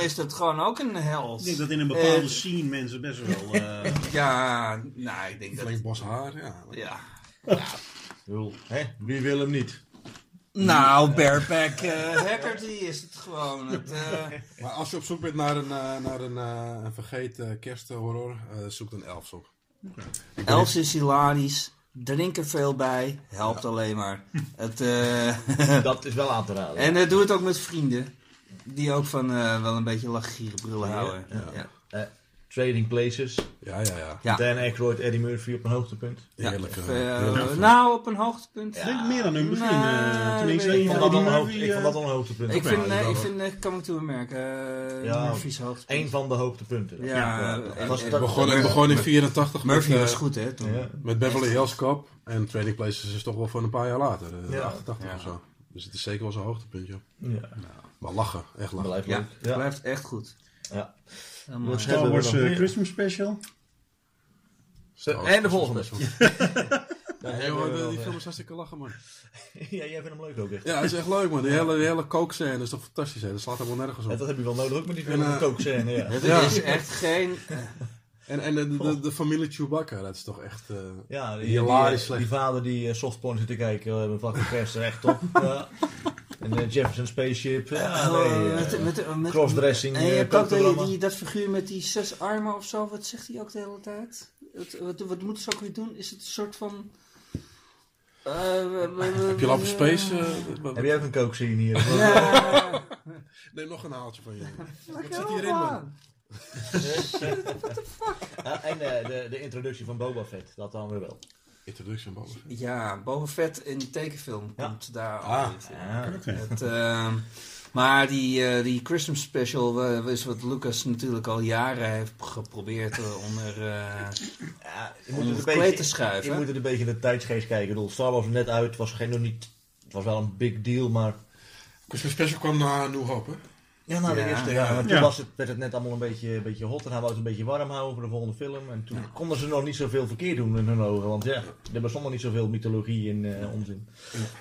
is dat gewoon ook een held. Ik denk dat in een bepaalde scene mensen best wel... eh, Ja, nou, ik denk dat... Bos haar, ja. Ja. hè? Wie wil hem niet? Nou, bareback eh Haggerty is het gewoon. Het, eh, Maar als je op zoek bent naar een, eh, naar een, eh, een vergeten kersthorror, eh zoek dan elfs op. Els is hilarisch. Drink er veel bij. Helpt alleen maar. Het, eh, Dat is wel aan te raden. en doe het ook met vrienden. Die ook van eh, wel een beetje lachgieren brullen houden. Ja. Ja. Eh, Trading Places. Ja, ja, ja. Ja. Dan Aykroyd, Eddie Murphy op een hoogtepunt. Heerlijk. Eh, eh, heerlijk. nou, op een hoogtepunt. Ik denk meer dan hun begin. Nee, eh, tenminste, Ik ik vond Eddie dat Murphy, ik vond eh, dat wel een hoogtepunt. Ik vind, ik vind Coming to America uh, Ja, Murphy's hoogtepunt. Een van de hoogtepunten. Ja, Het begon, in 84 Murphy met, was eh, goed, hè, met Beverly Hills Cop. En Trading Places is toch wel van een paar jaar later. eh, Ja. 88 Ja. of zo. Dus het is zeker wel zijn hoogtepuntje. ja, Maar lachen, echt lachen. blijft Ja. blijft echt goed. Ja. Helemaal. Wat Star hebben we Wars eh? Christmas Special. En de volgende. Ja, die, die film is hartstikke lachen, man. Ja, jij vindt hem leuk ook echt. Ja, het is echt leuk, man. Die hele, die hele kookscène is toch fantastisch, hè? Dat slaat helemaal nergens En op. dat heb je wel nodig ook met die film En, eh, de kookscène, ja. Het Ja. is echt geen... En, en de, de, de familie Chewbacca, dat is toch echt... eh, Ja, die, Hilarisch die, vader die uh, softporn zit te kijken uh, met vlak kerst, echt top. Ja. En uh, Jefferson Spaceship, ja, nee, met, met, met, crossdressing, En je eh, hebt ook die, kookprogramma. die, dat figuur met die zes armen of zo. Wat zegt hij ook de hele tijd? Het, wat, wat moeten ze ook weer doen? Is het een soort van... Heb je lopen space? eh, Heb jij ook een kookscene hier? Ja. Neem nog een haaltje van je. Wat zit hierin, allemaal. man? Ja, en uh, de, de introductie van Boba Fett, dat dan weer wel. Introduction Boba Fett. Ja, Boba Fett in de tekenfilm Ja. komt daar Ah. in. Ja. Oké. Het, ehm, maar die, eh, die Christmas special eh, is wat Lucas natuurlijk al jaren heeft geprobeerd eh, onder, eh Ja, je moet kleed te beetje, je schuiven. moet het een beetje de tijdsgeest kijken. Ik bedoel, Star Wars was net uit, het was geen nog niet, het was wel een big deal, maar Christmas Special kwam na New Hope, hè? Ja, nou, de Ja. eerste, ja. Maar toen Ja. was het, werd het net allemaal een beetje, een beetje hot en hij wou het een beetje warm houden voor de volgende film. En toen konden ze nog niet zoveel verkeerd doen in hun ogen, want ja, er bestond nog niet zoveel mythologie in eh, onzin.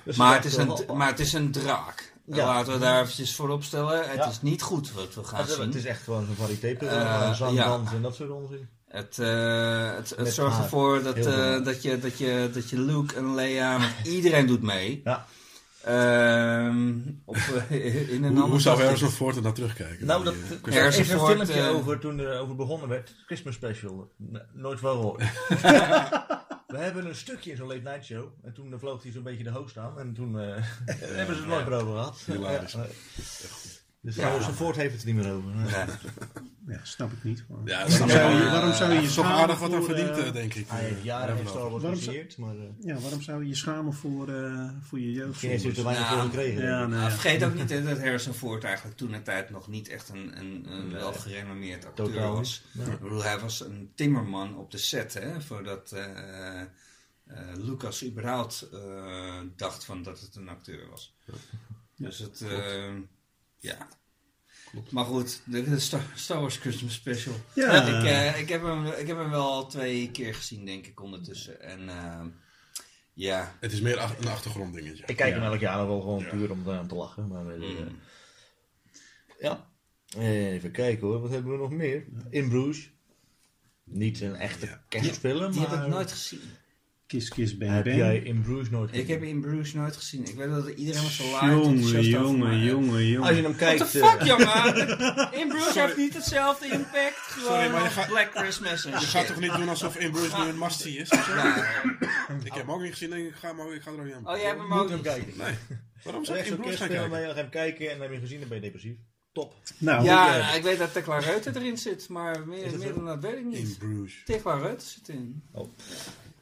Dus Maar het, is een, wel, maar het is een draak. Ja. Laten we daar eventjes voor opstellen. Het Ja. is niet goed wat we gaan het, zien. het is echt gewoon zo'n variété Eh, zang, ja. dans en dat soort onzin. Het, eh, het, het zorgt ervoor dat, eh, dat, je, dat, je, dat je Luke en Leia, met iedereen doet mee. Ja. Ehm, op, eh, in een Hoe, hoe zou Harrison Ford er naar terugkijken? Nou, dat, eh, er Harrison is een filmpje eh, over toen er over begonnen werd. Christmas special. Nooit van gehoord. We hebben een stukje in zo'n late night show. En toen eh, vloog hij zo'n beetje de host aan. En toen eh, hebben ze het nooit meer over gehad. Ja. Dus Ja. Harrison Ford heeft het er niet meer over. Nee. Ja. Ja, snap ik niet. Ja, waarom, zou je, waarom zou je schamen aardig wat aan voor, verdiend, eh, eh, denk ik. Hij heeft jaren in Star Wars Waarom zou- gecreëerd, maar uh, Ja, waarom zou je je schamen voor, eh, voor je jeugd? misschien heeft er te weinig voor gekregen. Ja, nee. Nou, vergeet ook niet hè, dat Harrison Ford eigenlijk toen een tijd nog niet echt een, een, een Nee. wel gerenommeerd acteur Totaal was. Ik bedoel, hij was een timmerman op de set, hè, voordat eh, eh, Lucas überhaupt eh, dacht van dat het een acteur was. Dus het, eh, ja. Maar goed, de, Star, Star Wars Christmas Special. Ja. Ik, eh, ik, heb hem, ik heb hem wel al twee keer gezien, denk ik, ondertussen. En eh, ja, Het is meer ach- een achtergronddingetje. Ik kijk Ja. hem elk jaar nog wel gewoon puur om, te- om te lachen. Maar, eh, Ja. Even kijken hoor, wat hebben we nog meer? In Bruges. Niet een echte kerstfilm, die heb maar ik nooit gezien. Kiss, kiss, bang, heb bang. jij In Bruges nooit Ik heb In Bruges nooit gezien. Ik weet dat iedereen was zo laag Jongen, jongen, maar- jongen, jongen. Als je hem What kijkt... the eh, fuck, jongen? In Bruges heeft niet hetzelfde impact. Gewoon Sorry, maar je als gaat- Black Christmas en Je shit. gaat toch niet doen alsof In Bruce nu een must-see is? of zo? Nou, Ik heb hem ook niet gezien en ik ga, ook- ik ga er ook niet aan. oh, jij hebt hem moet ook hem niet kijken. gezien. Nee. Waarom zou je ik In Bruce gaan kijken? en je gaat hem kijken en dan heb je gezien, dan ben je depressief. Top. Nou, Ja, ja. ik weet dat Tekla Reuter erin zit, maar meer, het meer dan dat weet ik In niet. Bruce. Tekla Reuter zit in.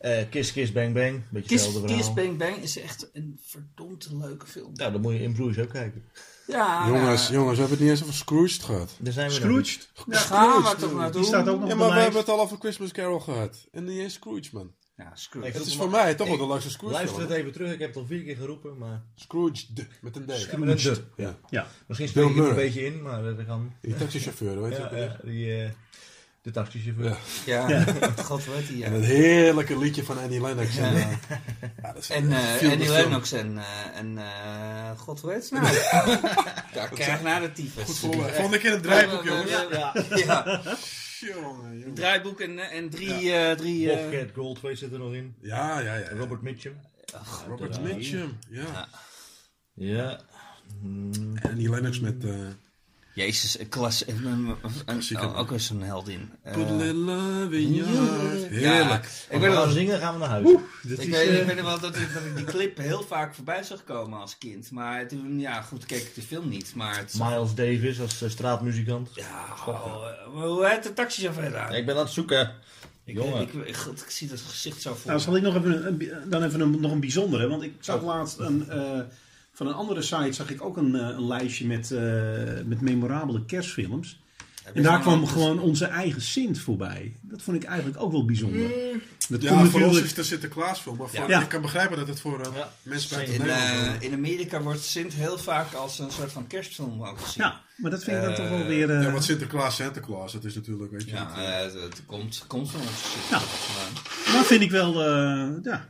Eh, Kiss Kiss Bang Bang, beetje Kiss, hetzelfde Kiss. Bang Bang is echt een verdomd leuke film. Nou, dan moet je In Bruges ook kijken. Ja, Jongens, jongens, we hebben het niet eens over Scrooge gehad. Daar zijn we niet. Scrooge. daar gaan we toch naartoe. Die staat ook nog Ja, maar we hebben het al over Christmas Carol gehad. En die is Scrooge, man. Ja, Scrooge. Ik Het is voor mij toch wel de leukste Scrooge Luister het even terug, ik heb het al vier keer geroepen, maar... Scrooge, met een D. Ja, met een de. Ja. Ja. Misschien spreek ik het een beetje in, maar dat kan. Die taxichauffeur, weet je Ja, die, de taxichauffeur. Ja. Ja, god weet hij, En ja. het heerlijke liedje van Annie Lennox. En, eh, ja, dat is En een eh film- Annie. Lennox en, eh, en god ze nou? ja, krijg naar de tyfus. Goed voor Volgende keer het draaiboek, jongens. Ja, Ja. Jongen, jongen. draaiboek en, en drie... eh drie eh, Bobcat Goldthwait zit er nog in. Ja, ja, ja. Robert Mitchum. Robert. Mitchum. Ja. Ja. Hmm. Annie Lennox met... Jezus, een klas, een, een, oh, ook eens een heldin. Eh, Put a little love in your heart. ja, Heerlijk. ik Ik weet we wel, gaan zingen, gaan we naar huis. ik weet, ik weet wel dat ik, dat ik die clip heel vaak voorbij zag komen als kind. Maar toen, ja goed, keek ik de film niet. Maar het Miles Davis als eh, straatmuzikant. Ja, oh, hoe heet de taxichauffeur daar? Ik ben aan het zoeken. Ik, Jongen. ik, ik, ik zie dat gezicht zo voor Nou, me. zal ik nog even, een- een, bi- dan even een, nog een bijzondere. Want ik zag laatst een, van een andere site zag ik ook een, eh, een lijstje met, eh, met memorabele kerstfilms. En daar kwam gewoon onze eigen Sint voorbij. Dat vond ik eigenlijk ook wel bijzonder. Dat Ja, komt voor ons is het een Sinterklaasfilm. Maar voor, Ja. ik kan begrijpen dat het voor eh, Ja. mensen buiten In, eh, in Amerika wordt Sint heel vaak als een soort van kerstfilm ook gezien. Ja, maar dat vind ik dan toch wel weer... eh, ja, want Sinterklaas, Santa Claus, dat is natuurlijk, weet je. Ja, het, het komt, komt van ons. Sint. Ja. Maar- dat vind ik wel... eh, ja,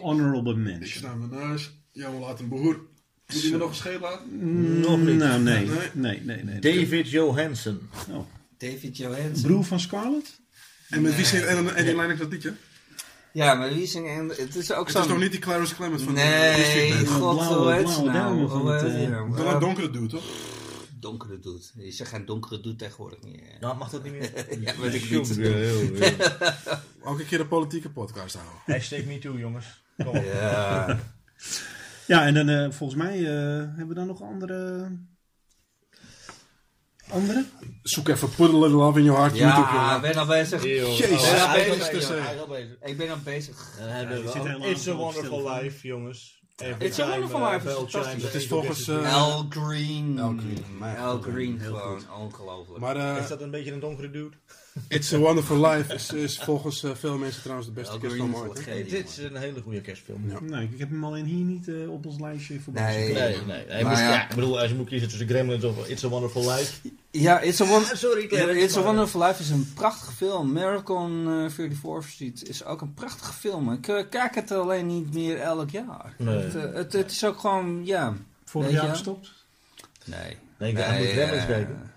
honorable ik mention. sta me naast. Jammer laat een broer. Moet hij me nog een laten? Nog niet. Nou, nee. Nee. Nee, nee, nee. David Johansen. Oh. David Johansen. Broer van Scarlett? En met wie zingt en, en die Lennox dat liedje? Ja, maar wie zingt... en Het is ook Het is zo. nog niet die Clarence Clement van Nee, god, hoe heet ze nou? het, nou? Wel een donkere dude, toch? donkere doet. Je zegt geen donkere doet tegenwoordig meer. Nou, mag dat niet meer? Ja, weet ik niet. heel, heel. Ook een keer een politieke podcast houden. Hashtag me too, jongens. Kom op. Ja. Ja, en dan eh, volgens mij eh, hebben we dan nog andere... Andere? Zoek even Put a Little Love in Your Heart. Ja, YouTube, ik ben al bezig. Jezus. Ik ben al bezig. It's a Wonderful. Life, jongens. Every It's a Wonderful uh, Life is fantastisch. Het is volgens, eh, Al Green. Al Green, Al Green, gewoon ongelooflijk. Maar eh, Is dat een beetje een donkere dude? It's a Wonderful Life is, is volgens eh, veel mensen trouwens de beste kerstfilm ooit. Nee, dit is een hele goede kerstfilm. Ja. Nee, ik heb hem alleen hier niet eh, op ons lijstje voorbij. Nee. Nee, nee. Moest, ja. ja. ik bedoel, als je moet kiezen tussen Gremlins of It's a Wonderful Life. Ja, It's a, Won sorry, Clarence, It's a Wonderful Life is een prachtige film. Miracle on eh, 34th Street is ook een prachtige film. Ik eh, kijk het alleen niet meer elk jaar. Nee. Het, eh, het, het is ook gewoon, ja... Vorig jaar gestopt? Nee. Nee, ik hij moet Gremlins kijken.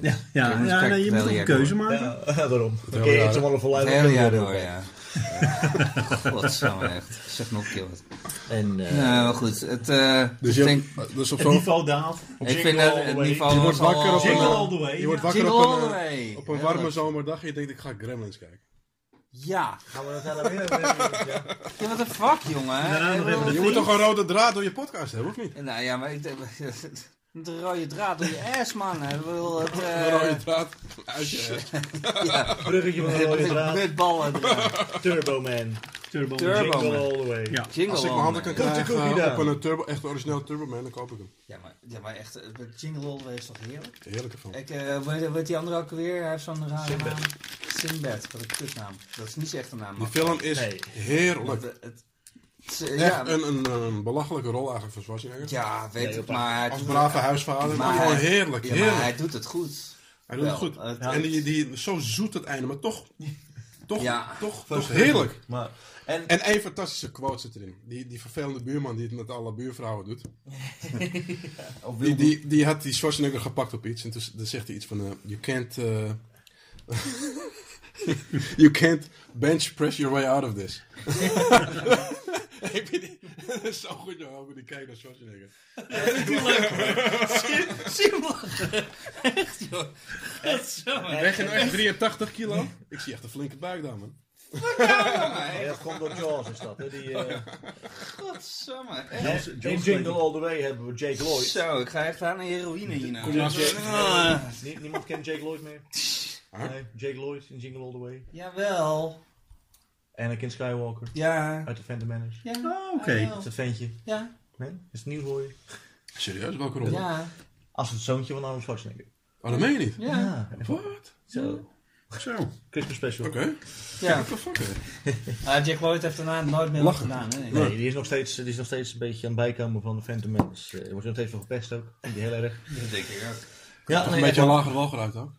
Ja, ja, ja nee, je het moet een keuze door. maken. Ja, daarom. Oké, hele jaar It's a Wonderful Life. Het hele jaar door, ja. Godsamme, echt. Zeg nog een keer wat. En, eh, Nou, maar goed. Het, eh, Dus, je, denk, dus op Het zo, niveau daalt. ik vind het, het niveau Je wordt wakker op een- je wordt ja. wakker op een, eh, op een warme zomerdag en je denkt ik ga Gremlins kijken. Ja. Gaan we dat daar weer ja. Ja, wat de fuck, jongen. Eh, de Je moet toch een rode draad door je podcast hebben, of niet? Nou ja, maar ik. De rode draad door je ass, man. Ik bedoel, het... eh, Een rode draad uit je ass. ja, Bruggetje van de rode met, draad. met ballen. Turbo Man. Turbo. Turbo. Jingle Man. all the way. Ja. Jingle Als ik mijn handen kan All the Way. Komt de krijgen cookie op een turbo, echt origineel Turbo Man, dan koop ik hem. Ja, maar, ja, maar echt, eh, Jingle All the Way is toch heerlijk? Heerlijke film. Ik, eh weet, weet die andere ook weer? Hij heeft zo'n rare Sinbad. naam. Sinbad, wat een kutnaam. Dat is niet zijn echte naam. Die film is Nee. heerlijk. Het, het, Eh, Echt ja, een, een, een belachelijke rol eigenlijk van Schwarzenegger. ja, weet ik, maar... Als doet- brave huisvader. Maar, Maar gewoon hij- heerlijk. Ja, maar hij doet het goed. Hij doet het goed. Het- En die, die, zo zoet het einde, maar toch, toch, Ja. toch, toch heerlijk. Maar, en, En één fantastische quote zit erin. Die, die vervelende buurman die het met alle buurvrouwen doet. of Die, wilde- die, die had die Schwarzenegger gepakt op iets. En toen, dan zegt hij iets van... eh, you can't... eh, you can't bench press your way out of this. Ik vind die- Dat is zo goed, joh. Hoe die kijkt naar Schwarzenegger. Hem lachen. Echt, joh. Echt zo, je nou echt 83 kilo? Ik zie echt een flinke buik dan, man. Ja, dat komt door Jaws is dat. Hè? Die, eh, Godsamme. in Jingle All The Way hebben we Jake Lloyd. Zo, ik ga echt aan een heroïne hier nou. Ah. Nie- niemand kent Jake Lloyd meer? Huh? Nee, Jake Lloyd in Jingle All The Way. Jawel. Anakin Skywalker Ja. uit de Phantom Menace. Ja. Oh, oké. Dat is het ventje. Ja. Nee? Is het nieuws voor je? Serieus, welke rol? Ja. Als het zoontje van Arnold Schwarzenegger. Oh, dat meen je niet? Ja. Wat? Zo. Zo. Christmas special. Oké. Ja. What the fuck, hè? Ah, Jack Lloyd heeft daarna nooit meer wat gedaan. Nee. Nee, die is, nog steeds, die is nog steeds een beetje aan het bijkomen van de Phantom Menace. Eh, Er wordt nog steeds veel gepest ook. Vind je heel erg. Dat denk ik ook. Ja, Toch een beetje een lager wal geluid ook?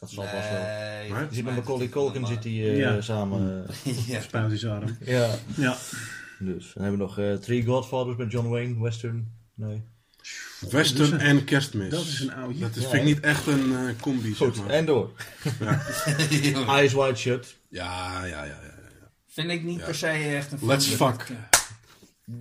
Dat zal vast wel. Je ziet met Macaulay Culkin zit hij eh, Ja. samen. eh, Ja. Spuitjesarm. ja. Ja. Dus. Dan hebben we nog eh Three Godfathers met John Wayne, Western. Nee. Western en kerstmis. dat is een oudje. Dat is, Ja, vind ik niet echt een eh, combi, Goed, zeg maar. en door. Eyes Wide Shut. Ja, ja, ja, ja. ja. Vind ik niet per se echt een Let's fuck. ik-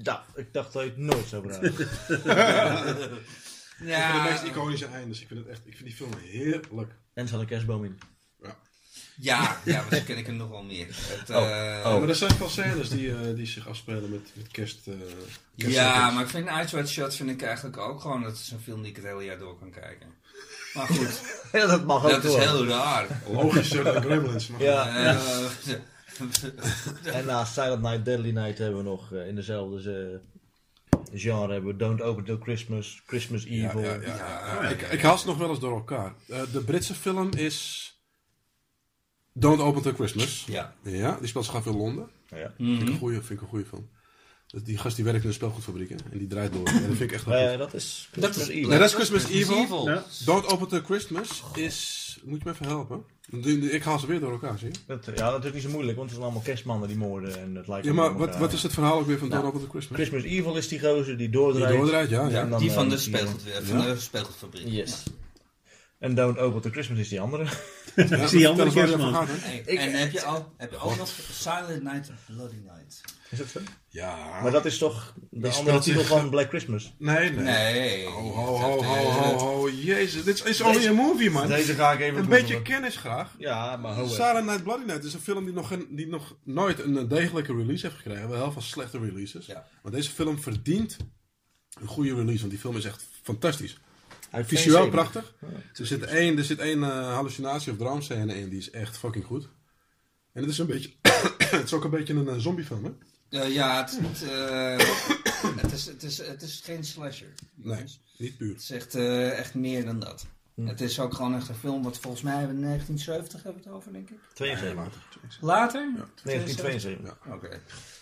Ja, ik dacht dat je het nooit zou vragen. Ik vind de Ja, meest iconische eindes. Ik vind, het echt, ik vind die film heerlijk. En er zat een kerstboom in. ja, ja, maar dan ken ik hem nog wel meer. Het, Oh. eh, Oh. Maar er zijn veel scènes die, eh, die zich afspelen met, met kerst. eh, Ja, maar ik vind Ice Shot vind ik eigenlijk ook gewoon, dat is een film die ik het hele jaar door kan kijken. Maar goed, Ja, dat mag ook dat is heel raar. Logischer dan Gremlins. Maar Ja. En naast Silent Night, Deadly Night hebben we nog in dezelfde genre hebben we Don't Open Till Christmas, Christmas Ja, Evil. ja, ja, ja. Ja. Ik, ik haal ze nog wel eens door elkaar. Eh, de Britse film is Don't Open Till Christmas. Ja. Ja, die speelt zich af in Londen. Ja. Vind, ik Mhm. een goeie, vind ik een goede film. Dus die gast die werkt in een speelgoedfabriek hè, en die draait door. En dat vind ik echt wel goed. Eh, dat is Dat Christmas is, Evil. Nee, dat is Christmas Evil. Don't Open Till Christmas is... Moet je me even helpen? Ik haal ze weer door elkaar, zie je? Dat, ja, dat is niet zo moeilijk, want het zijn allemaal kerstmannen die moorden en het lijkt Ja, maar wat, wat is het verhaal ook weer van Nou, Don't Open Till Christmas? Christmas Evil is die gozer die doordraait. Die doordraait, ja. ja. En dan, die van eh, de, speelgoed, van de speelgoedfabriek. Yes. En Don't Open Till Christmas is die andere. Ja, is die andere kerstman. Ik- en heb je, al, heb je ook nog Silent Night, Bloody Night? Is dat zo? Ja. Maar dat is toch de Die andere titel zich- van Black Christmas? Nee, nee. Nee. Ho, ho, ho, ho, ho, ho. Jezus, dit is, is only a movie, man. Deze ga ik even Een beetje kennis graag. Ja, maar ho. Silent Night Bloody Night is een film die nog, geen- die nog nooit een degelijke release heeft gekregen. Wel heel veel slechte releases. Ja. Maar deze film verdient een goede release, want die film is echt fantastisch. Uit Visueel 72. prachtig. Er zit één, er zit één eh, hallucinatie of droomscène in, die is echt fucking goed. En het is een beetje, het is ook een beetje een eh, zombiefilm, hè? Eh, ja, het eh, het, is, het, is, het is geen slasher. Nee, niet puur. Het is echt, eh, echt meer dan dat. Hm. Het is ook gewoon echt een film wat volgens mij in 1970 hebben we het over, denk ik. 72. Later? 1972. Ja. Oké.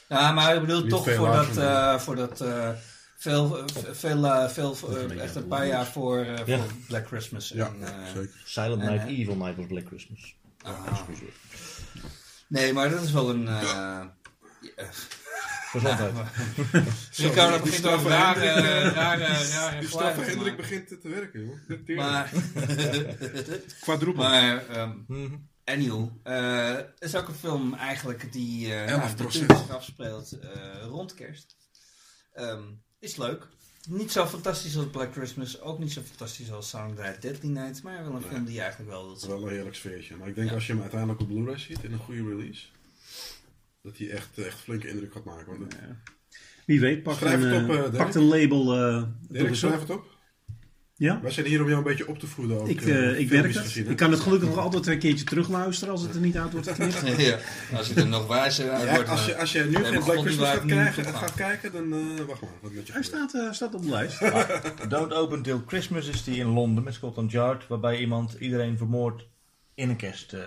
Ja, maar ik bedoel Niet toch voor dat, eh, voor dat eh, veel, veel, eh, veel echt een paar jaar voor, eh, Ja. voor Black Christmas. Ja, en, eh, zeker. Silent En, Night, Evil Night was Black Christmas. ah. Excuseer. Nee, maar dat is wel een... eh, ja, Gezondheid. Ricardo begint over rare, rare, rare straffe te Hendrik begint te werken, joh. Maar, Quadruple. maar ehm, Mhm. Anyhow, eh, het is ook een film eigenlijk die uh, 11%. natuurlijk zich afspeelt eh, rond kerst. Ehm, is leuk. Niet zo fantastisch als Black Christmas, ook niet zo fantastisch als Night, Deadly Night, maar wel een Nee. film die je eigenlijk wel wilt Het is zien. wel een heerlijk sfeertje. Maar ik denk Ja. als je hem uiteindelijk op Blu-ray ziet in een goede release, dat hij echt, echt flinke indruk gaat maken. Want het- Wie weet, pakt een, het op, eh, eh, pakt een label. eh, Dirk, schrijf het op. Ja? Wij zijn hier om jou een beetje op te voeden. Ook, Ik, ik werk het. gezien? Ik kan het gelukkig nog altijd een keertje terugluisteren als het er niet uit wordt geknipt. ja, als ik er nog wijzer uit Ja, word. als, je, als je nu geen Black Christmas gaat, krijgen, gaat kijken, dan eh, wacht maar. Wat met je Hij staat, eh, staat op de lijst. Don't Open Till Christmas is die in Londen met Scotland Yard, waarbij iemand iedereen vermoordt in een kerst, eh,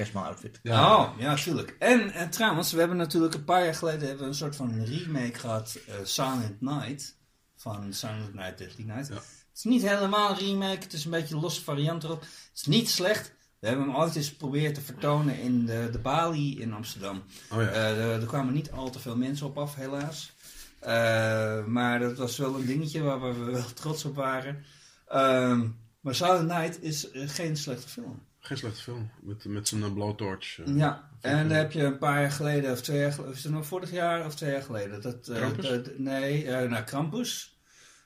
kerstman outfit. Ja. Oh, ja, natuurlijk. En, en trouwens, we hebben natuurlijk een paar jaar geleden hebben we een soort van remake gehad, eh, Silent Night. Van Silent Night, Deadly Night. Ja. Het is niet helemaal een remake, het is een beetje een losse variant erop. Het is niet slecht. We hebben hem ooit eens geprobeerd te vertonen in de, de Bali in Amsterdam. Oh ja. Eh, er, er kwamen niet al te veel mensen op af, helaas. Eh, maar dat was wel een dingetje waar we wel trots op waren. Ehm, maar Silent Night is geen slechte film. Geen slechte film. Met, met zijn uh, blowtorch. eh. Ja, en dan eh, heb je een paar jaar geleden, of twee jaar geleden, is het nou vorig jaar of twee jaar geleden? Dat, eh, dat- nee, eh nou, Krampus.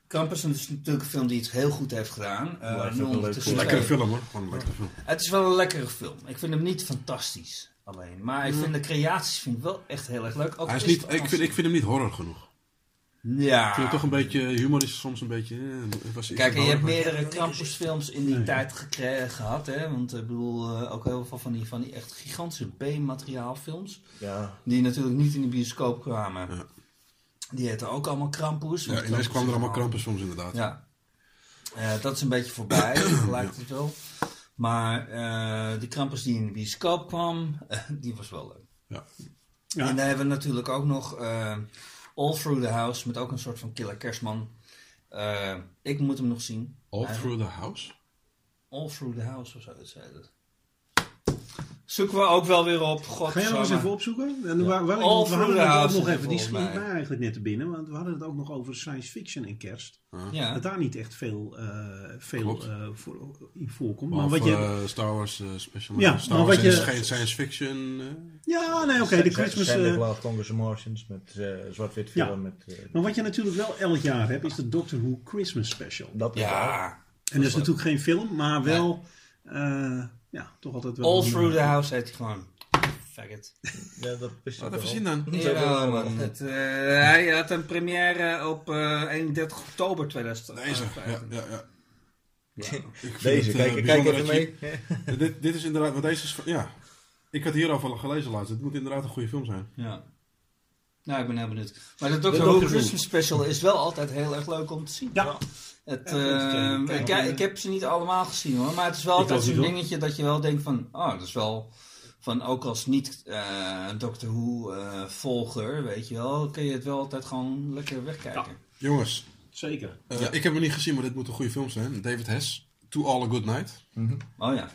Krampus is natuurlijk een film die het heel goed heeft gedaan. Eh, ondertussen leuk. Lekkere twee. film hoor. Gewoon een lekkere film. Het is wel een lekkere film. Ik vind hem niet fantastisch alleen. Maar ik vind de creaties vind ik wel echt heel erg leuk. Ook Hij is niet, ik, vind, ik vind hem niet horror genoeg. Ja. Ik vind hem toch een beetje, humor is soms een beetje... eh, was Kijk, en je hebt meerdere Krampusfilms in die tijd gekre- gehad, hè? Want ik bedoel, eh, ook heel veel van die, van die echt gigantische B-materiaalfilms. Ja. Die natuurlijk niet in de bioscoop kwamen. Ja. Die heten ook allemaal Krampus. Ja, ineens kwam er allemaal krampusfilms inderdaad. Ja. Eh, dat is een beetje voorbij, lijkt het wel. Maar eh, die Krampus die in de bioscoop kwam, eh, die was wel leuk. Ja. Ja. En dan hebben we natuurlijk ook nog eh, All Through the House, met ook een soort van killer kerstman. Eh, ik moet hem nog zien. All Through the House? All Through the House of zo, zei het. Zoeken we ook wel weer op. God, Ga jij nog eens even opzoeken? En Ja. waar, waar, All want we Through hadden the het ook House nog even, die schiet mij. eigenlijk net te binnen, want we hadden het ook nog over science fiction en kerst. Ja. Dat daar niet echt veel, eh, veel eh, voor, in voorkomt. Maar wat je, eh, Star Wars eh, special. Ja, Star maar Wars wat je- is geen science fiction. eh. ja, nee, oké, de Christmas... Eh, Congress of Martians met eh, zwart-wit Ja. film. Met, eh, maar wat je natuurlijk wel elk jaar hebt, is de Doctor Who Christmas Special. dat. Ja. En dat is natuurlijk geen film, maar wel, eh, ja, toch altijd wel... All een, Through the eh, House heet hij gewoon. Faggot. Ja, dat Laat wel. even zien dan. Is wel, man. Het, eh, hij had een première op eh 31 oktober 2015. Deze, ja, ja, ja. Deze, het, eh, kijk, kijk even je- mee. dit, dit is inderdaad, want deze is ja. Ik had hierover al gelezen laatst. Het moet inderdaad een goede film zijn. Ja. Nou, ik ben heel benieuwd. Maar de Doctor Who. Christmas Special is wel altijd heel erg leuk om te zien. Ja. Het, Ja, goed, eh, ik, ik heb ze niet allemaal gezien hoor, maar het is wel Ik altijd zo'n dingetje dat je wel denkt van, oh, dat is wel van ook als niet eh Doctor Who eh, volger, weet je wel, kun je het wel altijd gewoon lekker wegkijken. Jongens, Zeker. eh, ik heb hem niet gezien, maar dit moet een goede film zijn. David Hess, To All a Good Night. Oh ja.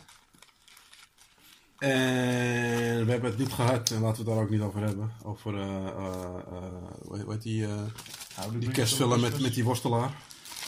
En we hebben het niet gehad, en laten we het daar ook niet over hebben. Over, eh, eh, eh, hoe heet- hoe heet die, eh, die kerstfilm met, met die worstelaar.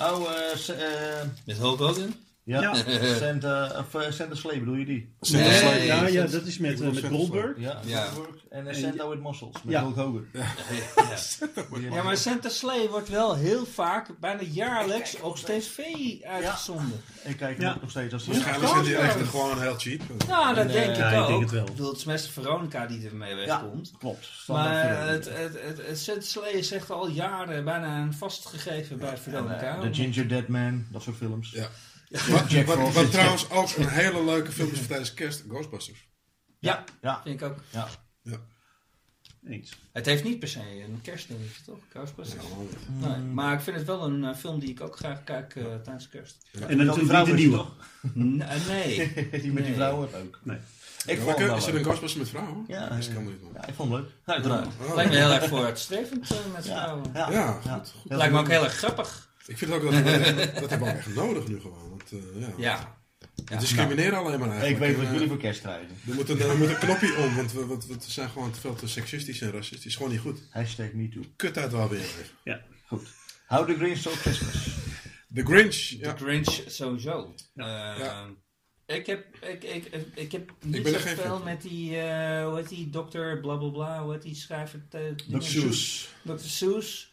Oh, eh, eh, Met Hulk Hogan? Ja. Ja. Santa, of, eh, Santa Slay bedoel je die? Santa Nee. Ja, ja, dat- is met, eh, met Goldberg. Ja, Ja. Goldberg. En eh, Santa with Muscles, met Ja. Hulk Hogan. Ja, maar Santa Slay wordt wel heel vaak, bijna jaarlijks, op tv uitgezonden. Ik kijk hem ook nog steeds als die Waarschijnlijk zijn die rechten gewoon heel cheap. Nou, dat En, denk eh, ik ja, ik ook. denk het wel. Ik bedoel, het is meestal Veronica die ermee wegkomt. Klopt. Maar het, het, het, het Santa Slay is echt al jaren bijna een vastgegeven bij Veronica. eh, The Ginger Dead Man, dat soort films. Ja. Wat, trouwens ook een hele leuke film is voor tijdens kerst, Ghostbusters. Ja, Ja. vind ik ook. Ja. Eens. Het heeft niet per se een kerstdingetje, toch? Ghostbusters. Nee, maar ik vind het wel een eh, film die ik ook graag kijk eh, tijdens kerst. En Wel dan die natuurlijk vrouw de nieuwe. toch? N- eh, nee. die met die vrouwen ook. Nee. Ik vond Welke? hem Is er een. Ghostbusters met vrouwen? Ja, dat is ja. kan niet. Ja, ik vond het leuk. Uiteraard. Oh. Lijkt me heel erg vooruitstrevend met Ja, vrouwen. ja, Ja, ja. goed, Lijkt me ook heel erg grappig. Ik vind ook dat we, dat hebben we ook echt nodig nu gewoon. Want, eh, ja. Ja. We discrimineren alleen maar Ik eigenlijk. weet wat jullie eh, voor kerst krijgen. Er moet een, er moet een knopje om, want we, want we zijn gewoon te veel te seksistisch en racistisch. Gewoon niet goed. Hashtag MeToo. Kut uit waar we in leven. Ja. Goed. How the Grinch Stole Christmas. The Grinch. Ja. The Grinch sowieso. Eh, Ja. Ik heb, ik, ik, ik, heb niet zoveel met die, eh hoe heet die, dokter blablabla, hoe heet die schrijver? eh, Dr. Seuss. Dr. Seuss.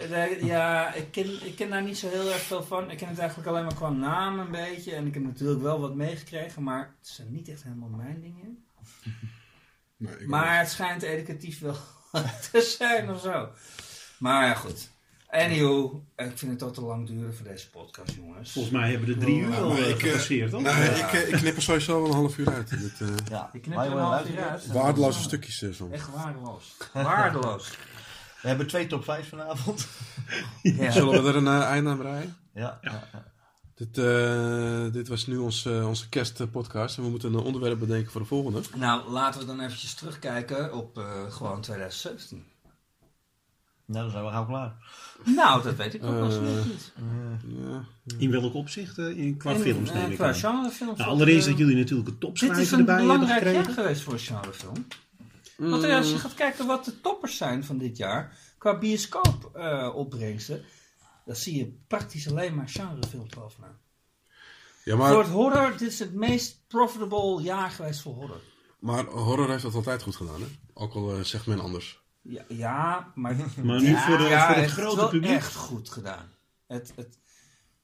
Hat. daar- ja, ik ken, ik ken daar niet zo heel erg veel van. Ik ken het eigenlijk alleen maar qua naam een beetje. En ik heb natuurlijk wel wat meegekregen, maar het zijn niet echt helemaal mijn dingen. Nee, Maar het schijnt educatief wel te zijn of zo. Maar ja, goed. Anywho, ik vind het al te lang duren voor deze podcast, jongens. Volgens mij hebben we de drie uur Ja, al eh, ik, eh, gepasseerd, toch? Nee, ik, eh, ik knip er sowieso wel een half uur uit. Dit, eh, Ja. Ik knip er een half uur uit. waardeloze stukjes eh, soms. Echt waardeloos. Waardeloos. We hebben twee top 5 vanavond. Ja. Zullen we er een eh, einde aan breien? Ja. ja. Dit, eh, dit was nu ons, eh, onze kerstpodcast. En we moeten een onderwerp bedenken voor de volgende. Nou, laten we dan eventjes terugkijken op eh, gewoon 2017. Nou, dan zijn we gauw klaar. Nou, dat weet ik ook wel zo Eh, niet. Ja. In welk opzicht? eh, in, qua En, films eh, neem ik Qua aan. genrefilms. Nou, allereerst dat jullie natuurlijk een Dit is topschrijver een erbij hebben belangrijk jaar gekregen. geweest voor een genrefilm. Want als je gaat kijken wat de toppers zijn van dit jaar, qua bioscoop eh, opbrengsten, dan zie je praktisch alleen maar genrefilms bovenaan. ja, Voor maar, het horror, dit is het meest profitable jaar geweest voor horror. maar horror heeft dat altijd goed gedaan, hè? Ook al zegt men anders. Ja, ja maar Maar nu voor, de, ja, voor het heeft grote wel publiek. echt goed gedaan. Het, het,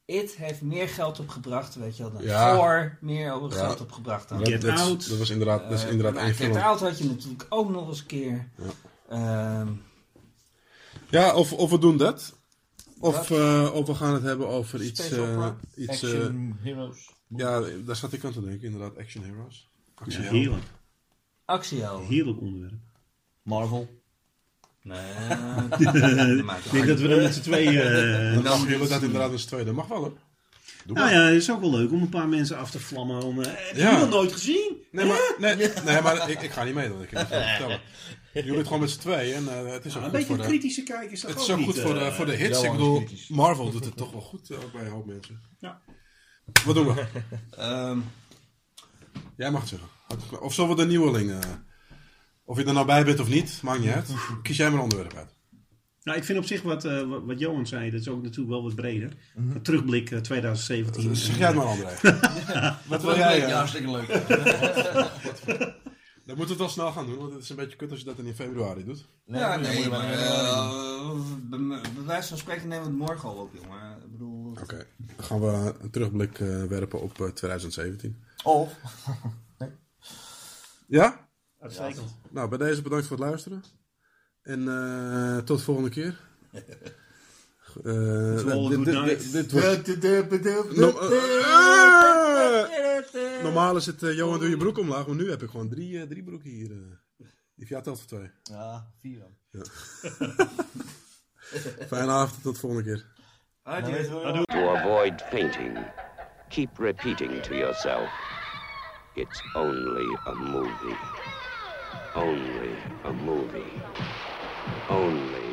It heeft meer geld opgebracht, weet je wel, dan Ja. Thor meer Ja. geld opgebracht dan. Dat, Get dat, Out. dat was inderdaad, dat is Eh, inderdaad maar één Get film. Out had je natuurlijk ook nog eens een keer. Ehm, Ja, of, of we doen dat. Of, eh, of we gaan het hebben over iets... Space eh, iets Action Heroes. ja, daar zat ik aan te denken, inderdaad. Action Heroes. Ja, Action heerlijk. actiehelden. Heerlijk onderwerp. Marvel. Nee, Ik denk dat we dan met z'n tweeën... eh, Dan jullie dat inderdaad als tweede. Mag wel, hoor. Doe nou maar. ja, het is ook wel leuk om een paar mensen af te vlammen. Om, eh, heb je Ja. dat nooit gezien? Nee, maar, nee, nee, maar ik, ik ga niet mee dan. Ik kan veel vertellen. Jullie het gewoon met z'n tweeën. En eh, het is ook Nou, een goed beetje voor een kritische kijk is dat Het is ook goed voor de, voor de hits. Ik bedoel, kritisch. Marvel doet het toch wel goed ook bij een hoop mensen. Ja. Wat doen we? Ehm, Jij mag het zeggen. Of zullen we de nieuweling... eh, of je er nou bij bent of niet, maakt niet uit. Kies jij maar een onderwerp uit. Nou, ik vind op zich wat, eh, wat, Johan zei, dat is ook natuurlijk wel wat breder. Een terugblik eh, 2017. Dus zeg jij het maar, André. Wat wil Ja, jij? eh? hartstikke leuk. Dan moeten we het wel snel gaan doen, want het is een beetje kut als je dat in februari doet. ja, moet je nee, maar eh, bij wijze van spreken nemen we het morgen al op, jongen. Ik bedoel, Oké, dan gaan we een terugblik eh, werpen op eh, 2017. Of, Ja? Uitstekend. Nou, bij deze bedankt voor het luisteren. En eh, tot de volgende keer. Normaal is het eh, Johan doe je broek omlaag, maar nu heb ik gewoon drie, eh, drie broeken hier. eh. Die van jou telt voor twee. ja, vier dan. Fijne avond, tot de volgende keer. To avoid fainting, keep repeating to yourself, it's only a movie. Only a movie. Only